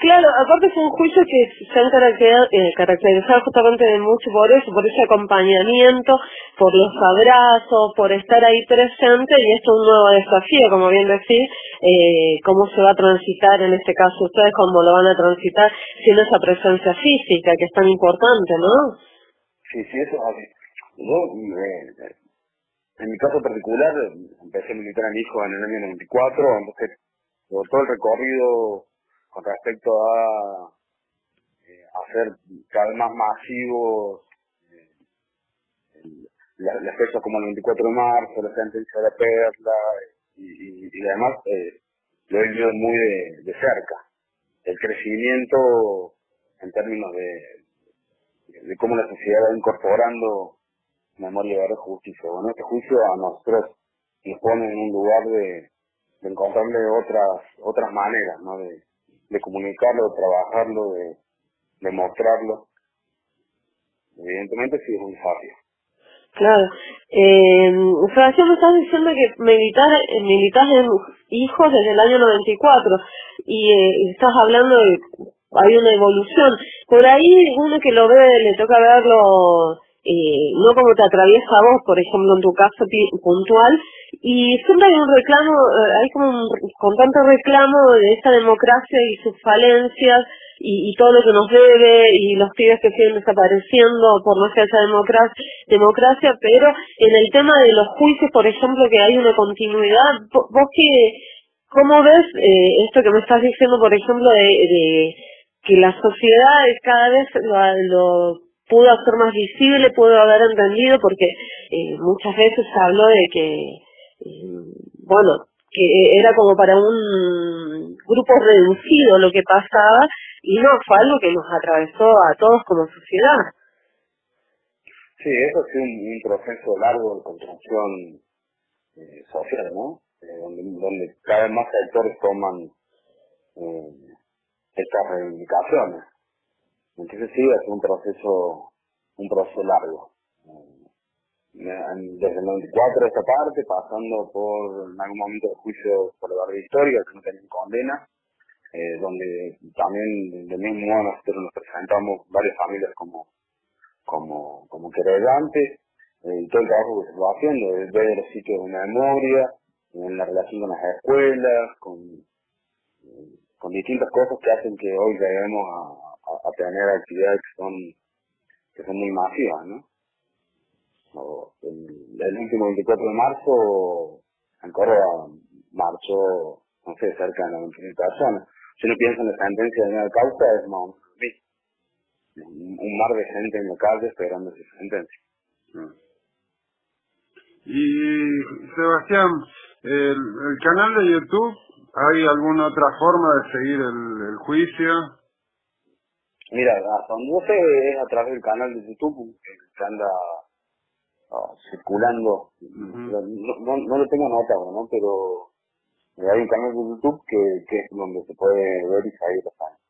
Claro, aparte fue un juicio que se han caracter- eh, caracterizado justamente mucho por eso, por ese acompañamiento, por los abrazos, por estar ahí presente y esto es un nuevo desafío, como bien decís, eh, cómo se va a transitar en este caso ustedes, cómo lo van a transitar sin esa presencia física que es tan importante, ¿no? Sí, sí, eso es. Yo, eh, en mi caso particular, empecé a militar a mi hijo en el año 94, entonces por todo el recorrido con respecto a eh, hacer cada vez más masivos eh, las como el 24 de marzo, la sentencia de la perla y, y, y demás, eh, lo he vivido muy de, de cerca. El crecimiento en términos de, de cómo la sociedad va incorporando memoria, y justicia. Bueno, este juicio a nosotros nos pone en un lugar de, de encontrarle otras otras maneras, ¿no? De, de comunicarlo, de trabajarlo, de, mostrarlo. Evidentemente sí es un desafío. Claro. Eh, me estás diciendo que militar, militas en hijos desde el año 94 y eh, estás hablando de hay una evolución. Por ahí uno que lo ve, le toca verlo eh, no como te atraviesa a vos, por ejemplo, en tu caso puntual, y siempre hay un reclamo, eh, hay como un constante reclamo de esa democracia y sus falencias y, todo lo que nos debe y los pibes que siguen desapareciendo por no ser esa democracia, democracia, pero en el tema de los juicios, por ejemplo, que hay una continuidad, vo- vos que, ¿cómo ves eh, esto que me estás diciendo, por ejemplo, de, que la sociedad cada vez lo, pudo hacer más visible, pudo haber entendido, porque eh, muchas veces se habló de que, bueno, que era como para un grupo reducido lo que pasaba, y no, fue algo que nos atravesó a todos como sociedad. Sí, eso ha sido un, proceso largo de construcción eh, social, ¿no? Eh, donde, cada vez más sectores toman eh, estas reivindicaciones. Entonces sí, sido un proceso, un proceso largo. Desde el 94 esta parte, pasando por en algún momento el juicio por la verdad histórica, que no tenían condena, eh, donde también del mismo modo nosotros nos presentamos varias familias como como, como querellantes, eh, todo el trabajo que se va haciendo, desde los sitios de memoria, en la relación con las escuelas, con, con distintas cosas que hacen que hoy lleguemos a, a- a tener actividades que son, que son muy masivas, ¿no? O el, el último 24 de marzo, en Córdoba marchó, no sé, cerca de 90.000 personas. Si uno piensa en la sentencia de nueva causa, es más o menos un mar de gente en la calle esperando esa sentencia. Y Sebastián, el, el canal de YouTube, ¿hay alguna otra forma de seguir el, el juicio? Mira, hasta donde yo sé es a través del canal de YouTube que anda circulando. no, no, no lo tengo anotado, ¿no? Pero hay un canal de YouTube que, que es donde se puede ver y seguir los años.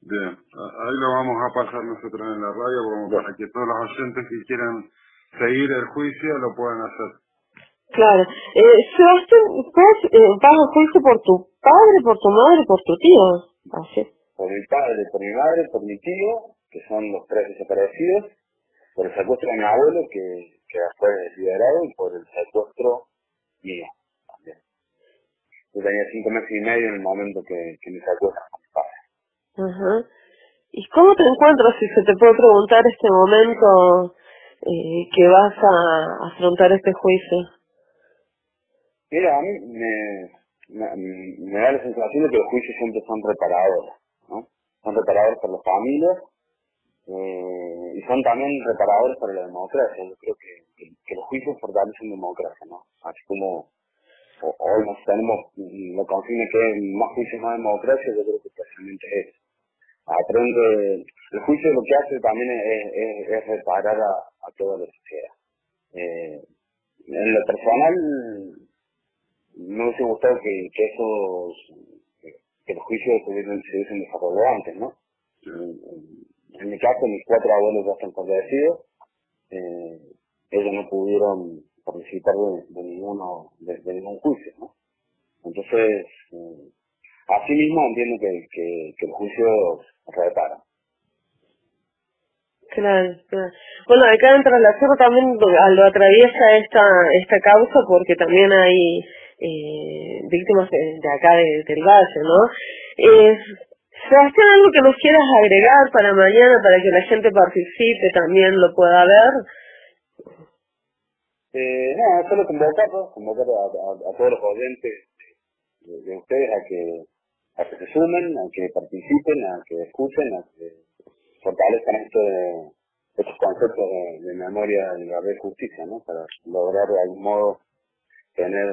Bien, ahí lo vamos a pasar nosotros en la radio como para que todos los oyentes que quieran seguir el juicio lo puedan hacer. Claro. Eh, Sebastián, ¿vos eh, vas a juicio por tu padre, por tu madre, por tu tío? Así. Por mi padre, por mi madre, por mi tío, que son los tres desaparecidos, por el secuestro de mi abuelo, que, que fue liberado, y por el secuestro mío también. Yo tenía cinco meses y medio en el momento que, que me secuestran con mi padre. Ajá. ¿Y cómo te encuentras, si se te puede preguntar este momento eh, que vas a afrontar este juicio? Mira, a mí me, me, me da la sensación de que los juicios siempre son reparadores, ¿no? Son reparadores para las familias eh, y son también reparadores para la democracia. Yo creo que, que, que los juicios fortalecen democracia, ¿no? Así como hoy nos tenemos la consigna que más juicios, más democracia, yo creo que precisamente es. Aprende, el juicio lo que hace también es, es, es reparar a, a toda la sociedad. Eh, en lo personal, me hubiese gustado que, que esos, que los juicios se hubiesen, se hubiesen desarrollado antes, ¿no? En, en- mi caso, mis cuatro abuelos ya están fallecidos, eh, ellos no pudieron participar de, ninguno, de, ningún juicio, ¿no? Entonces, eh, así mismo entiendo que, que, que los juicios reparan. Claro, claro. Bueno, acá en Traslasero también lo, atraviesa esta esta causa porque también hay eh, víctimas de, acá de- del Valle, ¿no? Sebastián, ¿algo que nos quieras agregar para mañana para que la gente participe, también lo pueda ver? Eh, no, solo convocarlos, convocar a, a- a todos los oyentes de, de ustedes a que, a que se sumen, a que participen, a que escuchen, a que fortalezcan esto de, estos conceptos de, memoria y la red justicia, ¿no? Para lograr de algún modo tener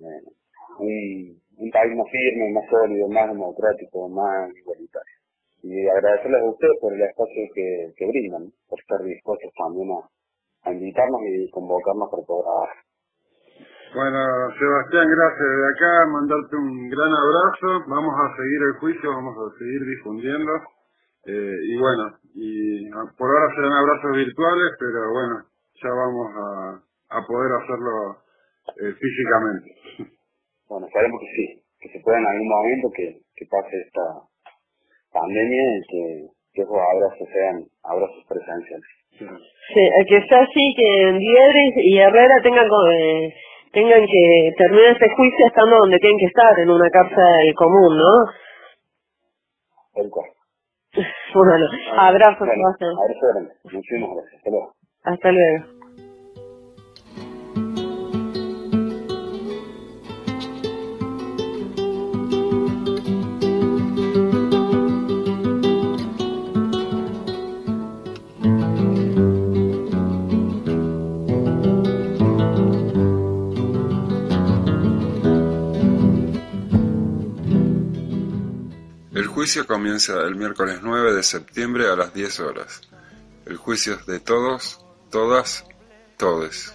eh, un país más firme, más sólido, más democrático, más igualitario. Y agradecerles a ustedes por el espacio que, brindan, por estar dispuestos también a, invitarnos y convocarnos para poder trabajar. Bueno, Sebastián, gracias. De acá mandarte un gran abrazo. Vamos a seguir el juicio, vamos a seguir difundiendo. Eh, y bueno, y por ahora serán abrazos virtuales, pero bueno, ya vamos a, a poder hacerlo eh, físicamente. Bueno, esperemos que sí, que se pueda en algún momento que, que pase esta pandemia y que, que esos abrazos sean abrazos presenciales. Sí, eh, que sea así, que Diedrich y Herrera tengan eh, tengan que terminar este juicio estando donde tienen que estar, en una cárcel común, ¿no? Tal cual. Bueno, abrazos, Bueno, abrazo grande. Muchísimas gracias. Hasta luego. Hasta luego. Juicio comienza el miércoles 9 de septiembre a las 10 horas. El juicio es de todos, todas, todes.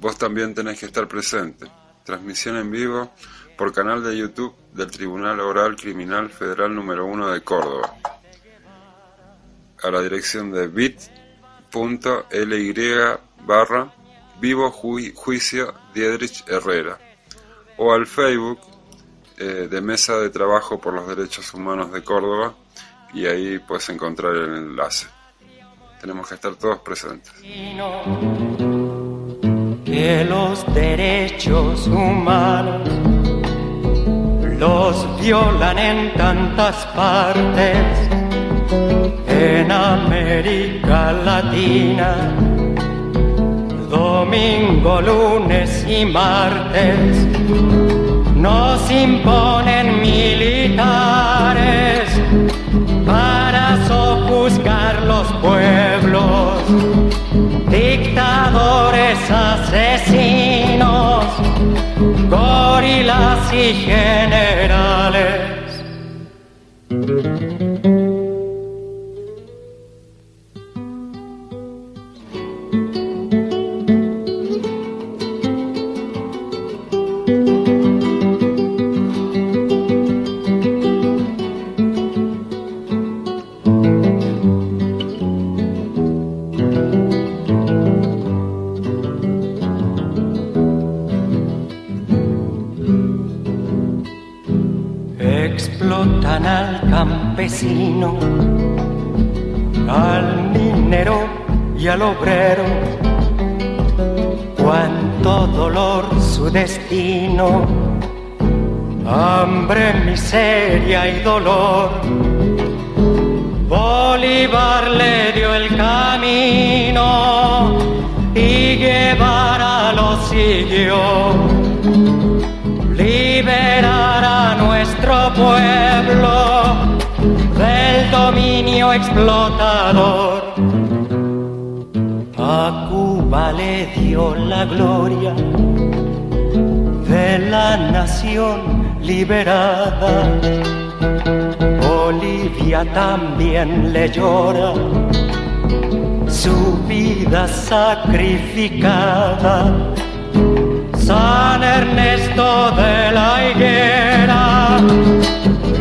Vos también tenés que estar presente. Transmisión en vivo por canal de YouTube del Tribunal Oral Criminal Federal número 1 de Córdoba. A la dirección de bit.ly barra Diedrich Herrera o al Facebook eh, de Mesa de Trabajo por los Derechos Humanos de Córdoba y ahí puedes encontrar el enlace. Tenemos que estar todos presentes. que los derechos humanos los violan en tantas partes, en América Latina, domingo, lunes y martes, nos imponen militares para sojuzgar los pueblos dictadores asesinos, gorilas y generales. Al minero y al obrero. Cuánto dolor su destino, hambre, miseria y dolor. Bolívar le dio el camino y Guevara lo siguió. Liberar a nuestro pueblo dominio explotador. A Cuba le dio la gloria de la nación liberada. Bolivia también le llora su vida sacrificada. San Ernesto de la Higuera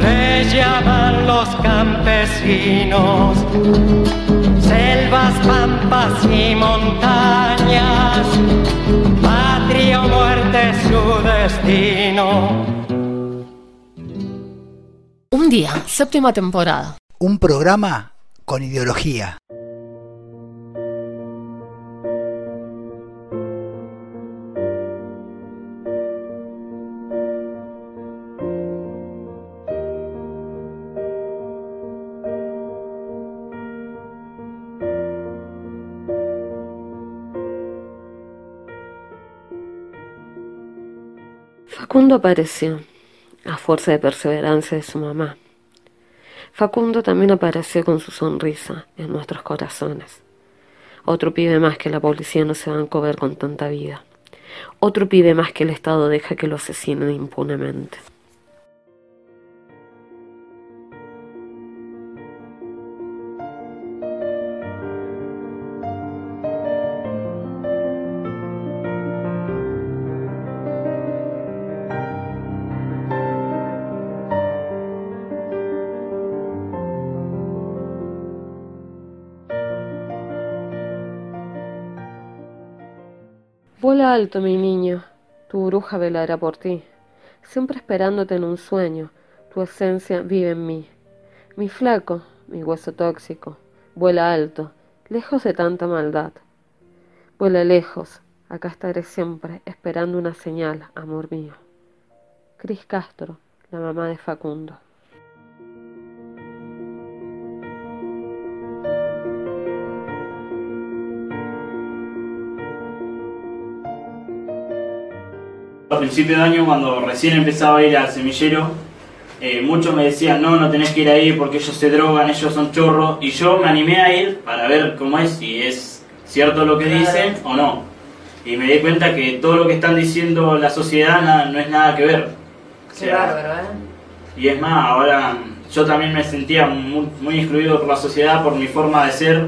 le llaman los campesinos, selvas, pampas y montañas, patria o muerte su destino. Un día, séptima temporada. Un programa con ideología. Facundo apareció, a fuerza de perseverancia de su mamá. Facundo también apareció con su sonrisa en nuestros corazones. Otro pibe más que la policía no se va a comer con tanta vida. Otro pibe más que el Estado deja que lo asesinen impunemente. Vuela alto, mi niño, tu bruja velará por ti, siempre esperándote en un sueño, tu esencia vive en mí. Mi flaco, mi hueso tóxico, vuela alto, lejos de tanta maldad. Vuela lejos, acá estaré siempre esperando una señal, amor mío. Cris Castro, la mamá de Facundo. Principio de año, cuando recién empezaba a ir al semillero, eh, muchos me decían, no, no tenés que ir ahí porque ellos se drogan, ellos son chorros. Y yo me animé a ir para ver cómo es, si es cierto lo que dicen o no. Y me di cuenta que todo lo que están diciendo la sociedad na- no es nada que ver. O Qué bárbaro, ¿eh? y es más, ahora yo también me sentía muy, muy excluido por la sociedad por mi forma de ser,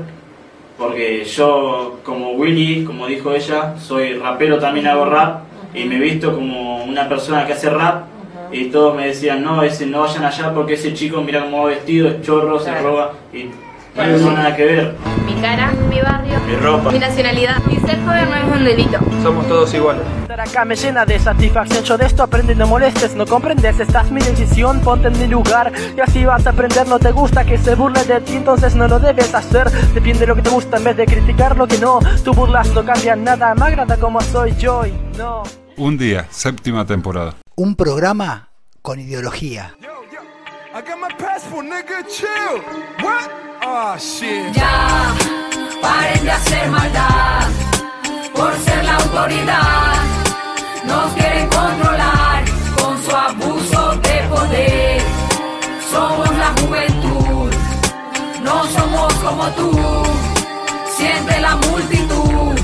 porque yo como Willy, como dijo ella, soy rapero, también hago rap, y me he visto como una persona que hace rap, y todos me decían, no, ese, no vayan allá porque ese chico mira cómo va vestido, es chorro, se roba, y no tengo nada que ver. Mi cara, mi barrio, Mi ropa. mi nacionalidad. Y ser joven no es un delito. Somos todos iguales. Estar acá me llena de satisfacción, yo de esto aprendí, no molestes, no comprendes, esta es mi decisión, ponte en mi lugar y así vas a aprender, no te gusta que se burle de ti, entonces no lo debes hacer, depende de lo que te gusta en vez de criticar lo que no, tu burlas no cambian nada, me agrada como soy yo y no. Un día, séptima temporada. Un programa con ideología. I got my passport, nigga, chill. What? Oh, shit. Ya, paren de hacer maldad por ser la autoridad. Nos quieren controlar con su abuso de poder. Somos la juventud, no somos como tú. Siente la multitud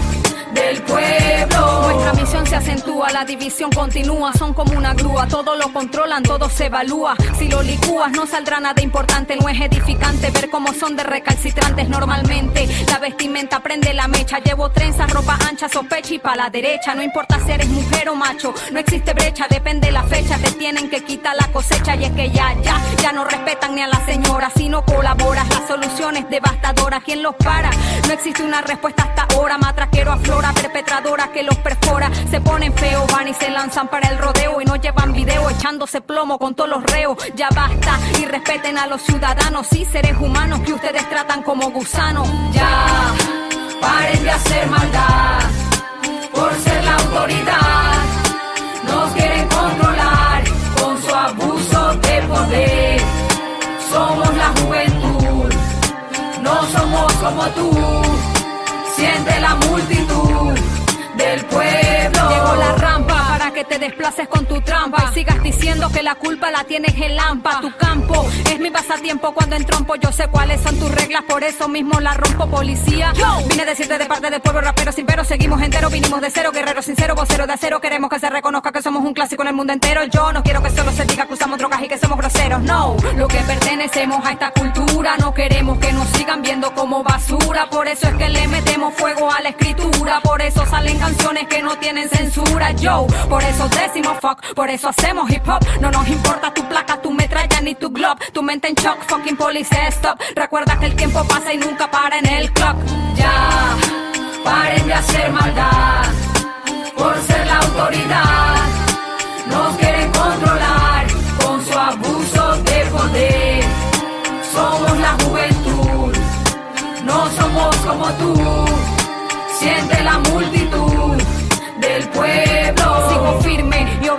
del pueblo. Nuestra misión se acentúa, la división continúa, son como una grúa, todo lo controlan, todo se evalúa. Si lo licúas no saldrá nada importante, no es edificante ver cómo son de recalcitrantes normalmente. La vestimenta prende la mecha, llevo trenzas, ropa ancha, sospecha y pa' la derecha. No importa si eres mujer o macho, no existe brecha, depende la fecha, te tienen que quitar la cosecha y es que ya, ya, ya no respetan ni a la señora. Si no colaboras, la solución es devastadora. ¿Quién los para? No existe una respuesta hasta ahora, matraquero aflora ametralladora perpetradora que los perfora. Se ponen feos, van y se lanzan para el rodeo y no llevan video echándose plomo con todos los reos. Ya basta y respeten a los ciudadanos y seres humanos que ustedes tratan como gusanos. Ya, paren de hacer maldad por ser la autoridad. Nos quieren controlar con su abuso de poder. Somos la juventud, no somos como tú. Siente la multitud del pueblo. Llegó la te desplaces con tu trampa y sigas diciendo que la culpa la tienes el lampa. Tu campo es mi pasatiempo cuando entrompo. Yo sé cuáles son tus reglas, por eso mismo la rompo, policía. Vine a decirte de parte del pueblo rapero sin pero, seguimos enteros, vinimos de cero, guerrero sincero, vocero de acero. Queremos que se reconozca que somos un clásico en el mundo entero. Yo no quiero que solo se diga que usamos drogas y que somos groseros. No, lo que pertenecemos a esta cultura, no queremos que nos sigan viendo como basura. Por eso es que le metemos fuego a la escritura, por eso salen canciones que no tienen censura. Yo, por eso por eso hacemos hip hop. No nos importa tu placa, tu metralla ni tu glob. Tu mente en shock, fucking police stop. Recuerda que el tiempo pasa y nunca para en el clock. Ya, paren de hacer maldad por ser la autoridad. Nos quieren controlar con su abuso de poder. Somos la juventud, no somos como tú. Siente la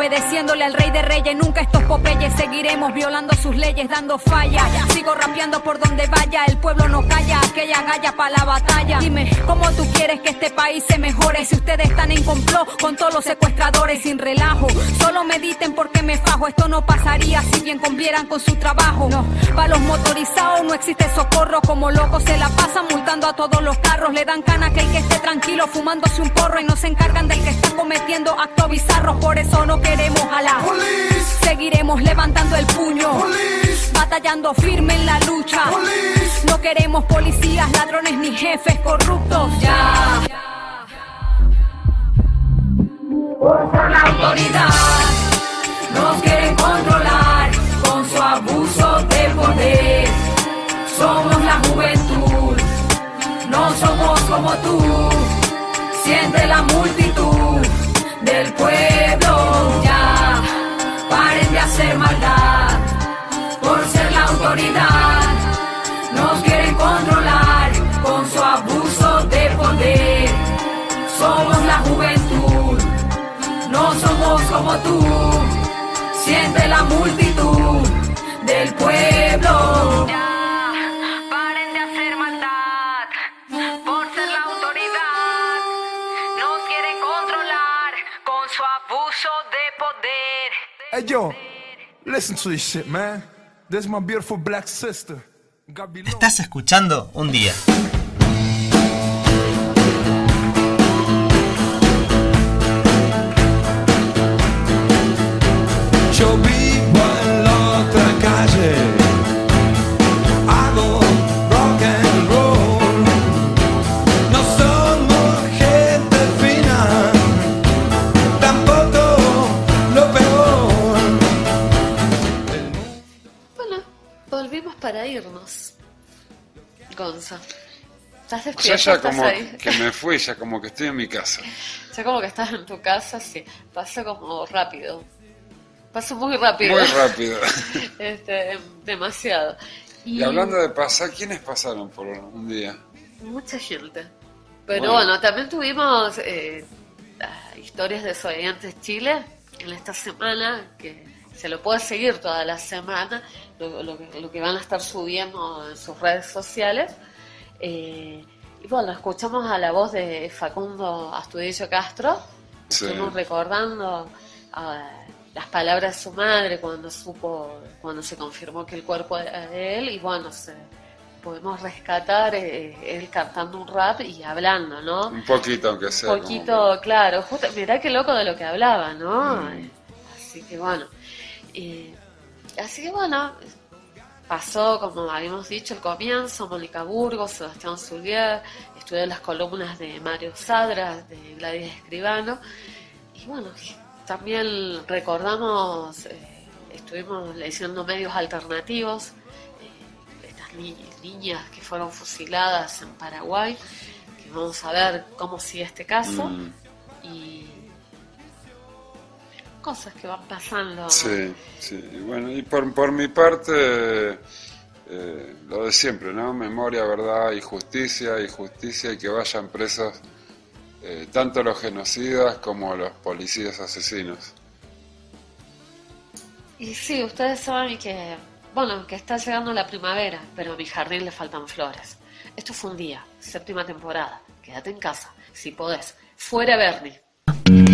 obedeciéndole al rey de reyes. Nunca estos popeyes seguiremos violando sus leyes, dando falla. Sigo rapeando por donde vaya. El pueblo no calla, aquella galla para la batalla. Dime, ¿cómo tú quieres que este país se mejore? Si ustedes están en complot con todos los secuestradores sin relajo. Solo mediten porque me fajo. Esto no pasaría si bien cumplieran con su trabajo. No, para los motorizados no existe socorro. Como locos se la pasan multando a todos los carros. Le dan cana que el que esté tranquilo fumándose un porro y no se encargan del que está cometiendo actos bizarros. Por eso no queremos Seguiremos levantando el puño, batallando firme en la lucha. No queremos policías, ladrones ni jefes corruptos. Ya. Por la autoridad nos quieren controlar con su abuso de poder. Somos la juventud, no somos como tú. Siente la multitud del pueblo. Como tú. Siente la multitud del pueblo. Paren de hacer maldad por ser la autoridad. Nos quieren controlar con su abuso de poder. Hey yo, listen to this shit, man. This is my beautiful black sister. Be Estás escuchando un día. Yo vivo en la otra calle. Hago rock and roll. No somos gente fina. Tampoco lo peor. Bueno, volvimos para irnos. Gonza. ¿Estás O sea, despierto? ya ¿Estás como ahí? que me fui, ya como que estoy en mi casa. Ya como que estás en tu casa, sí. Pasa como rápido. Pasa muy rápido. Muy rápido. este, demasiado. Y hablando de pasar, ¿quiénes pasaron por un día? Mucha gente. Pero Bueno. bueno, también tuvimos eh, historias de Desobedientes Chile en esta semana, que se lo puede seguir toda la semana, lo, lo que- lo que van a estar subiendo en sus redes sociales. Eh, y bueno, escuchamos a la voz de Facundo Astudillo Castro, Sí. estuvimos recordando ah, las palabras de su madre cuando supo, cuando se confirmó que el cuerpo era de él, y bueno, se, podemos rescatar eh, él cantando un rap y hablando, ¿no? Un poquito, aunque sea. Un poquito, claro. Justo, mirá qué loco de lo que hablaba, ¿no? Mm. Así que bueno. eh, así que bueno, pasó, como habíamos dicho, el comienzo, Mónica Burgos, Sebastián Zulier, estudié las columnas de Mario Sadra, de Gladys Escribano, y bueno, también recordamos, eh, estuvimos leyendo medios alternativos, eh, estas ni- niñas que fueron fusiladas en Paraguay, que Vamos a ver cómo sigue este caso Mm, y cosas que van pasando. sí, sí. Y bueno, y por, por mi parte, eh, lo de siempre, ¿no? Memoria, verdad y justicia, y justicia y que vayan presos eh, tanto los genocidas como los policías asesinos. Y sí, ustedes saben que, bueno, que está llegando la primavera, pero a mi jardín le faltan flores. Esto fue un día, séptima temporada. Quédate en casa, si podés. Fuera Bernie.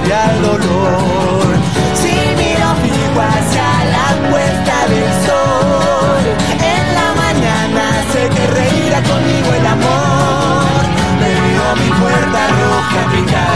al dolor. Si miro fijo hacia la puesta del sol, en la mañana sé que reirá conmigo el amor. Me mi puerta roja pintada.